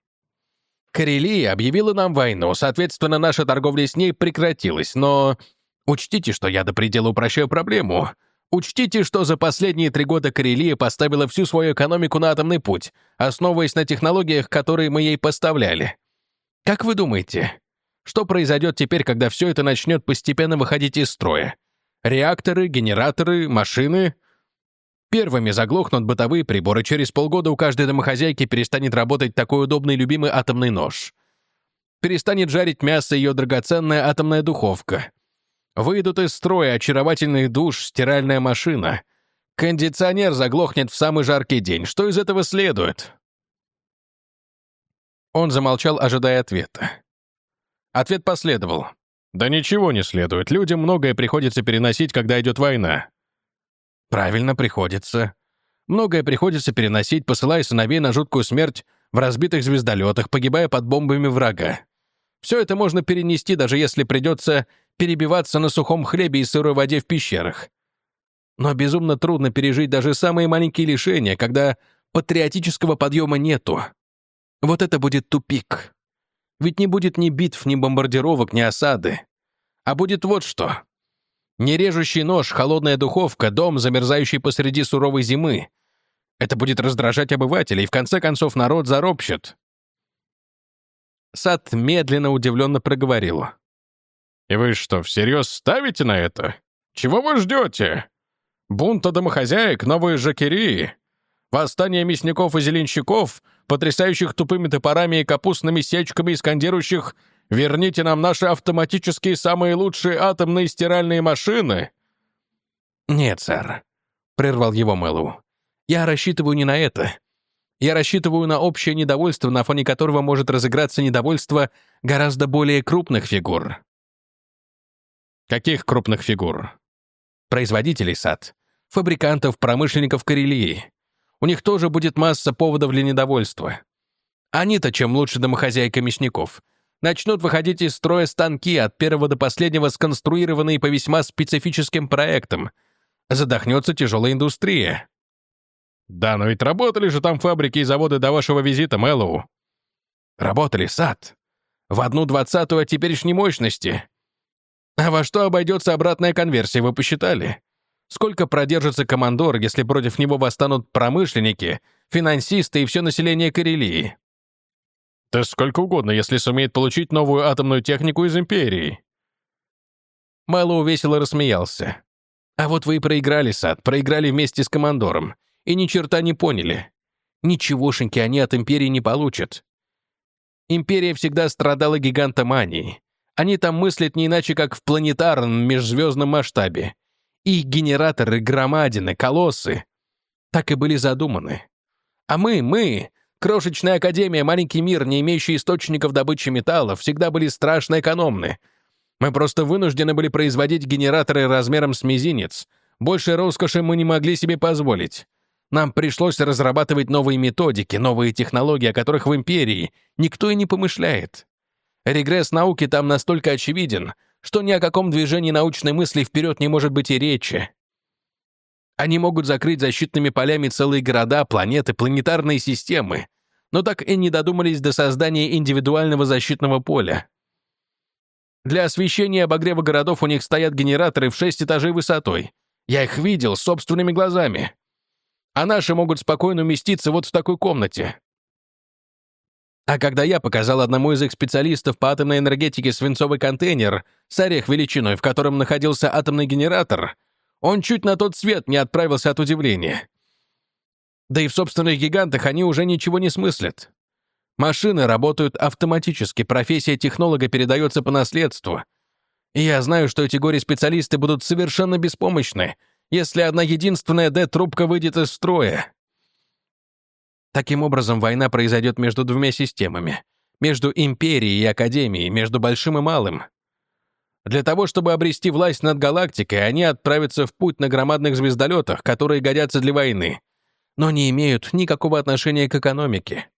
Карелия объявила нам войну, соответственно, наша торговля с ней прекратилась, но учтите, что я до предела упрощаю проблему. Учтите, что за последние три года Карелия поставила всю свою экономику на атомный путь, основываясь на технологиях, которые мы ей поставляли. Как вы думаете, что произойдет теперь, когда все это начнет постепенно выходить из строя? Реакторы, генераторы, машины... Первыми заглохнут бытовые приборы, через полгода у каждой домохозяйки перестанет работать такой удобный любимый атомный нож. Перестанет жарить мясо ее драгоценная атомная духовка. Выйдут из строя очаровательный душ, стиральная машина. Кондиционер заглохнет в самый жаркий день. Что из этого следует? Он замолчал, ожидая ответа. Ответ последовал. Да ничего не следует. Людям многое приходится переносить, когда идет война. Правильно, приходится. Многое приходится переносить, посылая сыновей на жуткую смерть в разбитых звездолетах, погибая под бомбами врага. Все это можно перенести, даже если придется перебиваться на сухом хлебе и сырой воде в пещерах. Но безумно трудно пережить даже самые маленькие лишения, когда патриотического подъема нету. Вот это будет тупик. Ведь не будет ни битв, ни бомбардировок, ни осады. А будет вот что. Не режущий нож, холодная духовка, дом, замерзающий посреди суровой зимы. Это будет раздражать обывателей, и в конце концов народ заропщет. Сад медленно, удивленно проговорил. «И вы что, всерьез ставите на это? Чего вы ждете? Бунта домохозяек, новые жакерии, восстание мясников и зеленщиков, потрясающих тупыми топорами и капустными сечками и скандирующих «Верните нам наши автоматические самые лучшие атомные стиральные машины!» «Нет, сэр», — прервал его Мэллоу. «Я рассчитываю не на это. Я рассчитываю на общее недовольство, на фоне которого может разыграться недовольство гораздо более крупных фигур». «Каких крупных фигур?» «Производителей сад, фабрикантов, промышленников Карелии. У них тоже будет масса поводов для недовольства. Они-то чем лучше домохозяйка мясников. Начнут выходить из строя станки, от первого до последнего сконструированные по весьма специфическим проектам. Задохнется тяжелая индустрия. Да, но ведь работали же там фабрики и заводы до вашего визита, Мэллоу. Работали, сад. В одну двадцатую от теперешней мощности. А во что обойдется обратная конверсия, вы посчитали? Сколько продержится командор, если против него восстанут промышленники, финансисты и все население Карелии? Да сколько угодно, если сумеет получить новую атомную технику из Империи. Мэллоу весело рассмеялся. А вот вы и проиграли, Сад, проиграли вместе с командором. И ни черта не поняли. Ничегошеньки они от Империи не получат. Империя всегда страдала гигантоманией. Они там мыслят не иначе, как в планетарном межзвездном масштабе. Их генераторы, громадины, колоссы так и были задуманы. А мы, мы, крошечная академия, маленький мир, не имеющий источников добычи металлов, всегда были страшно экономны. Мы просто вынуждены были производить генераторы размером с мизинец. Больше роскоши мы не могли себе позволить. Нам пришлось разрабатывать новые методики, новые технологии, о которых в империи никто и не помышляет. Регресс науки там настолько очевиден — что ни о каком движении научной мысли вперед не может быть и речи. Они могут закрыть защитными полями целые города, планеты, планетарные системы, но так и не додумались до создания индивидуального защитного поля. Для освещения и обогрева городов у них стоят генераторы в шесть этажей высотой. Я их видел собственными глазами. А наши могут спокойно уместиться вот в такой комнате. А когда я показал одному из их специалистов по атомной энергетике свинцовый контейнер с орех величиной, в котором находился атомный генератор, он чуть на тот свет не отправился от удивления. Да и в собственных гигантах они уже ничего не смыслят. Машины работают автоматически, профессия технолога передается по наследству. И я знаю, что эти горе-специалисты будут совершенно беспомощны, если одна единственная Д-трубка выйдет из строя. Таким образом, война произойдет между двумя системами. Между империей и академией, между большим и малым. Для того, чтобы обрести власть над галактикой, они отправятся в путь на громадных звездолетах, которые годятся для войны, но не имеют никакого отношения к экономике.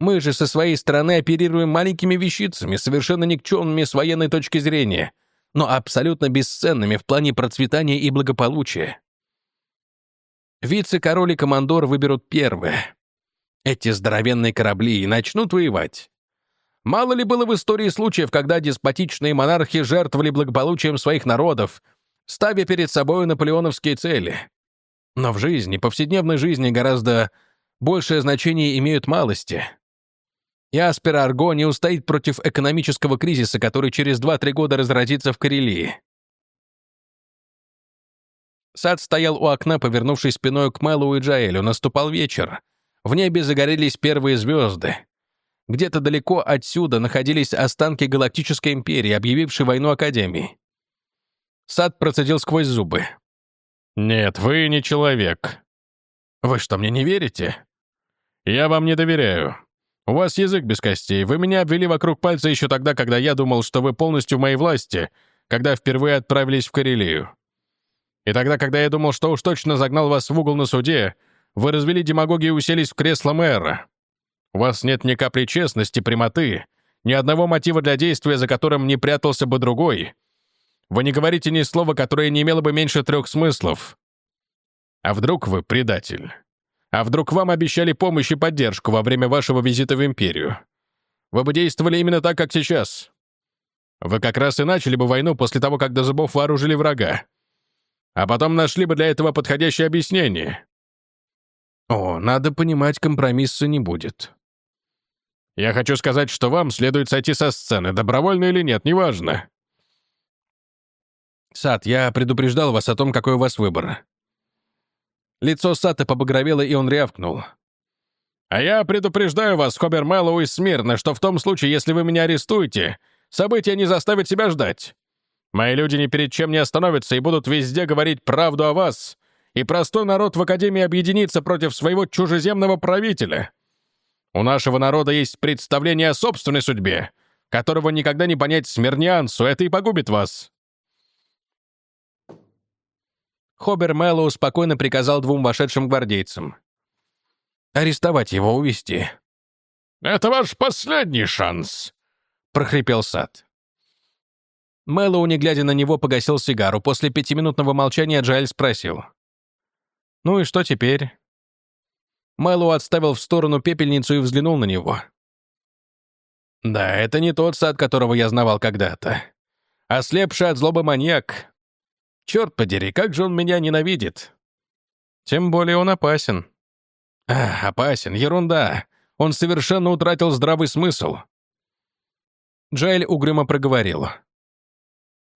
Мы же со своей стороны оперируем маленькими вещицами, совершенно никчемными с военной точки зрения, но абсолютно бесценными в плане процветания и благополучия. Вице-король и командор выберут первое. Эти здоровенные корабли и начнут воевать. Мало ли было в истории случаев, когда деспотичные монархи жертвовали благополучием своих народов, ставя перед собой наполеоновские цели. Но в жизни, повседневной жизни гораздо большее значение имеют малости. И Арго не устоит против экономического кризиса, который через 2-3 года разразится в Карелии. Сад стоял у окна, повернувшись спиной к Мэлу и Джаэлю. Наступал вечер. В небе загорелись первые звезды. Где-то далеко отсюда находились останки Галактической империи, объявившей войну Академии. Сад процедил сквозь зубы. «Нет, вы не человек». «Вы что, мне не верите?» «Я вам не доверяю. У вас язык без костей. Вы меня обвели вокруг пальца еще тогда, когда я думал, что вы полностью в моей власти, когда впервые отправились в Карелию. И тогда, когда я думал, что уж точно загнал вас в угол на суде, вы развели демагогию и уселись в кресло мэра. У вас нет ни капли честности, прямоты, ни одного мотива для действия, за которым не прятался бы другой. Вы не говорите ни слова, которое не имело бы меньше трех смыслов. А вдруг вы предатель? А вдруг вам обещали помощь и поддержку во время вашего визита в Империю? Вы бы действовали именно так, как сейчас. Вы как раз и начали бы войну после того, как до зубов вооружили врага. А потом нашли бы для этого подходящее объяснение. О, надо понимать, компромисса не будет. Я хочу сказать, что вам следует сойти со сцены, добровольно или нет, неважно. Сад, я предупреждал вас о том, какой у вас выбор. Лицо Сата побагровело, и он рявкнул. «А я предупреждаю вас, Хобер Мэллоу из Смирна, что в том случае, если вы меня арестуете, события не заставят себя ждать. Мои люди ни перед чем не остановятся и будут везде говорить правду о вас, и простой народ в Академии объединится против своего чужеземного правителя. У нашего народа есть представление о собственной судьбе, которого никогда не понять смирнианцу, это и погубит вас. Хобер Мэллоу спокойно приказал двум вошедшим гвардейцам. «Арестовать его, увести. «Это ваш последний шанс», — прохрипел Сад. Мэллоу, не глядя на него, погасил сигару. После пятиминутного молчания Джайль спросил. «Ну и что теперь?» Мэллоу отставил в сторону пепельницу и взглянул на него. «Да, это не тот сад, которого я знавал когда-то. Ослепший от злобы маньяк, Черт подери, как же он меня ненавидит. Тем более он опасен. А, опасен, ерунда. Он совершенно утратил здравый смысл. Джайль угрюмо проговорил.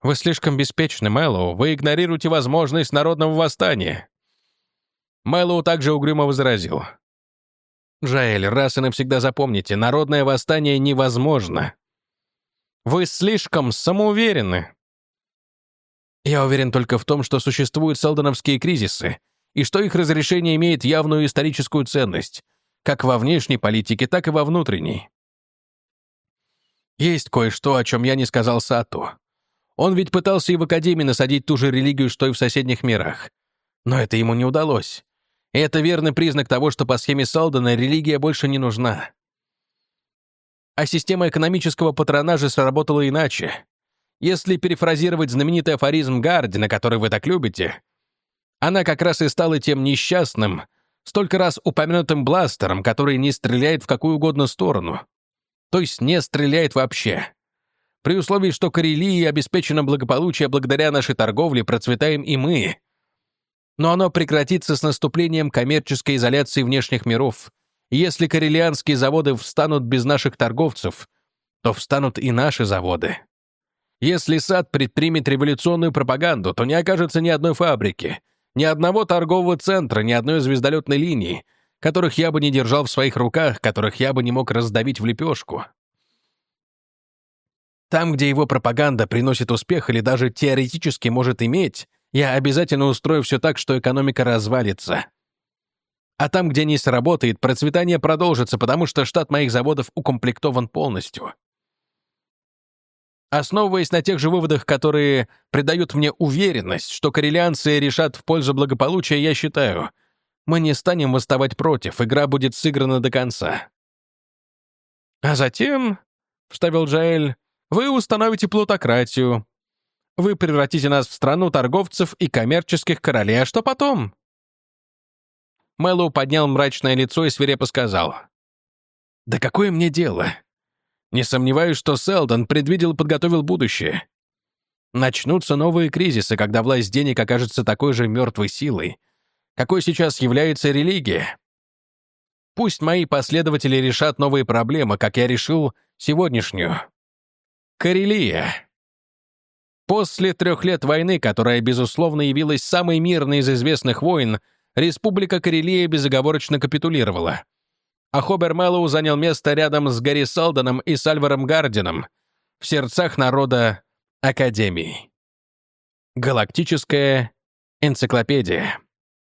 «Вы слишком беспечны, Мэллоу. Вы игнорируете возможность народного восстания». Мэллоу также угрюмо возразил. «Джаэль, раз и навсегда запомните, народное восстание невозможно. Вы слишком самоуверены. Я уверен только в том, что существуют селдоновские кризисы, и что их разрешение имеет явную историческую ценность, как во внешней политике, так и во внутренней. Есть кое-что, о чем я не сказал Сату. Он ведь пытался и в Академии насадить ту же религию, что и в соседних мирах. Но это ему не удалось. И это верный признак того, что по схеме Салдена религия больше не нужна. А система экономического патронажа сработала иначе. Если перефразировать знаменитый афоризм Гардина, который вы так любите, она как раз и стала тем несчастным, столько раз упомянутым бластером, который не стреляет в какую угодно сторону. То есть не стреляет вообще. При условии, что Карелии обеспечено благополучие благодаря нашей торговле, процветаем и мы. Но оно прекратится с наступлением коммерческой изоляции внешних миров. если карелианские заводы встанут без наших торговцев, то встанут и наши заводы. Если сад предпримет революционную пропаганду, то не окажется ни одной фабрики, ни одного торгового центра, ни одной звездолетной линии, которых я бы не держал в своих руках, которых я бы не мог раздавить в лепешку. Там, где его пропаганда приносит успех или даже теоретически может иметь, я обязательно устрою все так, что экономика развалится. А там, где не сработает, процветание продолжится, потому что штат моих заводов укомплектован полностью. Основываясь на тех же выводах, которые придают мне уверенность, что коррелянцы решат в пользу благополучия, я считаю, мы не станем восставать против, игра будет сыграна до конца. А затем, — вставил Джаэль, — вы установите плутократию. Вы превратите нас в страну торговцев и коммерческих королей, а что потом? Мэллоу поднял мрачное лицо и свирепо сказал. «Да какое мне дело? Не сомневаюсь, что Селдон предвидел и подготовил будущее. Начнутся новые кризисы, когда власть денег окажется такой же мертвой силой, какой сейчас является религия. Пусть мои последователи решат новые проблемы, как я решил сегодняшнюю. Карелия. После трех лет войны, которая, безусловно, явилась самой мирной из известных войн, Республика Карелия безоговорочно капитулировала а Хобер Мэллоу занял место рядом с Гарри Салденом и Сальваром Гардином в сердцах народа Академии. Галактическая энциклопедия.